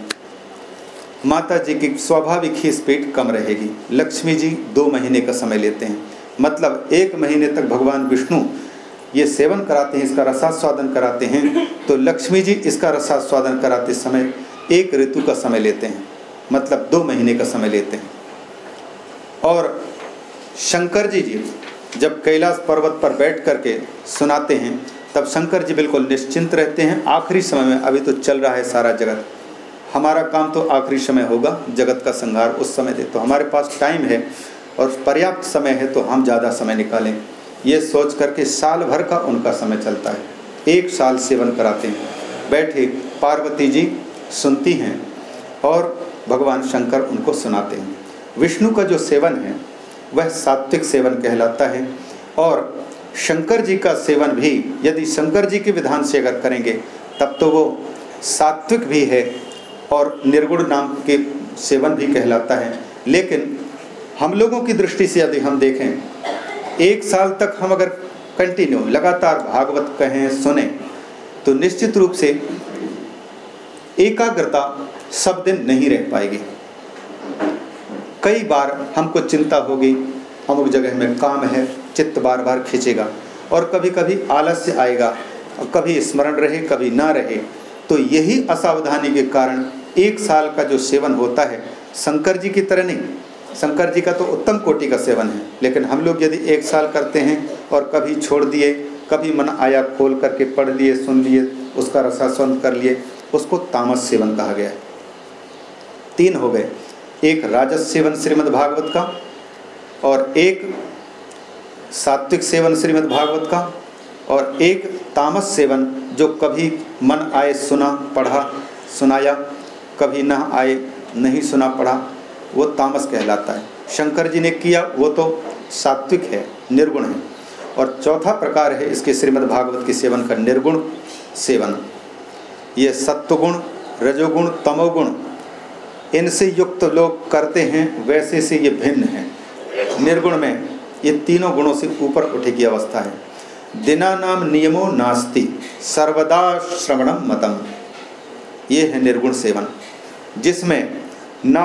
माता जी की स्वाभाविक ही स्पीड कम रहेगी। लक्ष्मी जी दो महीने का समय लेते हैं। मतलब एक महीने तक भगवान विष्णु ये सेवन कराते हैं, इसका रसास्वादन कराते हैं तो लक्ष्मी जी इसका रसास्वादन कराते समय एक ऋतु का समय लेते हैं। मतलब दो महीने का समय लेते हैं। और शंकर जी जी जब कैलाश पर्वत पर बैठ करके सुनाते हैं, तब शंकर जी बिल्कुल निश्चिंत रहते हैं। आखिरी समय में अभी तो चल रहा है सारा जगत। हमारा काम तो आखिरी समय होगा, जगत का संहार उस समय दे। तो हमारे पास टाइम है और पर्याप्त समय है तो हम ज़्यादा समय निकालें। ये सोच करके साल भर का उनका समय चलता है। एक साल सेवन कराते हैं। बैठे पार्वती जी सुनती हैं और भगवान शंकर उनको सुनाते हैं। विष्णु का जो सेवन है वह सात्विक सेवन कहलाता है। और शंकर जी का सेवन भी, यदि शंकर जी के विधान से अगर करेंगे, तब तो वो सात्विक भी है और निर्गुण नाम के सेवन भी कहलाता है। लेकिन हम लोगों की दृष्टि से यदि हम देखें, एक साल तक हम अगर कंटिन्यू लगातार भागवत कहें, सुने तो निश्चित रूप से एकाग्रता सब दिन नहीं रह पाएगी। कई बार हमको चिंता होगी। अमुक जगह में काम है, चित्त बार बार खींचेगा और कभी कभी आलस्य आएगा। कभी स्मरण रहे, कभी ना रहे। तो यही असावधानी के कारण एक साल का जो सेवन होता है, शंकर जी की तरह नहीं। शंकर जी का तो उत्तम कोटि का सेवन है। लेकिन हम लोग यदि एक साल करते हैं और कभी छोड़ दिए, कभी मन आया खोल करके पढ़ लिए, सुन लिए, उसका रसास्वन कर लिए, उसको तामस सेवन कहा गया है। तीन हो गए। एक राजस सेवन श्रीमद् भागवत का और एक सात्विक सेवन श्रीमद् भागवत का और एक तामस सेवन जो कभी मन आए सुना पढ़ा, सुनाया, कभी न आए, नहीं सुना पढ़ा, वो तामस कहलाता है। शंकर जी ने किया, वो तो सात्विक है, निर्गुण है। और चौथा प्रकार है इसके श्रीमद् भागवत के सेवन का निर्गुण सेवन। ये सत्वगुण, रजोगुण, तमोगुण इनसे युक्त लोग करते हैं, वैसे से ये भिन्न है। निर्गुण में ये तीनों गुणों से ऊपर उठे की अवस्था है। दिना नाम नियमो नास्ति, सर्वदा श्रवणम मतम। ये है निर्गुण सेवन, जिसमें न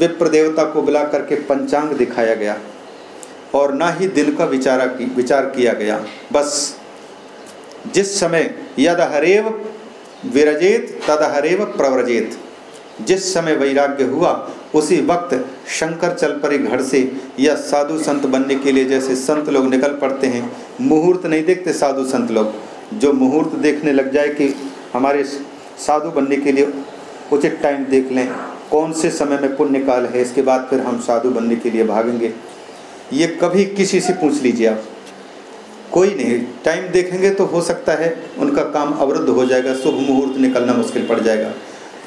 विप्र देवता को बुला करके पंचांग दिखाया गया और ना ही दिन का विचारा की, विचार किया गया। बस जिस समय यद हरेव विरजेत तद हरेव प्रव्रजेत। जिस समय वैराग्य हुआ, उसी वक्त शंकर चल पड़े घर से या साधु संत बनने के लिए जैसे संत लोग निकल पड़ते हैं, मुहूर्त नहीं देखते साधु संत लोग। जो मुहूर्त देखने लग जाए कि हमारे साधु बनने के लिए उचित टाइम देख लें, कौन से समय में पुण्य काल है, इसके बाद फिर हम साधु बनने के लिए भागेंगे। ये कभी किसी से पूछ लीजिए आप। कोई नहीं टाइम देखेंगे तो हो सकता है उनका काम अवरुद्ध हो जाएगा, शुभ मुहूर्त निकलना मुश्किल पड़ जाएगा।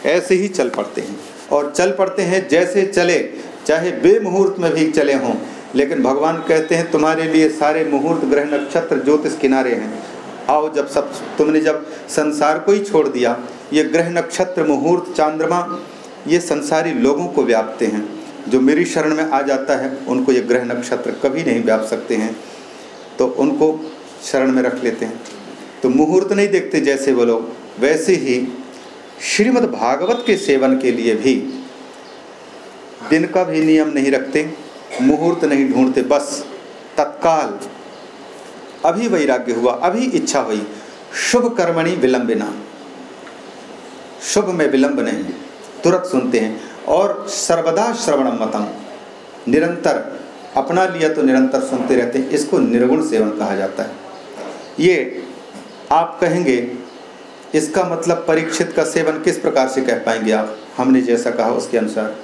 ऐसे ही चल पड़ते हैं। और चल पड़ते हैं जैसे चले, चाहे बेमुहूर्त में भी चले हों। लेकिन भगवान कहते हैं, तुम्हारे लिए सारे मुहूर्त, ग्रह, नक्षत्र, ज्योतिष किनारे हैं। आओ जब सब, तुमने जब संसार को ही छोड़ दिया, ये ग्रह, नक्षत्र, मुहूर्त, चांद्रमा, ये संसारी लोगों को व्यापते हैं। जो मेरी शरण में आ जाता है, उनको ये ग्रह, नक्षत्र कभी नहीं व्याप सकते हैं। तो उनको शरण में रख लेते हैं। तो मुहूर्त नहीं देखते जैसे वो लोग, वैसे ही श्रीमद् भागवत के सेवन के लिए भी दिन का भी नियम नहीं रखते, मुहूर्त नहीं ढूंढते, बस तत्काल अभी वैराग्य हुआ, अभी इच्छा हुई, शुभ कर्मणि विलंबिना शुभ में विलंब नहीं, तुरंत सुनते हैं, और सर्वदा श्रवणम मतम। निरंतर, अपना लिया तो निरंतर सुनते रहते हैं, इसको निर्गुण सेवन कहा जाता है। ये आप कहेंगे इसका मतलब परीक्षित का सेवन किस प्रकार से कह पाएँगे आप? हमने जैसा कहा उसके अनुसार।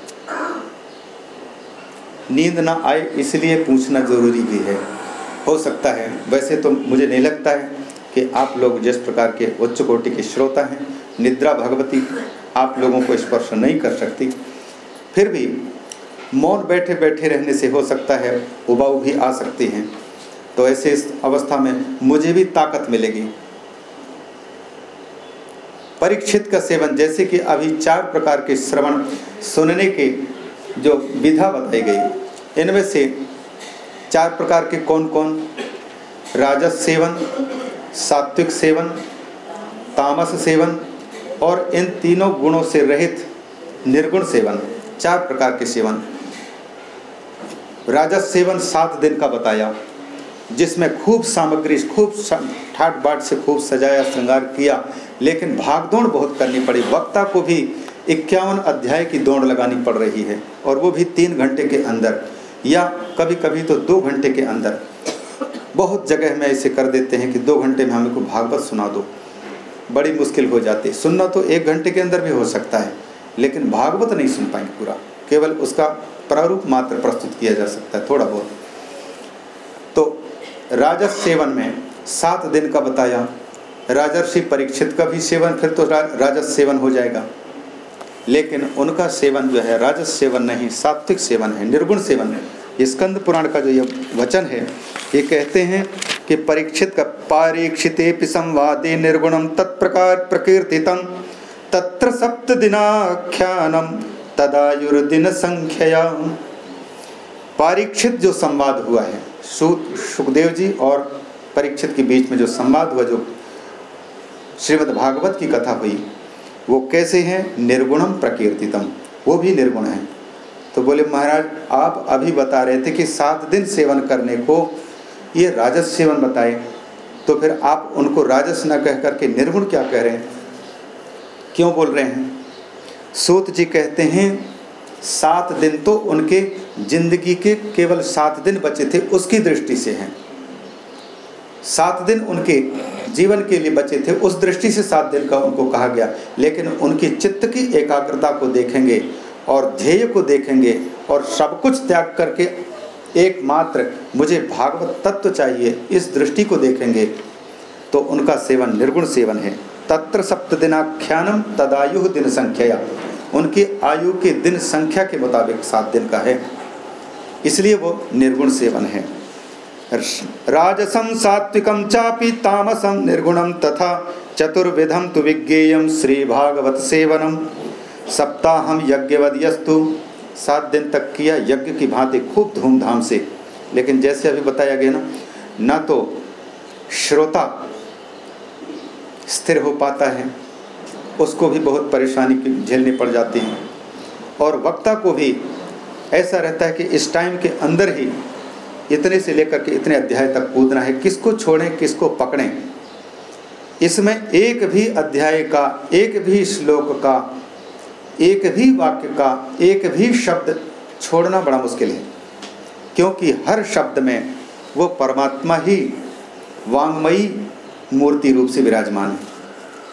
नींद ना आए इसलिए पूछना ज़रूरी भी है। हो सकता है, वैसे तो मुझे नहीं लगता है कि आप लोग जिस प्रकार के उच्च कोटि के श्रोता हैं, निद्रा भगवती, आप लोगों को स्पर्श नहीं कर सकती। फिर भी, मौन बैठे बैठे रहने से हो सकता है उबाऊ भी आ सकती हैं। तो ऐसे इस अवस्था में मुझे भी ताकत मिलेगी। परीक्षित का सेवन, जैसे कि अभी चार प्रकार के श्रवण सुनने के जो विधा बताई गई। इनमें से चार प्रकार के कौन कौन राजस सेवन, सात्विक सेवन, तामस सेवन और इन तीनों गुणों से रहित निर्गुण सेवन, चार प्रकार के सेवन। राजस सेवन सात दिन का बताया, जिसमें खूब सामग्री, खूब ठाट बाट से खूब सजाया, श्रृंगार किया लेकिन भागदौड़ बहुत करनी पड़ी। वक्ता को भी इक्यावन अध्याय की दौड़ लगानी पड़ रही है और वो भी तीन घंटे के अंदर या कभी कभी तो दो घंटे के अंदर। बहुत जगह में ऐसे कर देते हैं कि दो घंटे में हमें को भागवत सुना दो। बड़ी मुश्किल हो जाती है। सुनना तो एक घंटे के अंदर भी हो सकता है, लेकिन भागवत नहीं सुन पाएँगे पूरा। केवल उसका प्रारूप मात्र प्रस्तुत किया जा सकता है, थोड़ा बहुत। तो राजस सेवन में सात दिन का बताया राजर्षि परीक्षित का भी सेवन, फिर तो राजस सेवन हो जाएगा। लेकिन उनका सेवन जो है राजस सेवन नहीं, सात्विक सेवन है, निर्गुण सेवन है। स्कंद पुराण का जो ये वचन है, ये कहते हैं कि परीक्षित का पारीक्षिते संवादे निर्गुणम तत्प्रकार प्रकीर्तित, तत्र सप्त दिनाख्यानम तदायुर्दिन संख्या परीक्षित जो संवाद हुआ है सुखदेव जी और परीक्षित के बीच में जो संवाद हुआ, जो श्रीमद् भागवत की कथा हुई। वो कैसे हैं? निर्गुणम प्रकीर्तितम। वो भी निर्गुण है। तो बोले, महाराज, आप अभी बता रहे थे कि सात दिन सेवन करने को ये राजस सेवन बताए। तो फिर आप उनको राजस न कह करके निर्गुण क्या कह रहे हैं? क्यों बोल रहे हैं? सूत जी कहते हैं, सात दिन तो उनके ज़िंदगी के केवल सात दिन बचे थे, उसकी दृष्टि से हैं। सात दिन उनके जीवन के लिए बचे थे। उस दृष्टि से सात दिन का उनको कहा गया। लेकिन उनकी चित्त की एकाग्रता को देखेंगे और ध्येय को देखेंगे और सब कुछ त्याग करके एकमात्र मुझे भागवत तत्व चाहिए, इस दृष्टि को देखेंगे तो उनका सेवन निर्गुण सेवन है। तत्र सप्त दिनाख्यानम तदायु दिन संख्या उनकी आयु के दिन संख्या के मुताबिक सात दिन का है। इसलिए वो निर्गुण सेवन है। राजसम सात्विकम चापि तामसम निर्गुणम तथा चतुर्विधम तो विज्ञेयम श्री भागवत सेवनम सप्ताहम यज्ञवदयस्तु। सात दिन तक किया यज्ञ की भांति खूब धूमधाम से। लेकिन जैसे अभी बताया गया ना, न तो श्रोता स्थिर हो पाता है, उसको भी बहुत परेशानी झेलनी पड़ जाती है। और वक्ता को भी ऐसा रहता है कि इस टाइम के अंदर ही इतने से लेकर के इतने अध्याय तक कूदना है, किसको छोड़ें, किसको पकड़ें। इसमें एक भी अध्याय का, एक भी श्लोक का, एक भी वाक्य का, एक भी शब्द छोड़ना बड़ा मुश्किल है। क्योंकि हर शब्द में वो परमात्मा ही वांगमयी मूर्ति रूप से विराजमान है।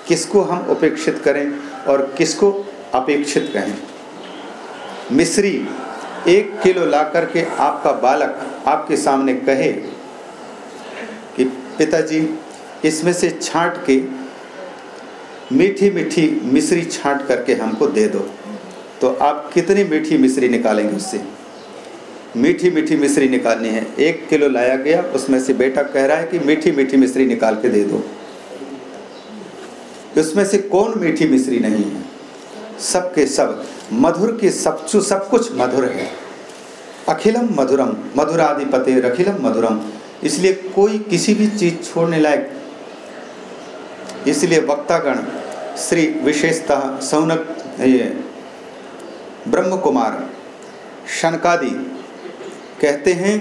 किसको हम उपेक्षित करें और किसको अपेक्षित कहें? मिश्री एक किलो ला करके आपका बालक आपके सामने कहे कि पिताजी, इसमें से छांट के मीठी मीठी मिश्री छांट करके हमको दे दो। तो आप कितनी मीठी मिश्री निकालेंगे उससे? मीठी मीठी मिश्री निकालनी है। एक किलो लाया गया, उसमें से बेटा कह रहा है कि मीठी मीठी मिश्री निकाल के दे दो। उसमें से कौन मीठी मिश्री नहीं है? सबके सब। मधुर के सब सब कुछ मधुर है। अखिलम मधुरम, मधुराधिपते रखिलम मधुरम। इसलिए कोई किसी भी चीज़ छोड़ने लायक, इसलिए वक्तागण श्री विशेषतः सौनक, ये ब्रह्म कुमार शनकादि कहते हैं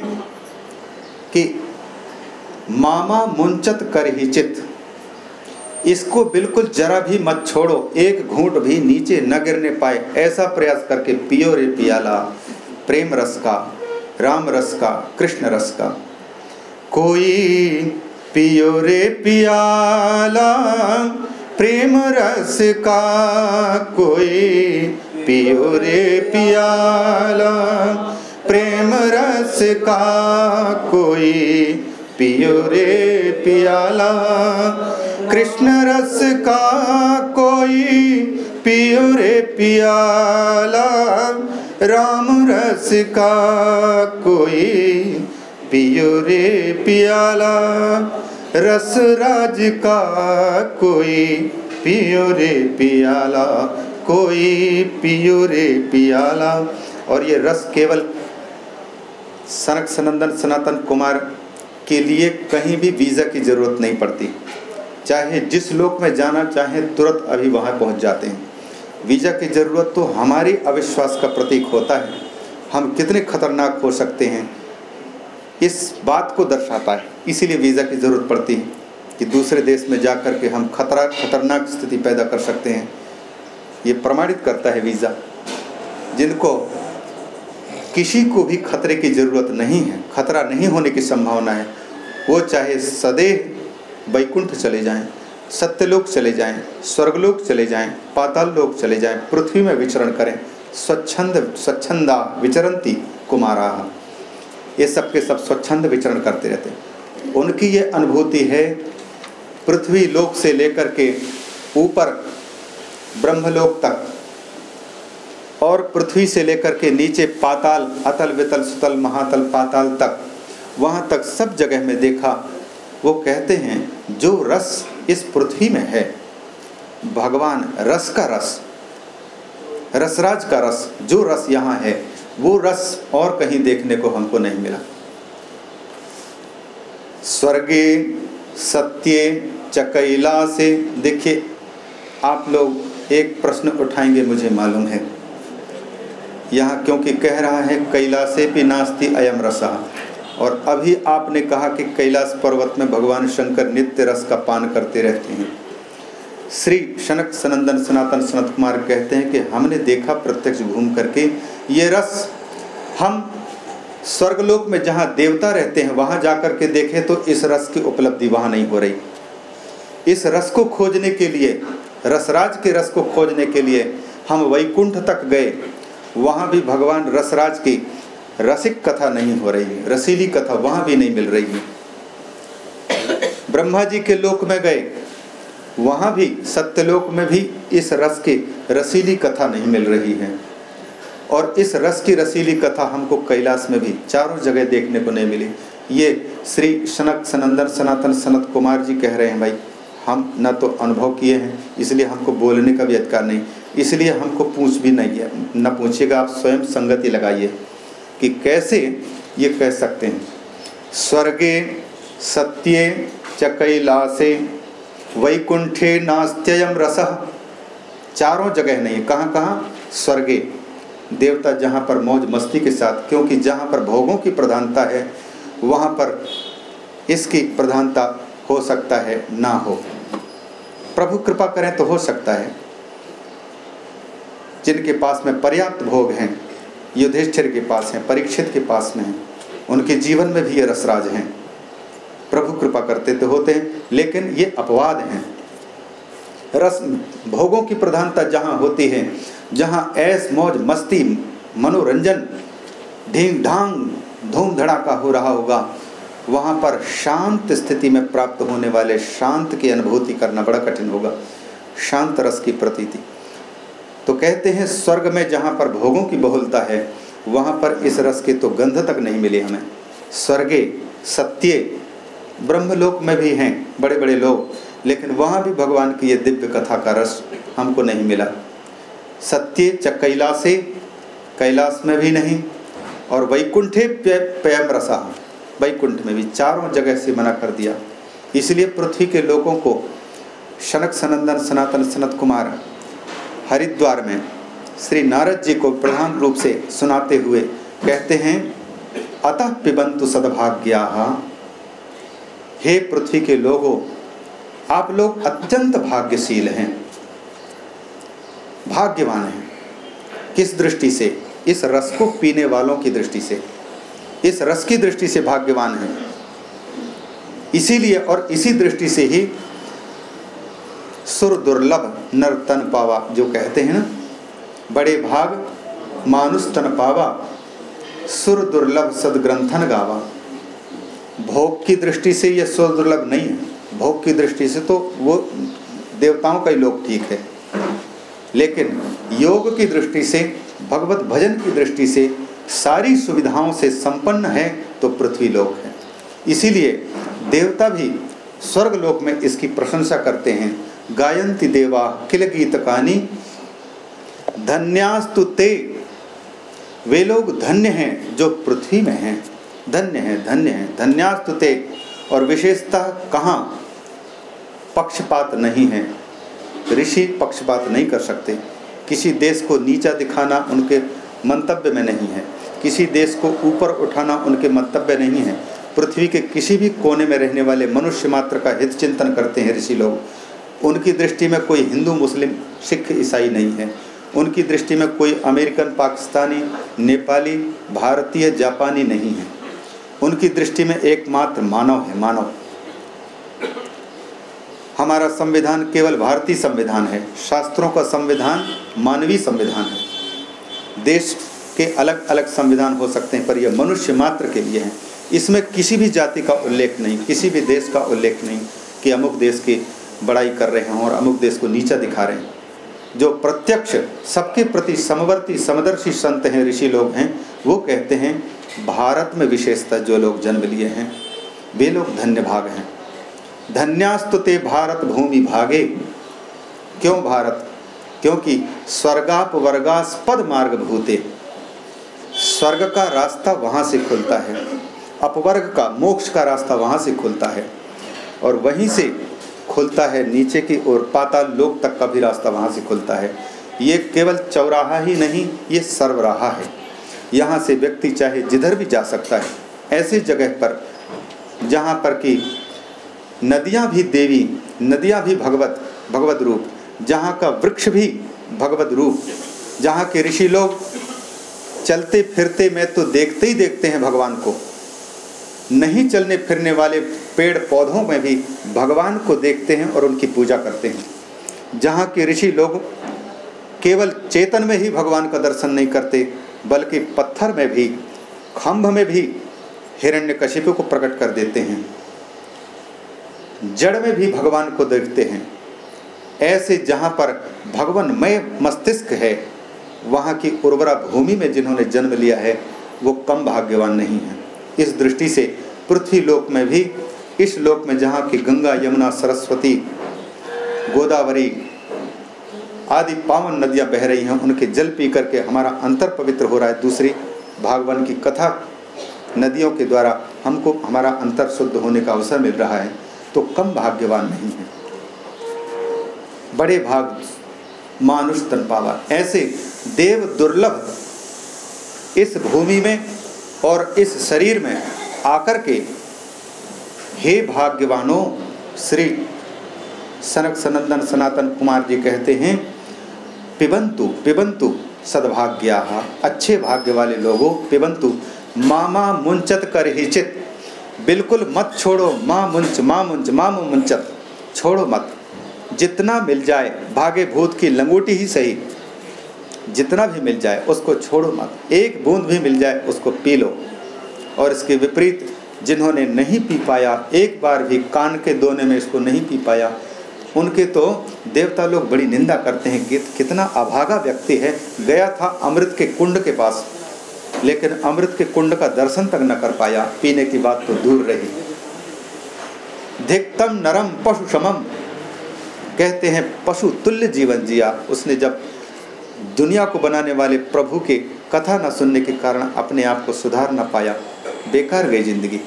कि मामा मुंचत कर ही चित इसको बिल्कुल जरा भी मत छोड़ो, एक घूंट भी नीचे न गिरने पाए। ऐसा प्रयास करके पियो रे पियाला, प्रेम रस का, राम रस का, कृष्ण रस का। कोई पियो रे पियाला, प्रेम रस का, कोई पियो रे पियाला, प्रेम रस का, कोई पियो रे पियाला। कृष्ण रस का कोई पियो रे पियाला। राम रस का कोई पियो रे पियाला। रस राज का कोई पियो रे पियाला। कोई पियो रे पियाला। और ये रस केवल सनक सनंदन सनातन कुमार के लिए कहीं भी वीज़ा की ज़रूरत नहीं पड़ती। चाहे जिस लोक में जाना चाहे तुरंत अभी वहाँ पहुँच जाते हैं। वीज़ा की ज़रूरत तो हमारी अविश्वास का प्रतीक होता है। हम कितने खतरनाक हो सकते हैं। इस बात को दर्शाता है। इसीलिए वीज़ा की ज़रूरत पड़ती है कि दूसरे देश में जा कर के हम खतरा, खतरनाक स्थिति पैदा कर सकते हैं। ये प्रमाणित करता है वीज़ा। जिनको किसी को भी खतरे की ज़रूरत नहीं है, खतरा नहीं होने की संभावना है। वो चाहे सदैव वैकुंठ चले जाएँ, सत्यलोक चले जाएँ, स्वर्गलोक चले जाएँ पाताल लोक चले जाएँ, पृथ्वी में विचरण करें, स्वच्छंद, स्वच्छंदा विचरंती कुमारा। ये सब के सब स्वच्छंद विचरण करते रहते उनकी ये अनुभूति है, पृथ्वी लोक से लेकर के ऊपर, ब्रह्मलोक तक, और पृथ्वी से लेकर के नीचे पाताल अतल वितल सुतल, महातल, पाताल तक, वहाँ तक सब जगह में देखा वो कहते हैं, जो रस इस पृथ्वी में है, भगवान रस का रस, रसराज का रस, जो रस यहाँ है, वो रस और कहीं देखने को हमको नहीं मिला। स्वर्गे सत्य चकैला से देखिए, आप लोग एक प्रश्न उठाएँगे मुझे मालूम है। यहाँ क्योंकि कह रहा है, कैलासे भी नास्ती अयम रसा। और अभी आपने कहा कि कैलाश पर्वत में भगवान शंकर नित्य रस का पान करते रहते हैं। श्री शनक सनंदन सनातन सनत कुमार कहते हैं कि हमने देखा प्रत्यक्ष घूम करके ये रस हम स्वर्गलोक में जहाँ देवता रहते हैं, वहाँ जा कर के देखें तो इस रस की उपलब्धि वहाँ नहीं हो रही। इस रस को खोजने के लिए, रसराज के रस को खोजने के लिए हम वैकुंठ तक गए। वहाँ भी भगवान रसराज की रसिक कथा नहीं हो रही है रसीली कथा वहाँ भी नहीं मिल रही। है ब्रह्मा जी के लोक में गए, वहाँ भी, सत्यलोक में भी इस रस की रसीली कथा नहीं मिल रही है। और इस रस की रसीली कथा हमको कैलाश में भी चारों जगह देखने को नहीं मिली। ये श्री सनक सनंदन सनातन सनत कुमार जी कह रहे हैं, भाई, हम न तो अनुभव किए हैं, इसलिए हमको बोलने का भी अधिकार नहीं, इसलिए हमको पूछ भी नहीं है। न पूछिएगा, आप स्वयं संगति लगाइए। कि कैसे ये कह सकते हैं? स्वर्गे सत्ये च कैलासे वैकुंठे नास्त्ययम रस। चारों जगह नहीं, कहाँ कहाँ? स्वर्गे। देवता जहाँ पर मौज मस्ती के साथ, क्योंकि जहाँ पर भोगों की प्रधानता है, वहाँ पर इसकी प्रधानता हो सकता है, ना हो। प्रभु कृपा करें तो हो सकता है। जिनके पास में पर्याप्त भोग हैं युधिष्ठिर के पास हैं, परीक्षित के पास में हैं। उनके जीवन में भी ये रसराज हैं। प्रभु कृपा करते तो होते हैं लेकिन ये अपवाद हैं। रस, भोगों की प्रधानता जहाँ होती है, जहाँ ऐस, मौज, मस्ती, मनोरंजन ढींग ढांग धूम धड़ाका हो रहा होगा, वहाँ पर शांत स्थिति में प्राप्त होने वाले शांत की अनुभूति करना बड़ा कठिन होगा। शांत रस की प्रतीति। तो कहते हैं, स्वर्ग में जहाँ पर भोगों की बहुलता है, वहाँ पर इस रस की तो गंध तक नहीं मिली हमें। स्वर्गे सत्य ब्रह्मलोक में भी हैं बड़े बड़े लोग, लेकिन वहाँ भी भगवान की ये दिव्य कथा का रस हमको नहीं मिला। सत्य च कैलासे कैलाश में भी नहीं, और वैकुंठे प्यम रसा। वैकुंठ में भी चारों जगह से मना कर दिया। इसलिए पृथ्वी के लोगों को शनक, सनंदन, सनातन, सनत कुमार हरिद्वार में श्री नारद जी को प्रधान रूप से सुनाते हुए कहते हैं, अतः पिबंतु सदभाग्या। हे पृथ्वी के लोगों, आप लोग अत्यंत भाग्यशील हैं। भाग्यवान हैं। किस दृष्टि से? इस रस को पीने वालों की दृष्टि से। इस रस की दृष्टि से भाग्यवान हैं। इसीलिए और इसी दृष्टि से ही सुर दुर्लभ नर तन पावा जो कहते हैं ना, बड़े भाग मानुष तन पावा सुर दुर्लभ सदग्रंथन गावा। भोग की दृष्टि से यह सुर दुर्लभ नहीं है। भोग की दृष्टि से तो वो देवताओं का ही लोग ठीक है। लेकिन योग की दृष्टि से, भगवत भजन की दृष्टि से सारी सुविधाओं से संपन्न है तो पृथ्वी लोक है। इसीलिए देवता भी स्वर्ग लोक में इसकी प्रशंसा करते हैं। गायंती देवा, किल गीत कानी धन्यास्तु ते। वे लोग धन्य हैं जो पृथ्वी में हैं। धन्य हैं धन्य हैं, धन्यास्तु ते। और विशेषतः कहाँ? पक्षपात नहीं है। ऋषि पक्षपात नहीं कर सकते। किसी देश को नीचा दिखाना उनके मंतव्य में नहीं है। किसी देश को ऊपर उठाना उनके मंतव्य नहीं है। पृथ्वी के किसी भी कोने में रहने वाले मनुष्य मात्र का हित चिंतन करते हैं ऋषि लोग। उनकी दृष्टि में कोई हिंदू, मुस्लिम, सिख, ईसाई नहीं है। उनकी दृष्टि में कोई अमेरिकन, पाकिस्तानी, नेपाली, भारतीय, जापानी नहीं है। उनकी दृष्टि में एकमात्र मानव है, मानव। हमारा संविधान केवल भारतीय संविधान है, शास्त्रों का संविधान मानवीय संविधान है। देश के अलग अलग संविधान हो सकते हैं, पर यह मनुष्य मात्र के लिए है। इसमें किसी भी जाति का उल्लेख नहीं, किसी भी देश का उल्लेख नहीं कि अमुक देश की बड़ाई कर रहे हैं और अमुक देश को नीचा दिखा रहे हैं। जो प्रत्यक्ष, सबके प्रति समवर्ती, समदर्शी संत हैं, ऋषि लोग हैं, वो कहते हैं, भारत में विशेषता जो लोग जन्म लिए हैं, वे लोग धन्य भाग हैं। धन्यास्तुते भारत भूमि भागे। क्यों भारत? क्योंकि स्वर्गाप वर्गास्पद मार्ग भूते। स्वर्ग का रास्ता वहाँ से खुलता है, अपवर्ग का, मोक्ष का रास्ता वहाँ से खुलता है। और वहीं से खुलता है नीचे की ओर, पाताल लोक तक का भी रास्ता वहाँ से खुलता है। ये केवल चौराहा ही नहीं, ये सर्वराहा है। यहाँ से व्यक्ति चाहे जिधर भी जा सकता है, ऐसी जगह पर, जहाँ पर कि नदियाँ भी देवी, नदियाँ भी भगवत भगवत रूप, जहाँ का वृक्ष भी भगवत रूप, जहाँ के ऋषि लोग चलते फिरते, में तो देखते ही देखते हैं भगवान को। नहीं चलने फिरने वाले पेड़ पौधों में भी भगवान को देखते हैं और उनकी पूजा करते हैं। जहाँ के ऋषि लोग केवल चेतन में ही भगवान का दर्शन नहीं करते, बल्कि पत्थर में भी खम्भ में भी हिरण्य कशिपु को प्रकट कर देते हैं। जड़ में भी भगवान को देखते हैं। ऐसे जहाँ पर भगवानमय मस्तिष्क है, वहाँ की उर्वरा भूमि में जिन्होंने जन्म लिया है, वो कम भाग्यवान नहीं है। इस दृष्टि से पृथ्वी लोक में भी, इस लोक में जहाँ की गंगा, यमुना, सरस्वती, गोदावरी आदि पावन नदियाँ बह रही हैं, उनके जल पी करके हमारा अंतर पवित्र हो रहा है। दूसरी, भागवान की कथा नदियों के द्वारा हमको हमारा अंतर शुद्ध होने का अवसर मिल रहा है तो कम भाग्यवान नहीं है। बड़े भाग मानुष तन पावा। ऐसे देव दुर्लभ इस भूमि में और इस शरीर में आकर के हे भाग्यवानों, श्री सनक सनंदन सनातन कुमार जी कहते हैं, पिबंतु पिबंतु सद्भाग्या अच्छे भाग्य वाले लोगों, पिबंतु, मामा मुंचत कर हिचित बिल्कुल मत छोड़ो, माँ मुंच माँ मुंच माँ मुंचत। छोड़ो मत। जितना मिल जाए भागे भूत की लंगोटी ही सही। जितना भी मिल जाए, उसको छोड़ो मत। एक बूंद भी मिल जाए, उसको पी लो। और इसके विपरीत जिन्होंने नहीं पी पाया, एक बार भी कान के दोने में इसको नहीं पी पाया, उनके तो देवता लोग बड़ी निंदा करते हैं। कि कितना अभागा व्यक्ति है। गया था अमृत के कुंड के पास, लेकिन अमृत के कुंड का दर्शन तक न कर पाया। पीने की बात तो दूर रही। धिक्तम नरम पशु समम कहते हैं, पशु तुल्य जीवन जिया। उसने जब दुनिया को बनाने वाले प्रभु के कथा न सुनने के कारण अपने आप को सुधार न पाया बेकार गई ज़िंदगी।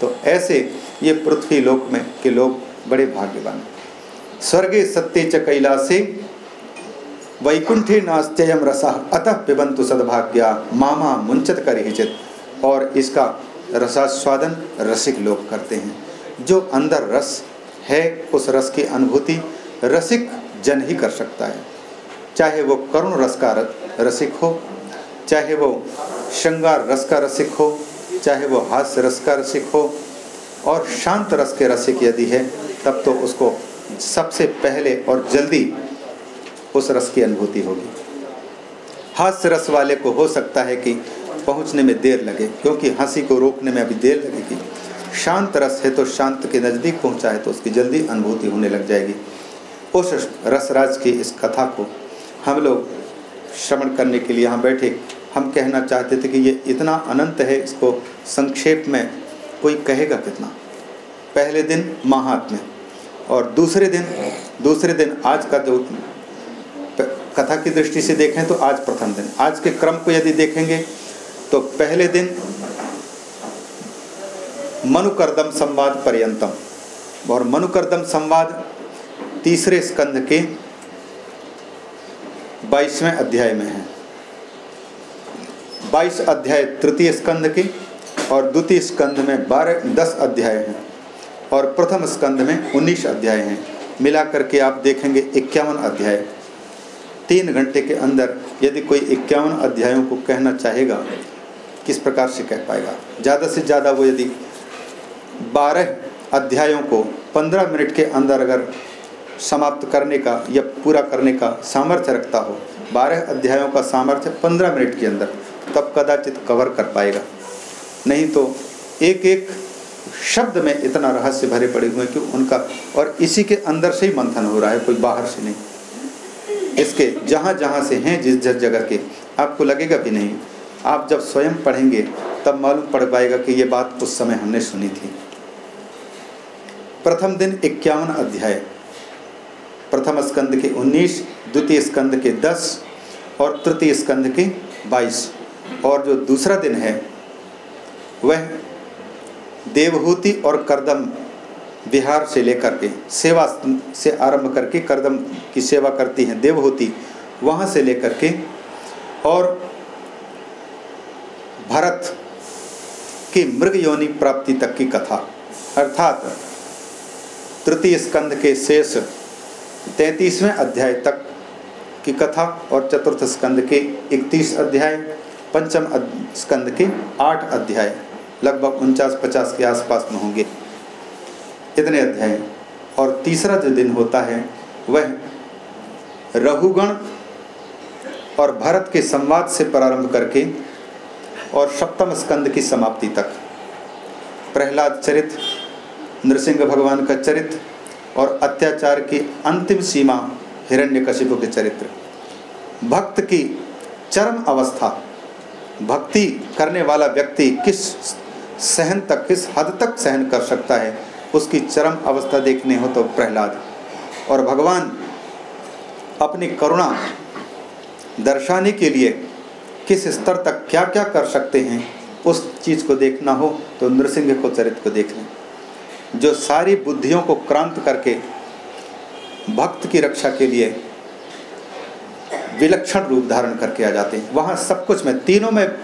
तो ऐसे ये पृथ्वी लोक में के लोग बड़े भाग्यवान। स्वर्गे सत्य च कैलासे वैकुंठे नास्त्ययम रसा। अतः पिबंतु सद्भाग्या मामा मुंचत कर हिचित और इसका रसास्वादन रसिक लोग करते हैं। जो अंदर रस है, उस रस की अनुभूति रसिक जन ही कर सकता है। चाहे वो करुण रस का रसिक हो चाहे वो श्रृंगार रस का रसिक हो, चाहे वो हास्य रस का रसिक हो, और शांत रस के रसिक यदि है, तब तो उसको सबसे पहले और जल्दी उस रस की अनुभूति होगी। हास्य रस वाले को हो सकता है कि पहुँचने में देर लगे, क्योंकि हँसी को रोकने में अभी देर लगेगी। शांत रस है तो शांत के नज़दीक पहुँचा है तो उसकी जल्दी अनुभूति होने लग जाएगी। उस रसराज की इस कथा को हम लोग श्रवण करने के लिए यहाँ बैठे। हम कहना चाहते थे कि ये इतना अनंत है, इसको संक्षेप में कोई कहेगा कितना? पहले दिन महात्म्य और दूसरे दिन दूसरे दिन आज का जो कथा की दृष्टि से देखें तो आज प्रथम दिन। आज के क्रम को यदि देखेंगे तो पहले दिन मनुकर्दम संवाद पर्यंतम और मनुकर्दम संवाद तीसरे स्कंध के बाईसवें अध्याय में है। बाईस अध्याय तृतीय स्कंध के और द्वितीय स्कंध में बारह, दस अध्याय हैं और प्रथम स्कंध में उन्नीस अध्याय हैं। मिला करके आप देखेंगे इक्यावन अध्याय। तीन घंटे के अंदर यदि कोई इक्यावन अध्यायों को कहना चाहेगा, किस प्रकार से कह पाएगा? ज़्यादा से ज़्यादा वो यदि बारह अध्यायों को पंद्रह मिनट के अंदर अगर समाप्त करने का या पूरा करने का सामर्थ्य रखता हो। बारह अध्यायों का सामर्थ्य पंद्रह मिनट के अंदर तब कदाचित कवर कर पाएगा। नहीं तो एक एक शब्द में इतना रहस्य भरे पड़े हुए कि उनका और इसी के अंदर से ही मंथन हो रहा है, कोई बाहर से नहीं। इसके जहाँ जहाँ से हैं, जिस जिस जगह के, आपको लगेगा भी नहीं। आप जब स्वयं पढ़ेंगे, तब मालूम पड़ पाएगा कि ये बात उस समय हमने सुनी थी। प्रथम दिन इक्यावन अध्याय। प्रथम स्कंद के 19 द्वितीय स्कंद के 10 और तृतीय स्कंद के 22 और जो दूसरा दिन है, वह देवहूति और करदम बिहार से लेकर के, सेवा से आरंभ करके करदम की सेवा करती हैं देवहूति, वहाँ से लेकर के। और भरत की मृग योनि प्राप्ति तक की कथा, अर्थात तृतीय स्कंद के शेष तैतीसवें अध्याय तक की कथा और चतुर्थ स्कंद के इकतीस अध्याय, पंचम स्कंद के आठ अध्याय, लगभग उनचास पचास के आसपास में होंगे। इतने अध्याय। और तीसरा जो दिन होता है, वह रघुगण और भरत के संवाद से प्रारंभ करके और सप्तम स्कंद की समाप्ति तक। प्रहलाद चरित्र नृसिंह भगवान का चरित्र और अत्याचार की अंतिम सीमा हिरण्यकशिपु के चरित्र। भक्त की चरम अवस्था, भक्ति करने वाला व्यक्ति किस सहन तक, किस हद तक सहन कर सकता है, उसकी चरम अवस्था देखने हो तो प्रहलाद। और भगवान अपनी करुणा दर्शाने के लिए किस स्तर तक क्या क्या कर सकते हैं, उस चीज़ को देखना हो तो नृसिंह को चरित्र को देख लें। जो सारी बुद्धियों को क्रांत करके भक्त की रक्षा के लिए विलक्षण रूप धारण करके आ जाते हैं। वहाँ सब कुछ में, तीनों में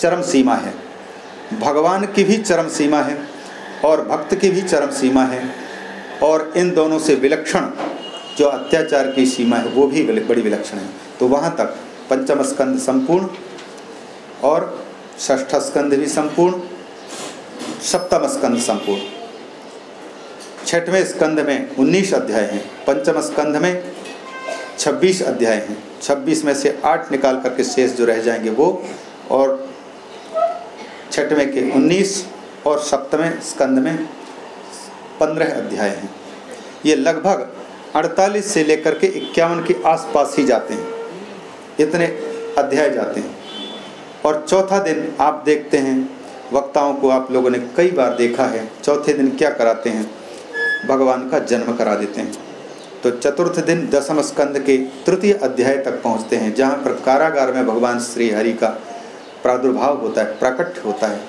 चरम सीमा है। भगवान की भी चरम सीमा है और भक्त की भी चरम सीमा है और इन दोनों से विलक्षण जो अत्याचार की सीमा है, वो भी बड़ी विलक्षण है। तो वहाँ तक पंचम स्कंद संपूर्ण और ष्ठ स्कंद भी संपूर्ण, सप्तम स्कंद संपूर्ण। छठवें स्कंद में 19 अध्याय हैं, पंचम स्कंद में 26 अध्याय हैं। 26 में से आठ निकाल करके शेष जो रह जाएँगे वो, और छठवें के 19 और सप्तमें स्कंद में पंद्रह अध्याय हैं। ये लगभग 48 से लेकर के इक्यावन के आसपास ही जाते हैं। इतने अध्याय जाते हैं। और चौथा दिन आप देखते हैं, वक्ताओं को आप लोगों ने कई बार देखा है, चौथे दिन क्या कराते हैं? भगवान का जन्म करा देते हैं। तो चतुर्थ दिन दसम स्कंद के तृतीय अध्याय तक पहुँचते हैं, जहाँ पर कारागार में भगवान श्री हरि का प्रादुर्भाव होता है, प्रकट होता है।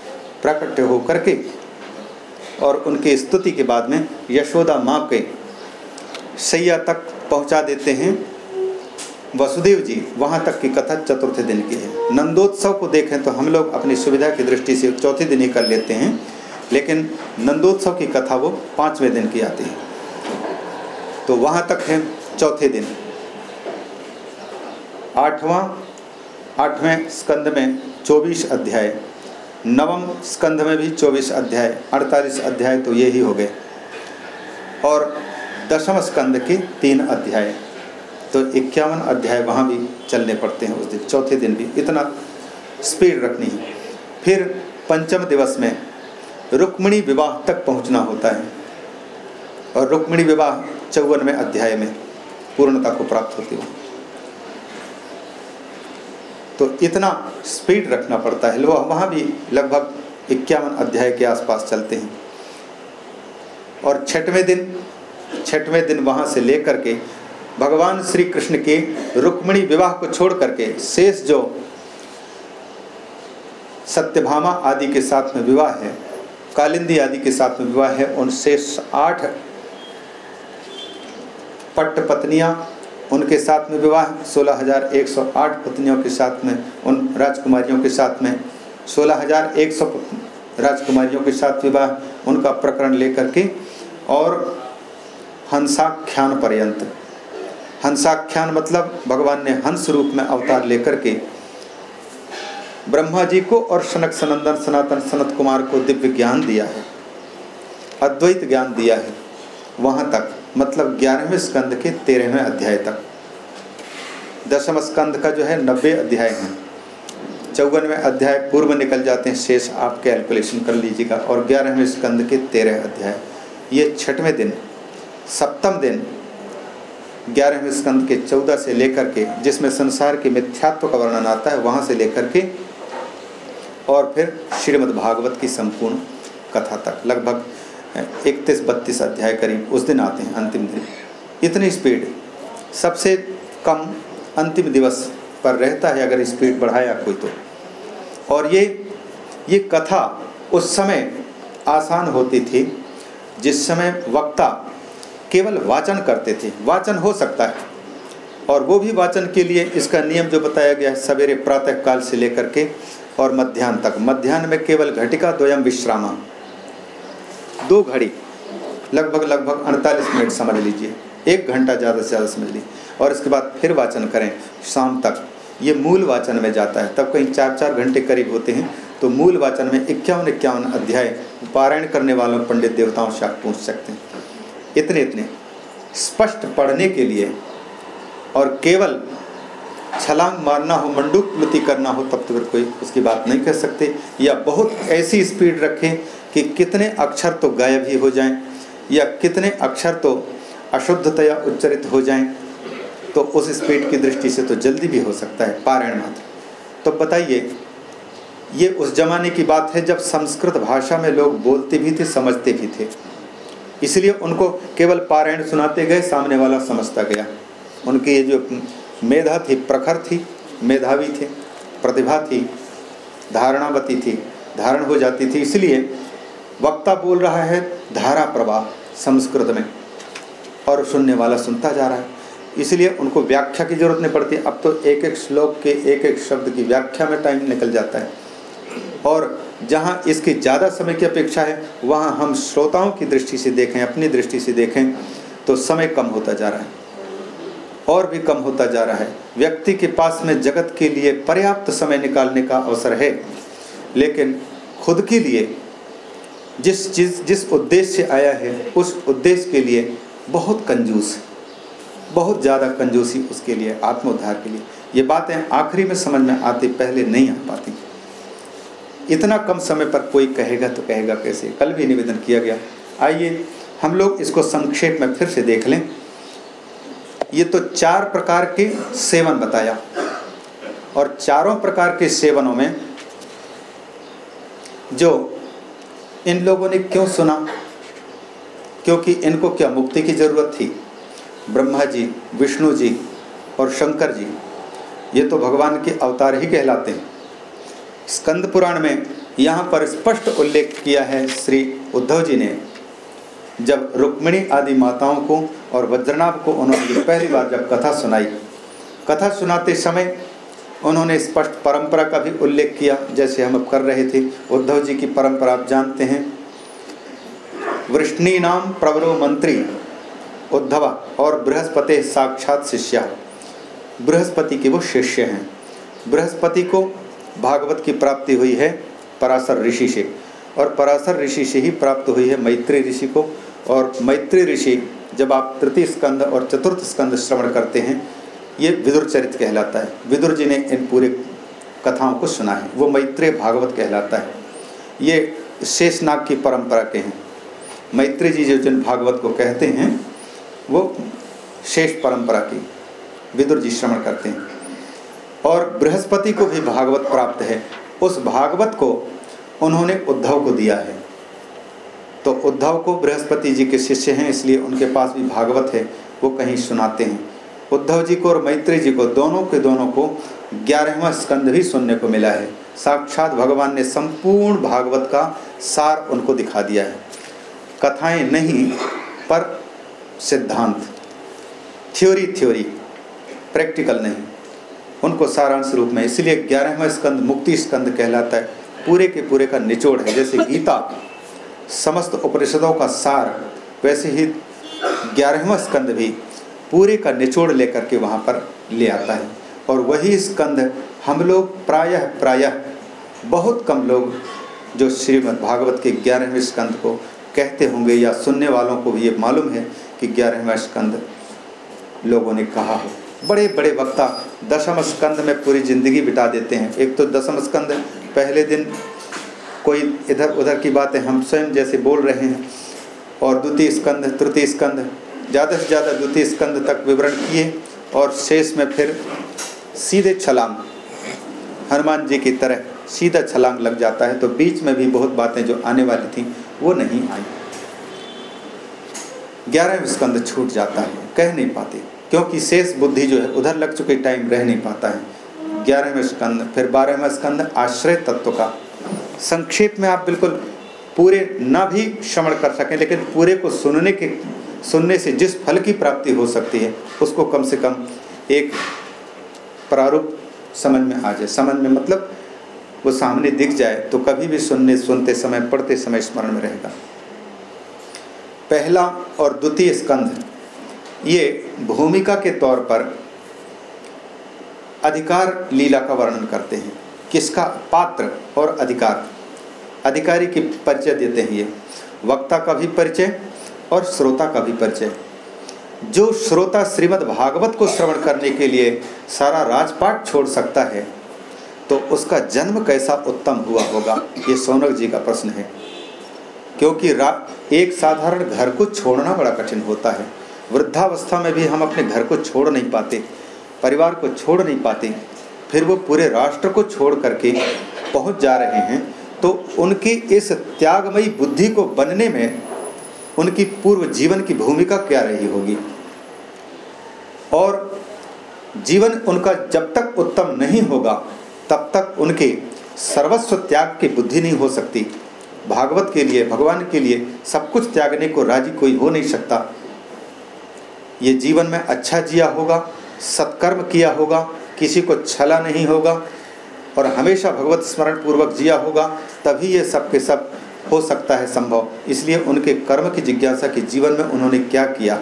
प्रकट होकर के और उनकी स्तुति के बाद में यशोदा माँ के सैया तक पहुँचा देते हैं। वसुदेव जी, वहाँ तक की कथा चतुर्थ दिन की है। नंदोत्सव को देखें तो हम लोग अपनी सुविधा की दृष्टि से चौथे दिन ही कर लेते हैं। लेकिन नंदोत्सव की कथा वो पाँचवें दिन की आती है। तो वहाँ तक है चौथे दिन। आठवां, आठवें स्कंद में चौबीस अध्याय, नवम स्कंध में भी चौबीस अध्याय, अड़तालीस अध्याय तो ये ही हो गए। और दसम स्कंद के तीन अध्याय तो इक्यावन अध्याय वहाँ भी चलने पड़ते हैं उस दिन। चौथे दिन भी इतना स्पीड रखनी है। फिर पंचम दिवस में रुक्मिणी विवाह तक पहुँचना होता है। और रुक्मिणी विवाह चौवनवें अध्याय में पूर्णता को प्राप्त होती है। तो इतना स्पीड रखना पड़ता है। लोग वहाँ भी लगभग इक्यावन अध्याय के आसपास चलते हैं। और छठवें दिन छठवें दिन वहाँ से लेकर के भगवान श्री कृष्ण के रुक्मिणी विवाह को छोड़ करके शेष जो सत्यभामा आदि के साथ में विवाह है कालिंदी आदि के साथ में विवाह है। उन शेष आठ पट्ट पत्नियाँ उनके साथ में विवाह 16,108 पत्नियों के साथ में उन राजकुमारियों के साथ में 16,100 राजकुमारियों के साथ विवाह उनका प्रकरण लेकर के और हंसाख्यान पर्यंत। हंसाख्यान मतलब भगवान ने हंस रूप में अवतार लेकर के ब्रह्मा जी को और सनक सनंदन सनातन सनत कुमार को दिव्य ज्ञान दिया है, अद्वैत ज्ञान दिया है, वहाँ तक मतलब ग्यारहवें स्कंद के तेरहवें अध्याय तक। दसम स्कंद का जो है नब्बे अध्याय हैं। चौवनवें अध्याय पूर्व निकल जाते हैं, शेष आप कैलकुलेशन कर लीजिएगा, और ग्यारहवें स्कंद के तेरह अध्याय। ये छठवें दिन, सप्तम दिन, ग्यारहवें स्कंद के चौदह से लेकर के, जिसमें संसार के मिथ्यात्व का वर्णन आता है, वहाँ से लेकर के और फिर श्रीमद् भागवत की संपूर्ण कथा तक। लगभग इकतीस बत्तीस अध्याय करीब उस दिन आते हैं, अंतिम दिन। इतनी स्पीड। सबसे कम अंतिम दिवस पर रहता है अगर स्पीड बढ़ाया कोई तो। और ये ये कथा उस समय आसान होती थी, जिस समय वक्ता केवल वाचन करते थे। वाचन हो सकता है। और वो भी वाचन के लिए इसका नियम जो बताया गया है, सवेरे प्रातः काल से लेकर के और मध्यान्ह तक। मध्यान्ह में केवल घटिका द्वयम विश्रामा। दो घड़ी। लगभग लगभग अड़तालीस मिनट समझ लीजिए। एक घंटा ज़्यादा से ज़्यादा समझ लीजिए। और इसके बाद फिर वाचन करें। शाम तक। ये मूल वाचन में जाता है। तब कहीं चार चार घंटे करीब होते हैं। तो मूल वाचन में इक्यावन इक्यावन अध्याय पारायण करने वालों पंडित देवताओं से आप पूछ सकते हैं। इतने इतने स्पष्ट पढ़ने के लिए और केवल छलांग मारना हो, मंडूक करना हो, तब तो फिर कोई उसकी बात नहीं कर सकते। या बहुत ऐसी स्पीड रखें कि कितने अक्षर तो गायब ही हो जाएँ, या कितने अक्षर तो अशुद्धतया उच्चरित हो जाएँ तो उस स्पीड की दृष्टि से तो जल्दी भी हो सकता है, पारायण मात्र। तो बताइए, ये उस जमाने की बात है जब संस्कृत भाषा में लोग बोलते भी थे, समझते भी थे। इसलिए उनको केवल पारायण सुनाते गए, सामने वाला समझता गया। उनकी ये जो मेधा थी, प्रखर थी, मेधावी थी, प्रतिभा थी, धारणावती थी, धारण हो जाती थी। इसलिए वक्ता बोल रहा है, धारा प्रवाह संस्कृत में। और सुनने वाला सुनता जा रहा है। इसलिए उनको व्याख्या की ज़रूरत नहीं पड़ती। अब तो एक एक श्लोक के एक एक शब्द की व्याख्या में टाइम निकल जाता है। और जहाँ इसकी ज़्यादा समय की अपेक्षा है, वहाँ हम श्रोताओं की दृष्टि से देखें, अपनी दृष्टि से देखें तो समय कम होता जा रहा है। और भी कम होता जा रहा है। व्यक्ति के पास में जगत के लिए पर्याप्त समय निकालने का अवसर है, लेकिन खुद के लिए जिस चीज़, जिस उद्देश्य से आया है, उस उद्देश्य के लिए बहुत कंजूस बहुत ज़्यादा कंजूसी उसके लिए, आत्मोद्धार के लिए। ये बातें आखिरी में समझ में आती, पहले नहीं आ पाती। इतना कम समय पर कोई कहेगा तो कहेगा कैसे? कल भी निवेदन किया गया। आइए हम लोग इसको संक्षेप में फिर से देख लें। ये तो चार प्रकार के सेवन बताया। और चारों प्रकार के सेवनों में जो इन लोगों ने क्यों सुना? क्योंकि इनको क्या मुक्ति की ज़रूरत थी? ब्रह्मा जी, विष्णु जी और शंकर जी, ये तो भगवान के अवतार ही कहलाते हैं। स्कंद पुराण में यहाँ पर स्पष्ट उल्लेख किया है श्री उद्धव जी ने। जब रुक्मिणी आदि माताओं को और वज्रनाभ को उन्होंने पहली बार जब कथा सुनाई, कथा सुनाते समय उन्होंने स्पष्ट परंपरा का भी उल्लेख किया, जैसे हम अब कर रहे थे। उद्धव जी की परंपरा आप जानते हैं। वृष्णी नाम प्रवरो मंत्री उद्धवा और बृहस्पति साक्षात शिष्या। बृहस्पति के वो शिष्य हैं। बृहस्पति को भागवत की प्राप्ति हुई है पराशर ऋषि से और पराशर ऋषि से ही प्राप्त हुई है मैत्री ऋषि को। और मैत्री ऋषि जब आप तृतीय स्कंद और चतुर्थ स्कंद श्रवण करते हैं, ये विदुर चरित कहलाता है। विदुर जी ने इन पूरे कथाओं को सुना है। वो मैत्रेय भागवत कहलाता है। ये शेषनाग की परंपरा के हैं। मैत्री जी जो जिन भागवत को कहते हैं, वो शेष परंपरा की विदुर जी श्रवण करते हैं। और बृहस्पति को भी भागवत प्राप्त है। उस भागवत को उन्होंने उद्धव को दिया है। तो उद्धव को बृहस्पति जी के शिष्य हैं, इसलिए उनके पास भी भागवत है, वो कहीं सुनाते हैं। उद्धव जी को और मैत्री जी को, दोनों के दोनों को ग्यारहवा स्कंद भी सुनने को मिला है। साक्षात भगवान ने संपूर्ण भागवत का सार उनको दिखा दिया है। कथाएँ नहीं, पर सिद्धांत। थ्योरी थ्योरी प्रैक्टिकल नहीं। उनको सारांश रूप में, इसलिए ग्यारहवा स्कंद मुक्ति स्कंद कहलाता है। पूरे के पूरे का निचोड़ है, जैसे गीता। समस्त उपनिषदों का सार, वैसे ही ग्यारहवा स्कंद भी पूरे का निचोड़ लेकर के वहाँ पर ले आता है। और वही स्कंद हम लोग प्रायः प्रायः बहुत कम लोग जो श्रीमद् भागवत के ग्यारहवें स्कंद को कहते होंगे या सुनने वालों को भी ये मालूम है कि ग्यारहवा स्कंद लोगों ने कहा हो। बड़े बड़े वक्ता दशम स्कंद में पूरी ज़िंदगी बिता देते हैं। एक तो दशम स्कंद पहले दिन कोई इधर उधर की बातें हम स्वयं जैसे बोल रहे हैं और द्वितीय स्कंद, तृतीय स्कंद, ज़्यादा से ज़्यादा द्वितीय स्कंद तक विवरण किए और शेष में फिर सीधे छलांग। हनुमान जी की तरह सीधा छलांग लग जाता है तो बीच में भी बहुत बातें जो आने वाली थी, वो नहीं आई। ग्यारह स्कंद छूट जाता है, कह नहीं पाते, क्योंकि शेष बुद्धि जो है, उधर लग चुके टाइम रह नहीं पाता है। ग्यारहवें स्कंद, फिर बारहवें स्कंद, आश्रय तत्व का संक्षेप में आप बिल्कुल पूरे ना भी श्रवण कर सकें, लेकिन पूरे को सुनने के, सुनने से जिस फल की प्राप्ति हो सकती है, उसको कम से कम एक प्रारूप समझ में आ जाए। समझ में मतलब वो सामने दिख जाए तो कभी भी सुनने, सुनते समय, पढ़ते समय स्मरण में रहेगा। पहला और द्वितीय स्कंध, ये भूमिका के तौर पर अधिकार लीला का वर्णन करते हैं। किसका पात्र और अधिकार? अधिकारी की परिचय देते हैं ये। वक्ता का भी परिचय और श्रोता का भी परिचय। जो श्रोता श्रीमद् भागवत को श्रवण करने के लिए सारा राजपाट छोड़ सकता है तो उसका जन्म कैसा उत्तम हुआ होगा? ये सोनक जी का प्रश्न है। क्योंकि एक साधारण घर को छोड़ना बड़ा कठिन होता है। वृद्धावस्था में भी हम अपने घर को छोड़ नहीं पाते, परिवार को छोड़ नहीं पाते। फिर वो पूरे राष्ट्र को छोड़ करके पहुँच जा रहे हैं तो उनकी इस त्यागमयी बुद्धि को बनने में उनकी पूर्व जीवन की भूमिका क्या रही होगी? और जीवन उनका जब तक उत्तम नहीं होगा, तब तक उनके सर्वस्व त्याग की बुद्धि नहीं हो सकती। भागवत के लिए, भगवान के लिए सब कुछ त्यागने को राज़ी कोई हो नहीं सकता। ये जीवन में अच्छा जिया होगा, सत्कर्म किया होगा किसी को छला नहीं होगा और हमेशा भगवत स्मरण पूर्वक जिया होगा, तभी ये सब के सब हो सकता है संभव। इसलिए उनके कर्म की जिज्ञासा के जीवन में उन्होंने क्या किया,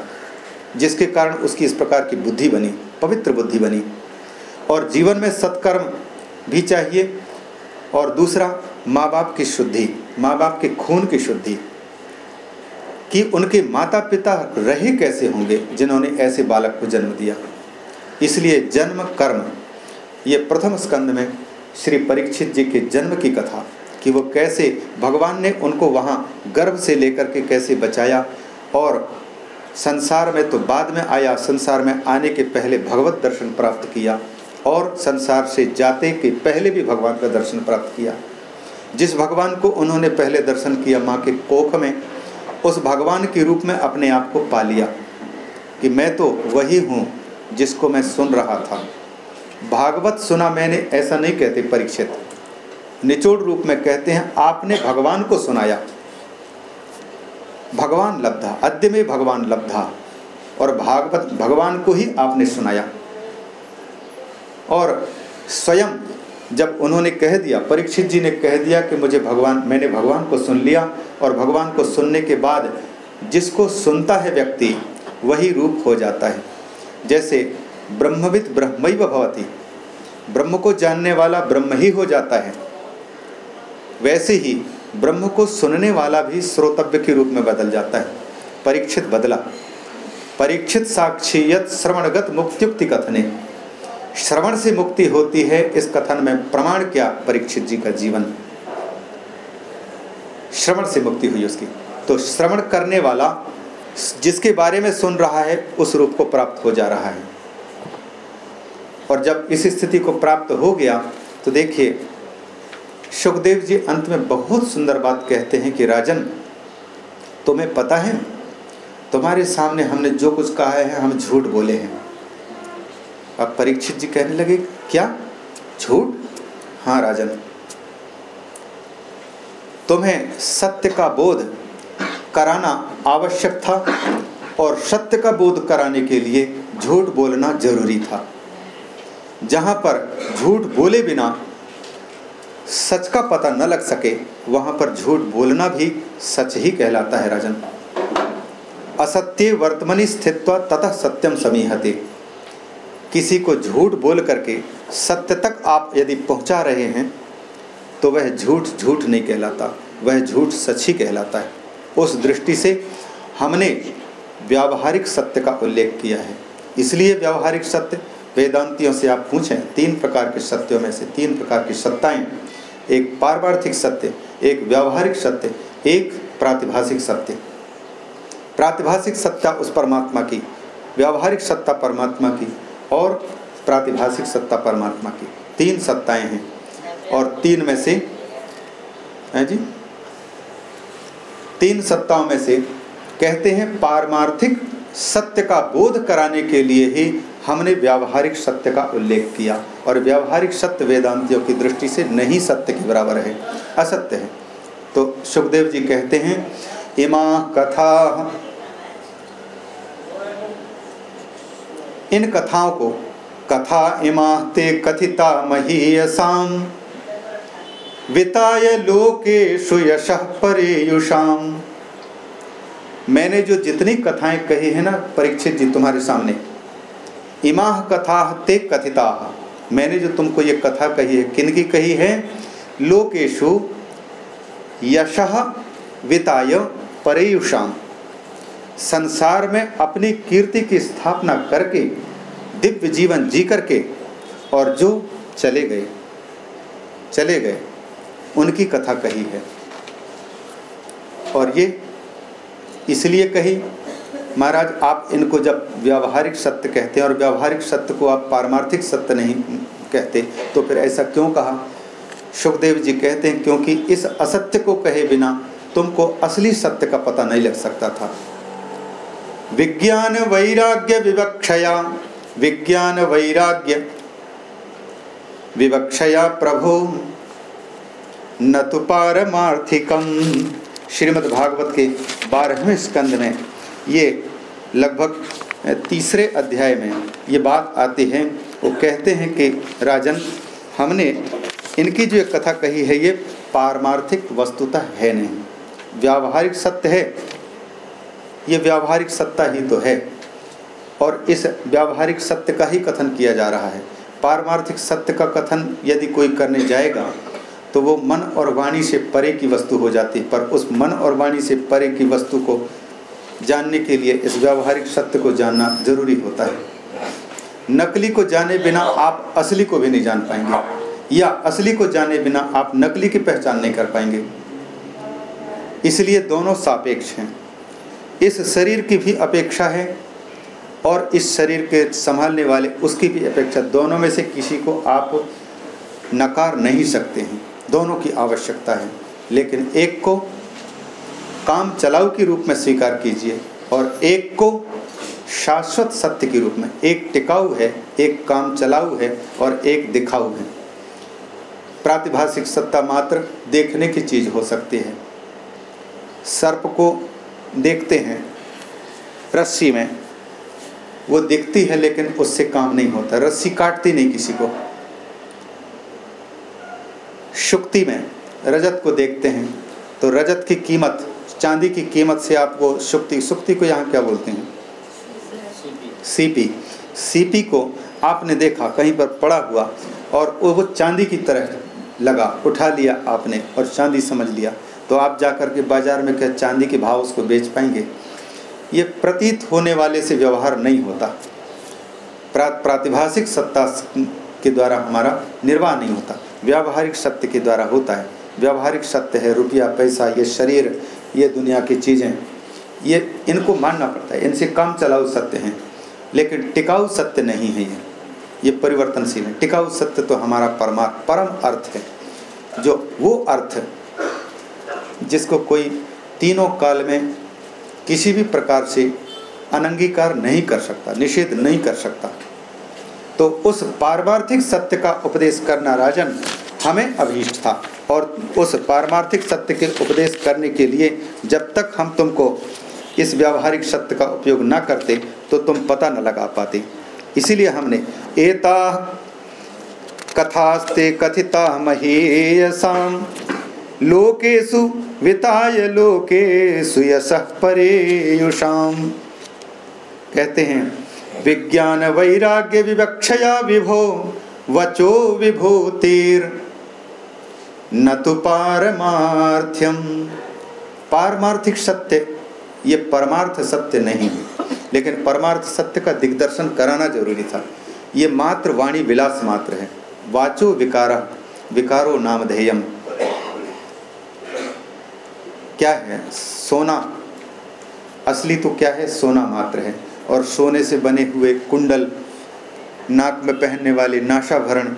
जिसके कारण उसकी इस प्रकार की बुद्धि बनी, पवित्र बुद्धि बनी। और जीवन में सत्कर्म भी चाहिए और दूसरा माँ बाप की शुद्धि माँ बाप के खून की शुद्धि, कि उनके माता पिता रहे कैसे होंगे जिन्होंने ऐसे बालक को जन्म दिया। इसलिए जन्म कर्म, ये प्रथम स्कंद में श्री परीक्षित जी के जन्म की कथा, कि वो कैसे भगवान ने उनको वहाँ गर्भ से लेकर के कैसे बचाया और संसार में तो बाद में आया, संसार में आने के पहले भगवत दर्शन प्राप्त किया और संसार से जाते के पहले भी भगवान का दर्शन प्राप्त किया। जिस भगवान को उन्होंने पहले दर्शन किया माँ के कोख में, उस भगवान के रूप में अपने आप को पा लिया, कि मैं तो वही हूँ जिसको मैं सुन रहा था। भागवत सुना मैंने, ऐसा नहीं कहते परीक्षित। निचोड़ रूप में कहते हैं, आपने भगवान को सुनाया। भगवान लब्धा, अद्य में भगवान लब्धा, और भागवत, भगवान को ही आपने सुनाया। और स्वयं जब उन्होंने कह दिया, परीक्षित जी ने कह दिया कि मुझे भगवान, मैंने भगवान को सुन लिया, और भगवान को सुनने के बाद जिसको सुनता है व्यक्ति, वही रूप हो जाता है। जैसे ब्रह्मविद ब्रह्म भवती। ब्रह्म को जानने वाला ब्रह्म ही हो जाता है। वैसे ही ब्रह्म को सुनने वाला भी श्रोतव्य के रूप में बदल जाता है। परीक्षित बदला। परीक्षित साक्षी साक्षीयत श्रवणगत मुक्त्युक्ति कथने। श्रवण से मुक्ति होती है इस कथन में प्रमाण क्या परीक्षित जी का जीवन। श्रवण से मुक्ति हुई उसकी। तो श्रवण करने वाला जिसके बारे में सुन रहा है, उस रूप को प्राप्त हो जा रहा है। और जब इस स्थिति को प्राप्त हो गया तो देखिए सुखदेव जी अंत में बहुत सुंदर बात कहते हैं कि, राजन, तुम्हें पता है, तुम्हारे सामने हमने जो कुछ कहा है, हम झूठ बोले हैं। अब परीक्षित जी कहने लगे, क्या? झूठ? हाँ राजन। तुम्हें सत्य का बोध कराना आवश्यक था और सत्य का बोध कराने के लिए झूठ बोलना ज़रूरी था। जहाँ पर झूठ बोले बिना सच का पता न लग सके, वहाँ पर झूठ बोलना भी सच ही कहलाता है राजन। असत्य वर्तमनी स्थित्व तथा सत्यम समीहते। किसी को झूठ बोल करके सत्य तक आप यदि पहुँचा रहे हैं तो वह झूठ झूठ नहीं कहलाता, वह झूठ सच ही कहलाता है। उस दृष्टि से हमने व्यावहारिक सत्य का उल्लेख किया है। इसलिए व्यावहारिक सत्य, वेदांतियों से आप पूछें, तीन प्रकार के सत्यों में से तीन प्रकार की सत्ताएँ। एक पारमार्थिक सत्य, एक व्यावहारिक सत्य, एक प्रातिभाषिक सत्य। प्रातिभाषिक सत्ता उस परमात्मा की, व्यावहारिक सत्ता परमात्मा की और प्रातिभाषिक सत्ता परमात्मा की। तीन सत्ताएँ हैं और तीन में से, है जी? तीन सत्ताओं में से कहते हैं, पारमार्थिक सत्य का बोध कराने के लिए ही हमने व्यावहारिक सत्य का उल्लेख किया और व्यावहारिक सत्य वेदांतियों की दृष्टि से नहीं सत्य के बराबर है, असत्य है। तो सुखदेव जी कहते हैं, इमा कथा, इन कथाओं को कथा इमा ते कथिता महीयसाम विताय लोकेशु यश परेयुषाम। मैंने जो जितनी कथाएँ कही है ना, परीक्षित जी तुम्हारे सामने इमा कथा ते कथिता। मैंने जो तुमको ये कथा कही है, किन की कही है? लोकेशु यश विताय परेयुषाम। संसार में अपनी कीर्ति की स्थापना करके, दिव्य जीवन जी करके, और जो चले गए चले गए। उनकी कथा कही है। और ये इसलिए कही, महाराज, आप इनको जब व्यावहारिक सत्य कहते हैं और व्यावहारिक सत्य को आप पारमार्थिक सत्य नहीं कहते तो फिर ऐसा क्यों कहा? सुखदेव जी कहते हैं, क्योंकि इस असत्य को कहे बिना तुमको असली सत्य का पता नहीं लग सकता था। विज्ञान वैराग्य विवक्षया, विज्ञान वैराग्य विवक्षया प्रभु न तो पारमार्थिकम। श्रीमद् भागवत के बारहवें स्कंद में ये लगभग तीसरे अध्याय में ये बात आती है। वो कहते हैं कि, राजन, हमने इनकी जो एक कथा कही है, ये पारमार्थिक वस्तुता है नहीं। व्यावहारिक सत्य है। ये व्यावहारिक सत्ता ही तो है। और इस व्यावहारिक सत्य का ही कथन किया जा रहा है। पारमार्थिक सत्य का कथन यदि कोई करने जाएगा तो वो मन और वाणी से परे की वस्तु हो जाती है। पर उस मन और वाणी से परे की वस्तु को जानने के लिए इस व्यावहारिक सत्य को जानना ज़रूरी होता है। नकली को जाने बिना आप असली को भी नहीं जान पाएँगे, या असली को जाने बिना आप नकली की पहचान नहीं कर पाएँगे। इसलिए दोनों सापेक्ष हैं। इस शरीर की भी अपेक्षा है और इस शरीर के संभालने वाले उसकी भी अपेक्षा। दोनों में से किसी को आप नकार नहीं सकते हैं। दोनों की आवश्यकता है। लेकिन एक को काम चलाऊ के रूप में स्वीकार कीजिए और एक को शाश्वत सत्य के रूप में। एक टिकाऊ है, एक काम चलाऊ है और एक दिखाऊ है। प्रातिभाषिक सत्ता मात्र देखने की चीज़ हो सकती है। सर्प को देखते हैं, रस्सी में। वो दिखती है लेकिन उससे काम नहीं होता। रस्सी काटती नहीं किसी को। शुक्ति में रजत को देखते हैं तो रजत की कीमत चांदी की कीमत से आपको शुक्ति सुक्ति को यहाँ क्या बोलते हैं? सीपी सीपी को आपने देखा कहीं पर पड़ा हुआ और वो चांदी की तरह लगा उठा लिया आपने और चांदी समझ लिया। तो आप जाकर के बाज़ार में क्या चांदी के भाव उसको बेच पाएँगे? ये प्रतीत होने वाले से व्यवहार नहीं होता। प्रा, प्रातिभाषिक सत्ता के द्वारा हमारा निर्वाह नहीं होता। व्यावहारिक सत्य के द्वारा होता है। व्यावहारिक सत्य है, रुपया, पैसा, ये शरीर, ये दुनिया की चीज़ें। ये इनको मानना पड़ता है। इनसे काम चलाऊ सत्य हैं। लेकिन टिकाऊ सत्य नहीं है ये। ये परिवर्तनशील है। टिकाऊ सत्य तो हमारा परमा परम अर्थ है। जो वो अर्थ जिसको कोई तीनों काल में किसी भी प्रकार से अनंगीकार नहीं कर सकता, निषेध नहीं कर सकता। तो उस पारमार्थिक सत्य का उपदेश करना राजन हमें अभीष्ट था। और उस पारमार्थिक सत्य के उपदेश करने के लिए जब तक हम तुमको इस व्यावहारिक सत्य का उपयोग न करते तो तुम पता न लगा पाते। इसीलिए हमने एता कथास्ते कथिता महेयसाम लोकेशु विताय लोकेशु यश परेयुषाम कहते हैं विज्ञान वैराग्य विवक्षया विभो, वचो विभूतिर। न तो पारमार्थ्यम। पारमार्थिक सत्य, ये परमार्थ सत्य नहीं है। लेकिन परमार्थ सत्य का दिग्दर्शन कराना ज़रूरी था। ये मात्र वाणी विलास मात्र है। वाचो विकार, विकारो नामधेयम क्या है? सोना। असली तो क्या है? सोना मात्र है। और सोने से बने हुए कुंडल, नाक में पहनने वाले नाशाभरण,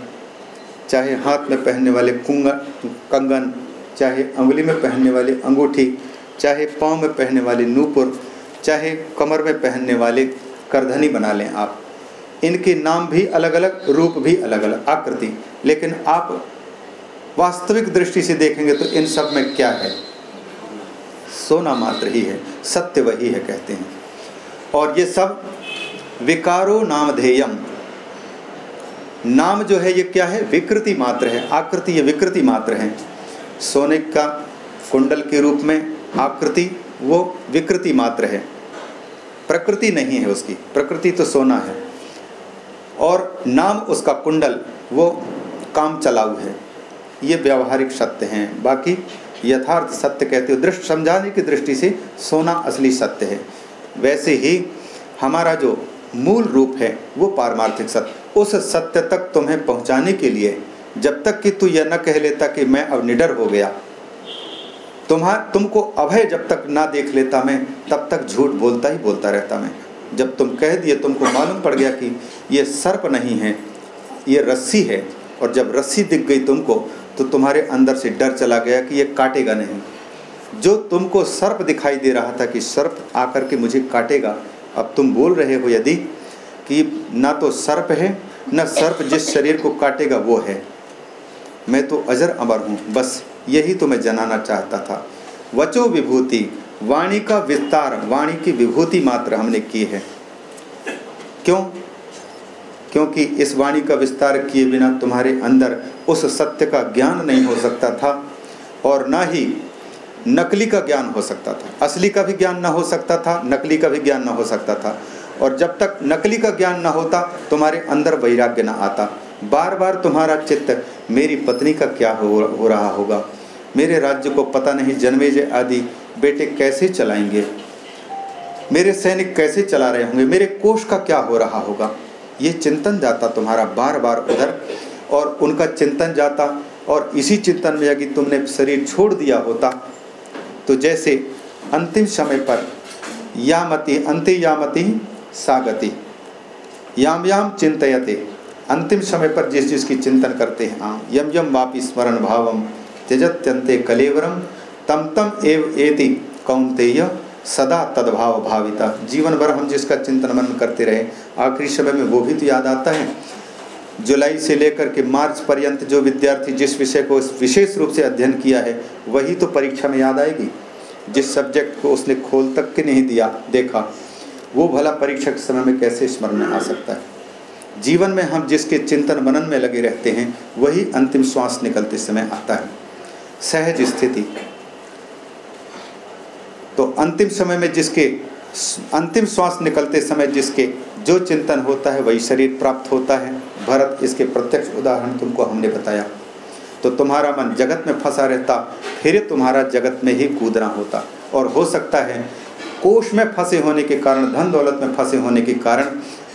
चाहे हाथ में पहनने वाले कुंगन कंगन, चाहे अंगुली में पहनने वाली अंगूठी, चाहे पाँव में पहनने वाले नूपुर, चाहे कमर में पहनने वाले करधनी बना लें आप। इनके नाम भी अलग अलग रूप भी अलग अलग आकृति। लेकिन आप वास्तविक दृष्टि से देखेंगे तो इन सब में क्या है? सोना मात्र ही है, सत्य वही है कहते हैं। और ये सब विकारो नामधेयम नाम जो है ये क्या है? विकृति मात्र है। आकृति ये विकृति मात्र है। सोने का कुंडल के रूप में आकृति, वो विकृति मात्र है। प्रकृति नहीं है उसकी। प्रकृति तो सोना है। और नाम उसका कुंडल, वो काम चलाऊ है। ये व्यावहारिक सत्य हैं। बाकी यथार्थ सत्य कहते हो। दृष्ट, समझाने की दृष्टि से सोना असली सत्य है। वैसे ही हमारा जो मूल रूप है, वो पारमार्थिक सत्य। उस सत्य तक तुम्हें पहुँचाने के लिए, जब तक कि तू यह न कह लेता कि मैं अब निडर हो गया तुम्हार तुमको अभय जब तक ना देख लेता मैं, तब तक झूठ बोलता ही बोलता रहता मैं। जब तुम कह दिए, तुमको मालूम पड़ गया कि ये सर्प नहीं है, ये रस्सी है, और जब रस्सी दिख गई तुमको तो तुम्हारे अंदर से डर चला गया कि ये काटेगा नहीं। जो तुमको सर्प दिखाई दे रहा था कि सर्प आकर के मुझे काटेगा, अब तुम बोल रहे हो यदि कि ना तो सर्प है, न सर्प जिस शरीर को काटेगा वो है। मैं तो अजर अमर हूँ, बस यही तो मैं जनाना चाहता था। वचो विभूति, वाणी का विस्तार, वाणी की विभूति मात्र हमने की है। क्यों? क्योंकि इस वाणी का विस्तार किए बिना तुम्हारे अंदर उस सत्य का ज्ञान नहीं हो सकता था और ना ही नकली का ज्ञान हो सकता था। असली का भी ज्ञान ना हो सकता था नकली का भी ज्ञान ना हो सकता था। और जब तक नकली का ज्ञान ना होता तुम्हारे अंदर वैराग्य ना आता। बार बार तुम्हारा चित्त मेरी पत्नी का क्या हो, हो रहा होगा? मेरे राज्य को पता नहीं जन्मेज आदि बेटे कैसे चलाएँगे? मेरे सैनिक कैसे चला रहे होंगे? मेरे कोष का क्या हो रहा होगा? ये चिंतन जाता तुम्हारा बार बार उधर और उनका चिंतन जाता और इसी चिंतन में यदि तुमने शरीर छोड़ दिया होता तो जैसे अंतिम समय पर यामति अंत्य यामति सागति। याम याम चिंतयते। अंतिम समय पर जिस जिसकी चिंतन करते हैं हाँ यम यम वापि स्मरण भावम त्यजत्यंते कलेवरम तम तम एव एति कौंतेय सदा तद्भाव भाविता जीवन भर हम जिसका चिंतन मन करते रहे, आखिरी समय में वो भी तो याद आता है। जुलाई से लेकर के मार्च पर्यंत जो विद्यार्थी जिस विषय को विशेष रूप से अध्ययन किया है, वही तो परीक्षा में याद आएगी। जिस सब्जेक्ट को उसने खोल तक के नहीं दिया, देखा, वो भला परीक्षा के समय में कैसे स्मरण में आ सकता है? जीवन में हम जिसके चिंतन मनन में लगे रहते हैं, वही अंतिम श्वास निकलते समय आता है। सहज स्थिति। तो अंतिम समय में जिसके, अंतिम श्वास निकलते समय जिसके जो चिंतन होता है वही शरीर प्राप्त होता है। भरत इसके प्रत्यक्ष उदाहरण तुमको हमने बताया। तो तुम्हारा मन जगत में फंसा रहता, फिर तुम्हारा जगत में ही कूदना होता। और हो सकता है, कोष में फंसे होने के कारण, धन दौलत में फंसे होने के कारण,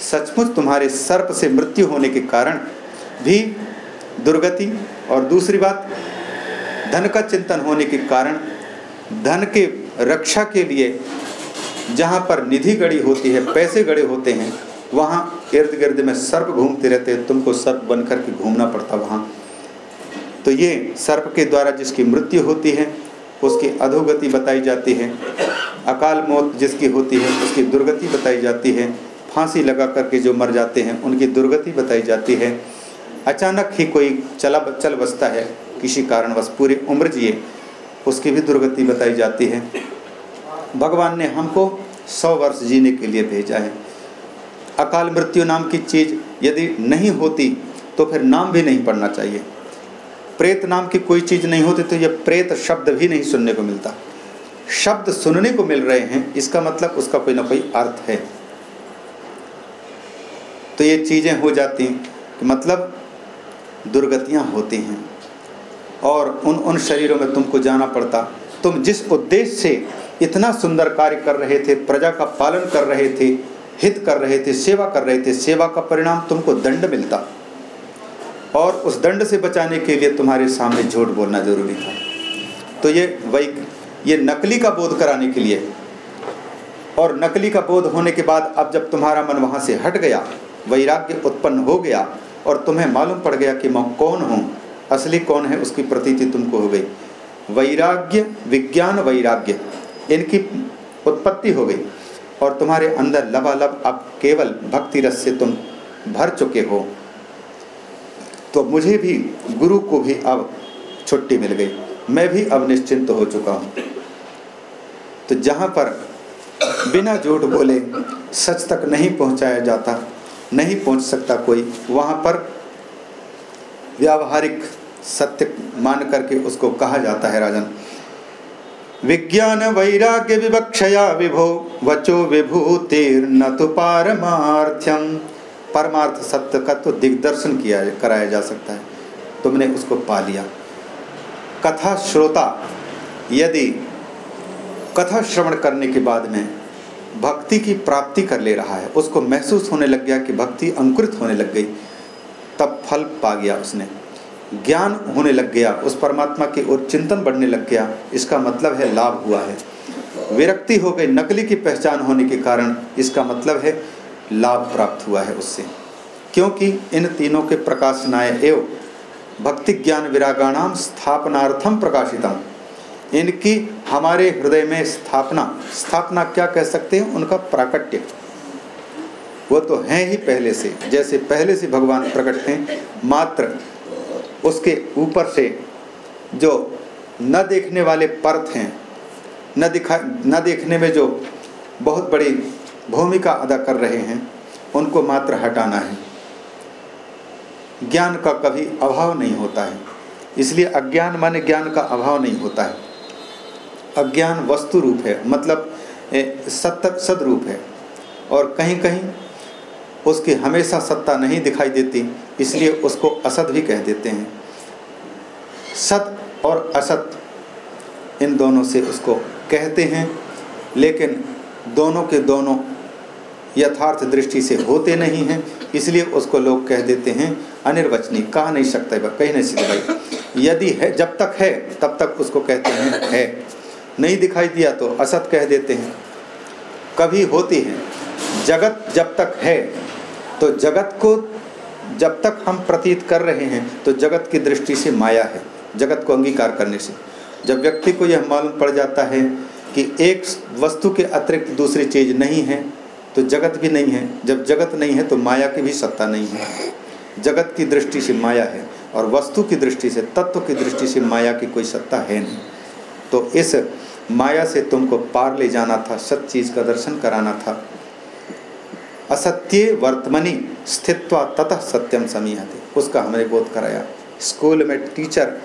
सचमुच तुम्हारे सर्प से मृत्यु होने के कारण भी दुर्गति। और दूसरी बात, धन का चिंतन होने के कारण, धन के रक्षा के लिए जहाँ पर निधि गड़ी होती है, पैसे गड़े होते हैं, वहाँ इर्द गिर्द में सर्प घूमते रहते हैं। तुमको सर्प बन कर के घूमना पड़ता वहाँ। तो ये सर्प के द्वारा जिसकी मृत्यु होती है, उसकी अधोगति बताई जाती है। अकाल मौत जिसकी होती है, उसकी दुर्गति बताई जाती है। फांसी लगा करके जो मर जाते हैं, उनकी दुर्गति बताई जाती है। अचानक ही कोई चला, चल बसता है, किसी कारणवश पूरी उम्र जिए, उसकी भी दुर्गति बताई जाती है। भगवान ने हमको सौ वर्ष जीने के लिए भेजा है। अकाल मृत्यु नाम की चीज़ यदि नहीं होती तो फिर नाम भी नहीं पढ़ना चाहिए। प्रेत नाम की कोई चीज़ नहीं होती तो यह प्रेत शब्द भी नहीं सुनने को मिलता। शब्द सुनने को मिल रहे हैं, इसका मतलब उसका कोई ना कोई अर्थ है। तो ये चीज़ें हो जाती हैं कि मतलब दुर्गतियाँ होती हैं, और उन उन शरीरों में तुमको जाना पड़ता। तुम जिस उद्देश्य से इतना सुंदर कार्य कर रहे थे, प्रजा का पालन कर रहे थे, हित कर रहे थे, सेवा कर रहे थे, सेवा का परिणाम तुमको दंड मिलता। और उस दंड से बचाने के लिए तुम्हारे सामने झूठ बोलना ज़रूरी था। तो ये वही ये नकली का बोध कराने के लिए। और नकली का बोध होने के बाद अब जब तुम्हारा मन वहाँ से हट गया, वैराग्य उत्पन्न हो गया, और तुम्हें मालूम पड़ गया कि मैं कौन हूँ, असली कौन है, उसकी प्रतीति तुमको हो गई। वैराग्य, विज्ञान वैराग्य। इनकी उत्पत्ति हो गई और तुम्हारे अंदर लबालब अब केवल भक्ति रस से तुम भर चुके हो। तो मुझे भी गुरु को भी अब छुट्टी मिल गई। मैं भी अब निश्चिंत हो चुका हूँ। तो जहाँ पर बिना झूठ बोले सच तक नहीं पहुँचाया जाता, नहीं पहुँच सकता कोई, वहाँ पर व्यावहारिक सत्य मान करके उसको कहा जाता है राजन। विज्ञान वैराग्य विवक्षया विभो, वचो विभूतिर न तो पारमार्थ्यम। परमार्थ सत्य का तो दिग्दर्शन किया, कराया जा सकता है। तुमने उसको पा लिया। कथा श्रोता, यदि कथा श्रवण करने के बाद में भक्ति की प्राप्ति कर ले रहा है, उसको महसूस होने लग गया कि भक्ति अंकुरित होने लग गई, तब फल पा गया उसने। ज्ञान होने लग गया, उस परमात्मा की ओर चिंतन बढ़ने लग गया, इसका मतलब है लाभ हुआ है। विरक्ति हो गई, नकली की पहचान होने के कारण इसका मतलब है लाभ प्राप्त हुआ है उससे। क्योंकि इन तीनों के प्रकाशनाय एव भक्ति ज्ञान विरागाणाम स्थापनार्थम प्रकाशितम। इनकी हमारे हृदय में स्थापना स्थापना क्या कह सकते हैं? उनका प्राकट्य। वो तो हैं ही पहले से, जैसे पहले से भगवान प्रकट हैं मात्र उसके ऊपर से जो न देखने वाले पर्थ हैं, न दिखा, न देखने में जो बहुत बड़ी भूमिका अदा कर रहे हैं, उनको मात्र हटाना है। ज्ञान का कभी अभाव नहीं होता है। इसलिए अज्ञान माने ज्ञान का अभाव नहीं होता है। अज्ञान वस्तु रूप है मतलब सत्य सदरूप है। और कहीं कहीं उसकी हमेशा सत्ता नहीं दिखाई देती, इसलिए उसको असत भी कह देते हैं। सत और असत, इन दोनों से उसको कहते हैं, लेकिन दोनों के दोनों यथार्थ दृष्टि से होते नहीं हैं, इसलिए उसको लोग कह देते हैं अनिर्वचनी कहा नहीं सकते कहीं नहीं सकते भाई। यदि है, जब तक है, तब तक उसको कहते हैं, है। नहीं दिखाई दिया तो असत कह देते हैं। कभी होती है, जगत जब तक है तो जगत को जब तक हम प्रतीत कर रहे हैं तो जगत की दृष्टि से माया है, जगत को अंगीकार करने से। जब व्यक्ति को यह मालूम पड़ जाता है कि एक वस्तु के अतिरिक्त दूसरी चीज़ नहीं है तो जगत भी नहीं है। जब जगत नहीं है तो माया की भी सत्ता नहीं है। जगत की दृष्टि से माया है, और वस्तु की दृष्टि से, तत्व की दृष्टि से माया की कोई सत्ता है नहीं। तो इस माया से तुमको पार ले जाना था सत चीज़ का दर्शन कराना था। असत्य वर्तमनी स्थित्वा ततः सत्यम समीहते। उसका हमने बोध कराया। स्कूल में टीचर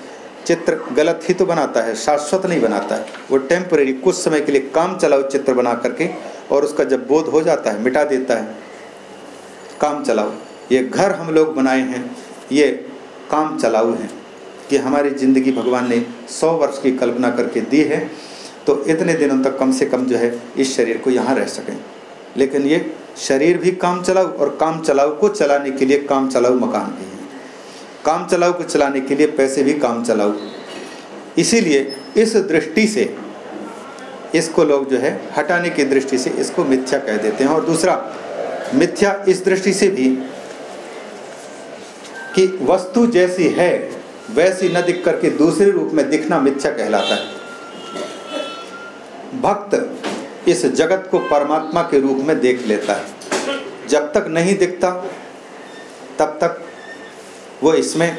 चित्र गलत ही तो बनाता है, शाश्वत नहीं बनाता है। वो टेम्परेरी कुछ समय के लिए काम चलाओ चित्र बना करके और उसका जब बोध हो जाता है, मिटा देता है, काम चलाओ ये घर हम लोग बनाए हैं, ये काम चलाऊ हैं कि हमारी ज़िंदगी भगवान ने सौ वर्ष की कल्पना करके दी है तो इतने दिनों तक कम से कम जो है इस शरीर को यहाँ रह सकें। लेकिन ये शरीर भी काम चलाऊ और काम चलाऊ को चलाने के लिए काम चलाऊ मकान भी है। काम चलाऊ को चलाने के लिए पैसे भी काम चलाऊ इसीलिए इस दृष्टि से इसको लोग जो है हटाने की दृष्टि से इसको मिथ्या कह देते हैं। और दूसरा, मिथ्या इस दृष्टि से भी कि वस्तु जैसी है, वैसी न दिख करके दूसरे रूप में दिखना मिथ्या कहलाता है। भक्त इस जगत को परमात्मा के रूप में देख लेता है। जब तक नहीं दिखता, तब तक वो इसमें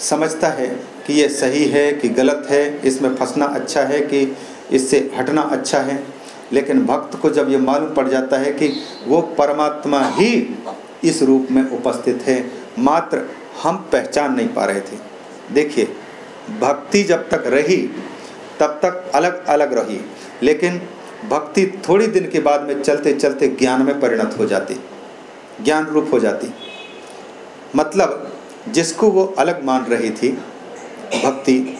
समझता है कि ये सही है कि गलत है। इसमें फंसना अच्छा है कि इससे हटना अच्छा है। लेकिन भक्त को जब ये मालूम पड़ जाता है कि वो परमात्मा ही इस रूप में उपस्थित है, मात्र हम पहचान नहीं पा रहे थे। देखिए, भक्ति जब तक रही, तब तक अलग अलग रही। लेकिन भक्ति थोड़ी दिन के बाद में चलते चलते ज्ञान में परिणत हो जाती ज्ञान रूप हो जाती। मतलब जिसको वो अलग मान रही थी, भक्ति,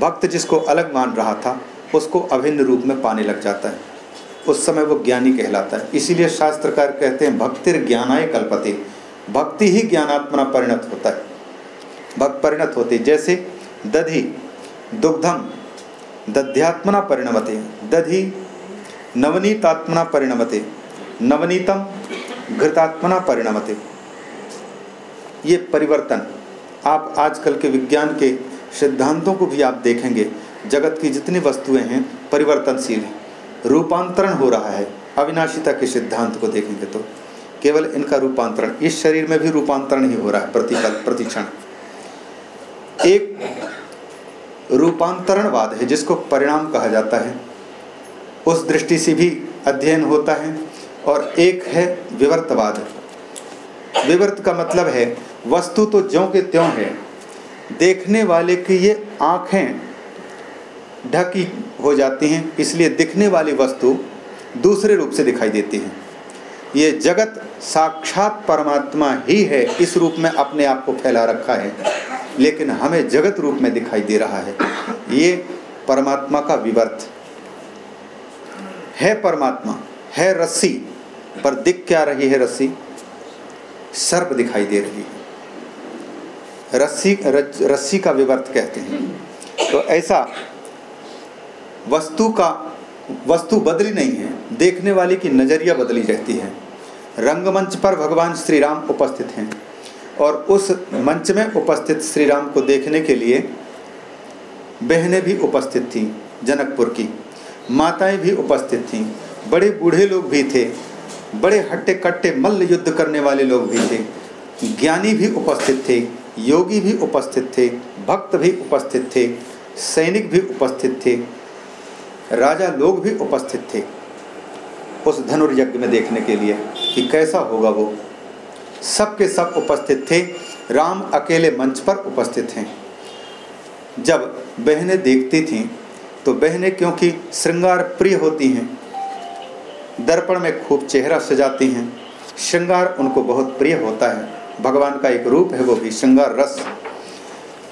भक्त जिसको अलग मान रहा था, उसको अभिन्न रूप में पाने लग जाता है। उस समय वो ज्ञानी कहलाता है। इसीलिए शास्त्रकार कहते हैं, भक्तिर ज्ञानाय कल्पति। भक्ति ही ज्ञानात्मना परिणत होता है। भक्त परिणत होती, जैसे दधि दुग्धम दध्यात्मना परिणमते। दधि नवनीतात्मना परिणमते। नवनीतम घृतात्मना परिणमते। ये परिवर्तन आप आजकल के विज्ञान के सिद्धांतों को भी आप देखेंगे। जगत की जितनी वस्तुएँ हैं, परिवर्तनशील हैं। रूपांतरण हो रहा है अविनाशिता के सिद्धांत को देखेंगे तो। केवल इनका रूपांतरण, इस शरीर में भी रूपांतरण ही हो रहा है प्रतिपल प्रतिक्षण। एक रूपांतरणवाद है जिसको परिणाम कहा जाता है। उस दृष्टि से भी अध्ययन होता है और एक है विवर्तवाद। विवर्त का मतलब है, वस्तु तो ज्यों के त्यों है, देखने वाले की ये आँखें ढकी हो जाती हैं, इसलिए दिखने वाली वस्तु दूसरे रूप से दिखाई देती है। ये जगत साक्षात परमात्मा ही है, इस रूप में अपने आप को फैला रखा है, लेकिन हमें जगत रूप में दिखाई दे रहा है। ये परमात्मा का विवर्त। है परमात्मा, है रस्सी, पर दिख क्या रही है रस्सी? सर्प दिखाई दे रही है। रस्सी रस्सी का विवर्त कहते हैं। तो ऐसा वस्तु का, वस्तु बदली नहीं है। देखने वाले की नज़रिया बदली रहती है। रंगमंच पर भगवान श्री राम उपस्थित हैं और उस मंच में उपस्थित श्री राम को देखने के लिए बहनें भी उपस्थित थीं जनकपुर की। माताएँ भी उपस्थित थीं। बड़े बूढ़े लोग भी थे। बड़े हट्टे कट्टे मल्ल युद्ध करने वाले लोग भी थे। ज्ञानी भी उपस्थित थे, योगी भी उपस्थित थे, भक्त भी उपस्थित थे, सैनिक भी उपस्थित थे, राजा लोग भी उपस्थित थे। उस धनुर्यज्ञ में देखने के लिए कि कैसा होगा वो। सब के सब उपस्थित थे, राम अकेले मंच पर उपस्थित हैं। जब बहनें देखती थीं तो बहनें क्योंकि श्रृंगार प्रिय होती हैं, दर्पण में खूब चेहरा सजाती हैं, श्रृंगार उनको बहुत प्रिय होता है। भगवान का एक रूप है वो भी श्रृंगार रस।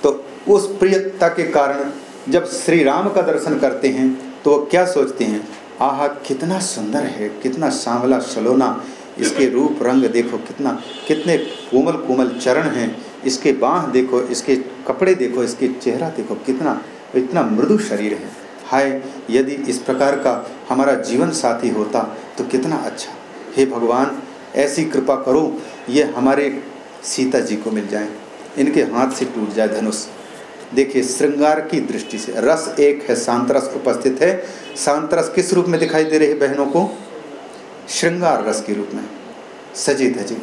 तो उस प्रियता के कारण जब श्री राम का दर्शन करते हैं तो वो क्या सोचते हैं? आह, कितना सुंदर है, कितना सांवला सलोना इसके रूप रंग देखो, कितना, कितने कोमल कोमल चरण हैं, इसके बाह देखो, इसके कपड़े देखो, इसके चेहरा देखो, कितना, इतना मृदु शरीर है। हाय, यदि इस प्रकार का हमारा जीवन साथी होता तो कितना अच्छा। हे भगवान, ऐसी कृपा करो, ये हमारे सीता जी को मिल जाए। इनके हाथ से टूट जाए धनुष। देखिए, श्रृंगार की दृष्टि से, रस एक है सांतरस उपस्थित है। सांतरस किस रूप में दिखाई दे रही है बहनों को? श्रृंगार रस के रूप में। सजी धजी।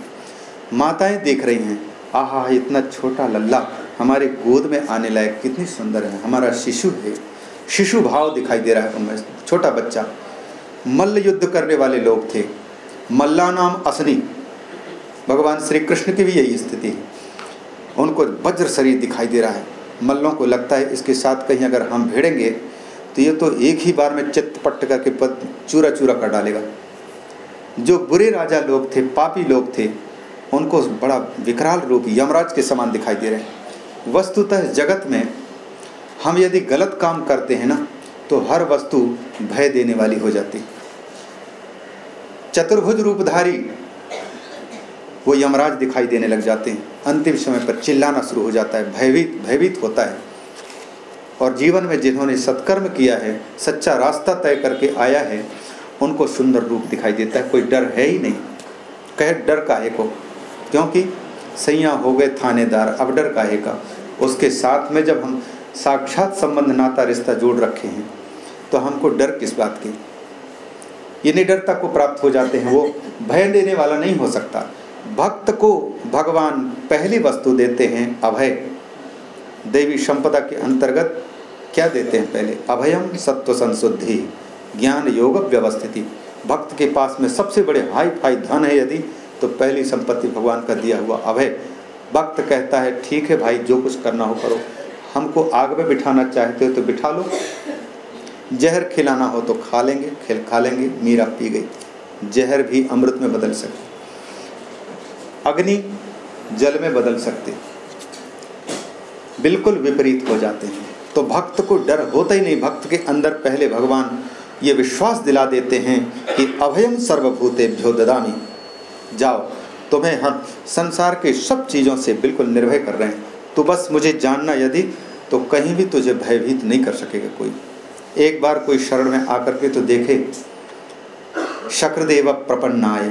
माताएँ देख रही हैं, आहा, इतना छोटा लल्ला हमारे गोद में आने लायक कितनी सुंदर है, हमारा शिशु है। शिशु भाव दिखाई दे रहा है उनमें छोटा बच्चा। मल्ल युद्ध करने वाले लोग थे। मल्ला नाम असनी। भगवान श्री कृष्ण की भी यही स्थिति है। उनको वज्र शरीर दिखाई दे रहा है। मल्लों को लगता है इसके साथ कहीं अगर हम भिड़ेंगे तो ये तो एक ही बार में चित्त पट्ट करके पद चूरा चूरा कर डालेगा। जो बुरे राजा लोग थे, पापी लोग थे, उनको बड़ा विकराल रूप यमराज के समान दिखाई दे रहे हैं। वस्तुतः जगत में हम यदि गलत काम करते हैं ना तो हर वस्तु भय देने वाली हो जाती। चतुर्भुज रूपधारी, वो यमराज दिखाई देने लग जाते हैं। अंतिम समय पर चिल्लाना शुरू हो जाता है, भयभीत भयभीत होता है। और जीवन में जिन्होंने सत्कर्म किया है, सच्चा रास्ता तय करके आया है, उनको सुंदर रूप दिखाई देता है। कोई डर है ही नहीं। कह, डर काहे को? क्योंकि सैया हो गए थानेदार, अब डर काहे का? उसके साथ में जब हम साक्षात संबंध नाता रिश्ता जोड़ रखे हैं तो हमको डर किस बात की? ये निडरता को प्राप्त हो जाते हैं, वो भय देने वाला नहीं हो सकता। भक्त को भगवान पहली वस्तु देते हैं, अभय। देवी संपदा के अंतर्गत क्या देते हैं पहले? अभयम सत्व संशुद्धि, ज्ञान योग व्यवस्थिति। भक्त के पास में सबसे बड़े हाई फाई धन है यदि तो पहली संपत्ति भगवान का दिया हुआ अभय। भक्त कहता है, ठीक है भाई, जो कुछ करना हो करो। हमको आग में बिठाना चाहते हो तो बिठा लो। जहर खिलाना हो तो खा लेंगे, खिल, खा लेंगे, मीरा पी गई। जहर भी अमृत में बदल सकते। अग्नि जल में बदल सकते। बिल्कुल विपरीत हो जाते हैं। तो भक्त को डर होता ही नहीं। भक्त के अंदर पहले भगवान ये विश्वास दिला देते हैं कि अभयम सर्वभूतेभ्यो ददामी। जाओ, तुम्हें हम संसार के सब चीज़ों से बिल्कुल निर्भय कर रहे हैं। तो बस मुझे जानना यदि तो कहीं भी तुझे भयभीत नहीं कर सकेगा कोई। एक बार कोई शरण में आकर के तो देखे, शक्रदेव प्रपन्नाय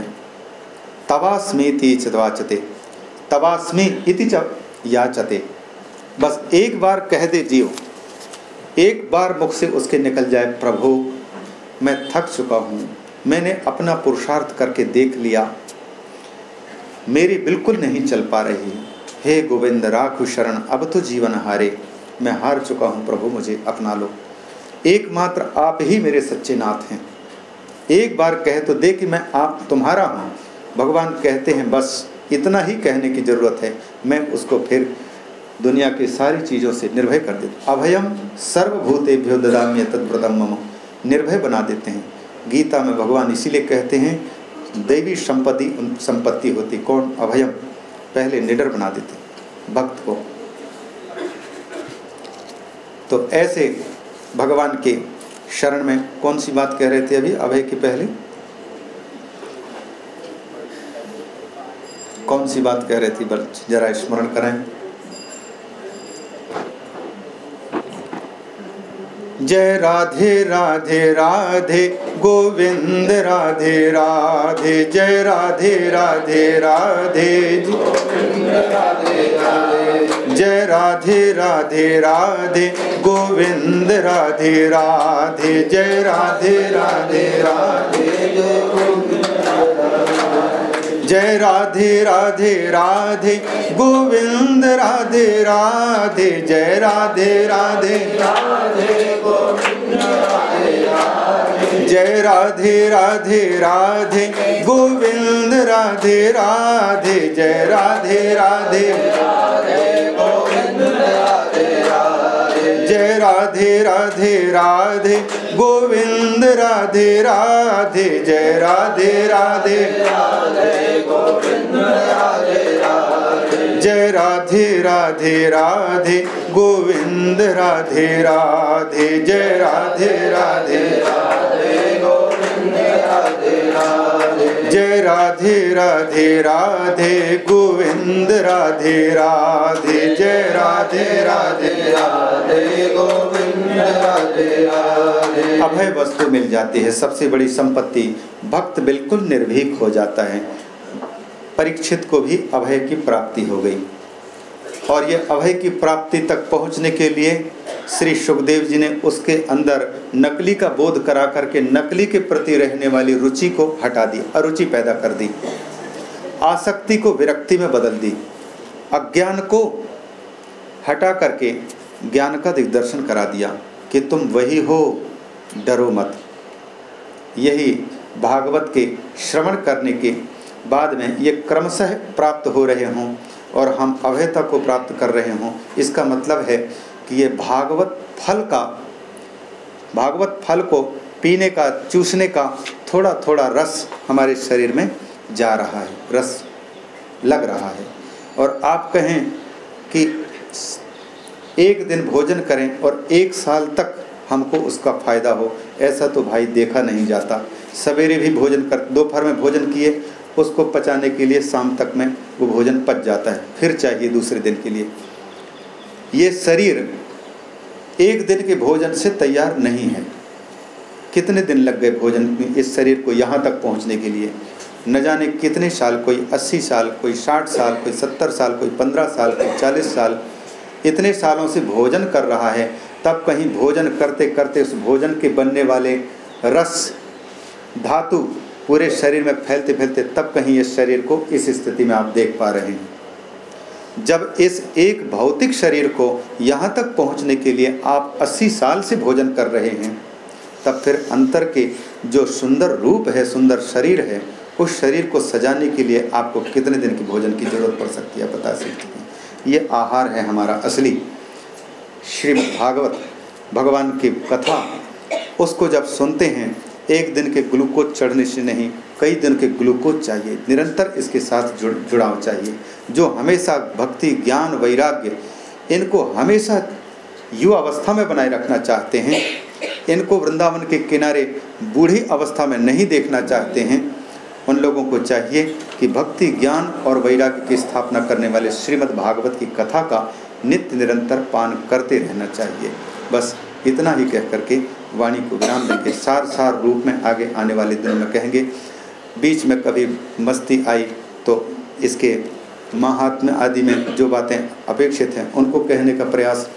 तवास्मीति चवाचते तवास्मी इति च याचते। बस एक बार कह दे जियो, एक बार मुख से उसके निकल जाए, प्रभु, मैं थक चुका हूँ, मैंने अपना पुरुषार्थ करके देख लिया, मेरी बिल्कुल नहीं चल पा रही हे। गोविंद, राखु शरण, अब तो जीवन हारे। मैं हार चुका हूँ, प्रभु, मुझे अपना लो। एकमात्र आप ही मेरे सच्चे नाथ हैं। एक बार कह तो दे कि मैं आप तुम्हारा हूँ। भगवान कहते हैं, बस, इतना ही कहने की ज़रूरत है। मैं उसको फिर दुनिया की सारी चीज़ों से निर्भय कर देता अभयम सर्वभूतेभ्यो ददाम्य तद्व्रतम मम। निर्भय बना देते हैं। गीता में भगवान इसीलिए कहते हैं, दैवी संपत्ति संपत्ति होती कौन? अभयम पहले निडर बना देते, भक्त को। तो ऐसे भगवान के शरण में कौन सी बात कह रहे थे अभी? अभय के पहले। कौन सी बात कह रहे थी? बल, जरा स्मरण कराएँ जय राधे राधे राधे, गोविंद, राधे राधे, जय राधे राधे राधे। जय राधे राधे राधे, गोविंद, राधे राधे, जय राधे राधे राधे। जय राधे राधे राधे। गोविंद, राधे राधे। जय राधे राधे। जय राधे राधे राधे। गोविंद, राधे राधे। जय राधे राधे। जय राधे राधे राधे। गोविंद, राधे राधे। जय राधे राधे। जय राधे राधे राधे, गोविंद, राधे राधे, जय राधे राधे, जय राधे राधे राधे, गोविंद, राधे राधे, जय राधे राधे राधे। गोविंद राधे राधे अभय वस्तु मिल जाती है, सबसे बड़ी संपत्ति, भक्त बिल्कुल निर्भीक हो जाता है। परीक्षित को भी अभय की प्राप्ति हो गई। और ये अभय की प्राप्ति तक पहुँचने के लिए श्री सुखदेव जी ने उसके अंदर नकली का बोध करा करके नकली के प्रति रहने वाली रुचि को हटा दी, अरुचि पैदा कर दी, आसक्ति को विरक्ति में बदल दी, अज्ञान को हटा करके ज्ञान का दिग्दर्शन करा दिया कि तुम वही हो, डरो मत। यही भागवत के श्रवण करने के बाद में ये क्रमशः प्राप्त हो रहे हों और हम अभयता को प्राप्त कर रहे हों। इसका मतलब है कि ये भागवत फल का, भागवत फल को पीने का, चूसने का थोड़ा थोड़ा रस हमारे शरीर में जा रहा है, रस लग रहा है। और आप कहें कि एक दिन भोजन करें और एक साल तक हमको उसका फ़ायदा हो, ऐसा तो भाई देखा नहीं जाता। सवेरे भी भोजन कर, दोपहर में भोजन किए उसको पचाने के लिए शाम तक में वो भोजन पच जाता है, फिर चाहिए दूसरे दिन के लिए। ये शरीर एक दिन के भोजन से तैयार नहीं है। कितने दिन लग गए भोजन में इस शरीर को यहाँ तक पहुँचने के लिए? न जाने कितने साल, कोई 80 साल, कोई 60 साल, कोई 70 साल, कोई 15 साल, कोई 40 साल, इतने सालों से भोजन कर रहा है। तब कहीं भोजन करते करते उस भोजन के बनने वाले रस, धातु पूरे शरीर में फैलते फैलते तब कहीं इस शरीर को इस स्थिति में आप देख पा रहे हैं। जब इस एक भौतिक शरीर को यहाँ तक पहुँचने के लिए आप 80 साल से भोजन कर रहे हैं, तब फिर अंतर के जो सुंदर रूप है, सुंदर शरीर है, उस शरीर को सजाने के लिए आपको कितने दिन की भोजन की ज़रूरत पड़ सकती है बता सकते हैं। ये आहार है हमारा असली श्रीमद् भागवत भगवान की कथा। उसको जब सुनते हैं एक दिन के ग्लूकोज चढ़ने से नहीं, कई दिन के ग्लूकोज चाहिए। निरंतर इसके साथ जुड़, जुड़ाव चाहिए। जो हमेशा भक्ति, ज्ञान, वैराग्य, इनको हमेशा युवा अवस्था में बनाए रखना चाहते हैं। इनको वृंदावन के किनारे बूढ़ी अवस्था में नहीं देखना चाहते हैं। उन लोगों को चाहिए कि भक्ति, ज्ञान और वैराग्य की स्थापना करने वाले श्रीमद् भागवत की कथा का नित्य निरंतर पान करते रहना चाहिए। बस इतना ही कह करके वाणी को विराम देंगे। सार सार रूप में आगे आने वाले दिन में कहेंगे, बीच में कभी मस्ती आई तो इसके महात्म्य आदि में जो बातें अपेक्षित हैं, उनको कहने का प्रयास।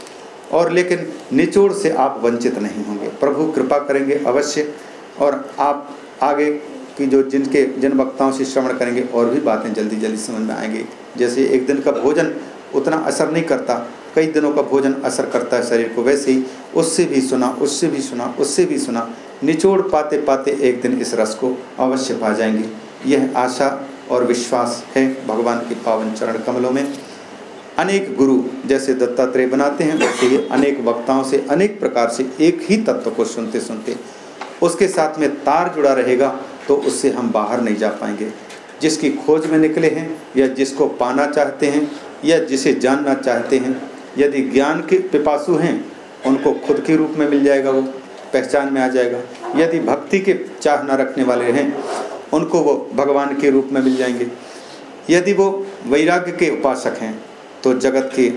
और लेकिन निचोड़ से आप वंचित नहीं होंगे। प्रभु कृपा करेंगे अवश्य और आप आगे की जो जिनके, जिन वक्ताओं से श्रवण करेंगे और भी बातें जल्दी जल्दी समझ में आएँगी। जैसे एक दिन का भोजन उतना असर नहीं करता कई दिनों का भोजन असर करता है शरीर को। वैसे ही उससे भी सुना, उससे भी सुना, उससे भी सुना, निचोड़ पाते पाते एक दिन इस रस को अवश्य पा जाएँगे। यह आशा और विश्वास है भगवान के पावन चरण कमलों में। अनेक गुरु जैसे दत्तात्रेय बनाते हैं, वैसे ही अनेक वक्ताओं से, अनेक प्रकार से एक ही तत्व को सुनते सुनते उसके साथ में तार जुड़ा रहेगा तो उससे हम बाहर नहीं जा पाएँगे। जिसकी खोज में निकले हैं या जिसको पाना चाहते हैं या जिसे जानना चाहते हैं यदि ज्ञान के पिपासु हैं, उनको खुद के रूप में मिल जाएगा वो, पहचान में आ जाएगा। यदि भक्ति के चाह न रखने वाले हैं, उनको वो भगवान के रूप में मिल जाएँगे। यदि वो वैराग्य के उपासक हैं तो जगत के,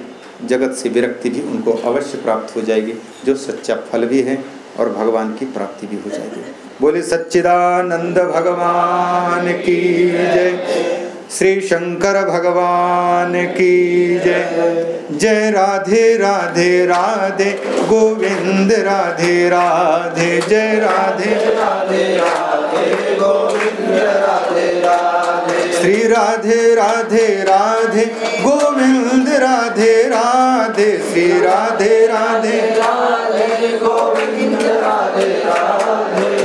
जगत से विरक्ति भी उनको अवश्य प्राप्त हो जाएगी, जो सच्चा फल भी है और भगवान की प्राप्ति भी हो जाएगी। बोले, सच्चिदानंद भगवान की जय। श्री शंकर भगवान की जय। जय राधे राधे राधे, गोविंद, राधे राधे। जय राधे राधे राधे, गोविंद, राधे राधे। श्री राधे राधे राधे, गोविंद, राधे राधे। श्री राधे राधे राधे, गोविंद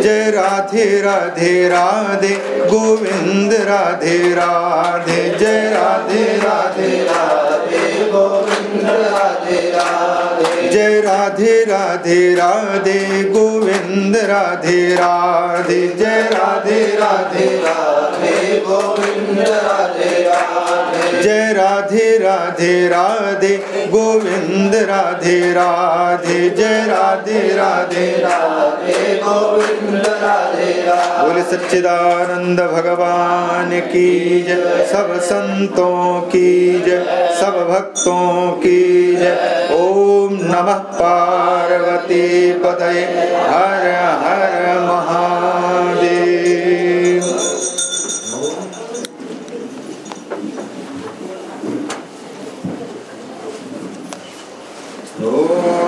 जय राधे राधे राधे, गोविंद राधे राधे, जय राधे राधे राधे, गोविंद राधे राधे, जय राधे राधे राधे, गोविंद राधे राधे, जय राधे राधे राधे, गोविंद राधे राधे। जय राधे राधे राधे, गोविंद, राधे राधे, जय राधे राधे राधे, गोविंद, राधे राधे। बोले सच्चिदानंद भगवान की जय, सब संतों की जय, सब भक्तों की जय। ओम नमः पार्वती पदये, हर हर महादेव।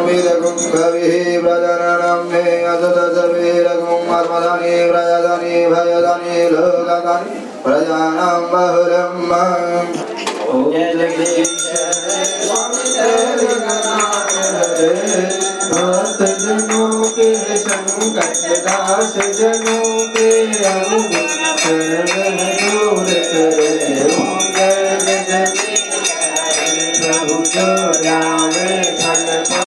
ओमिदकुम्भविः व्रजननं मे असतसवीरकुम्भर्मधनि व्रजधनि भयधनि लोकधनि प्रजानां बहुलं जनों के संकट दास जनों के दूर करे जय जय प्रभु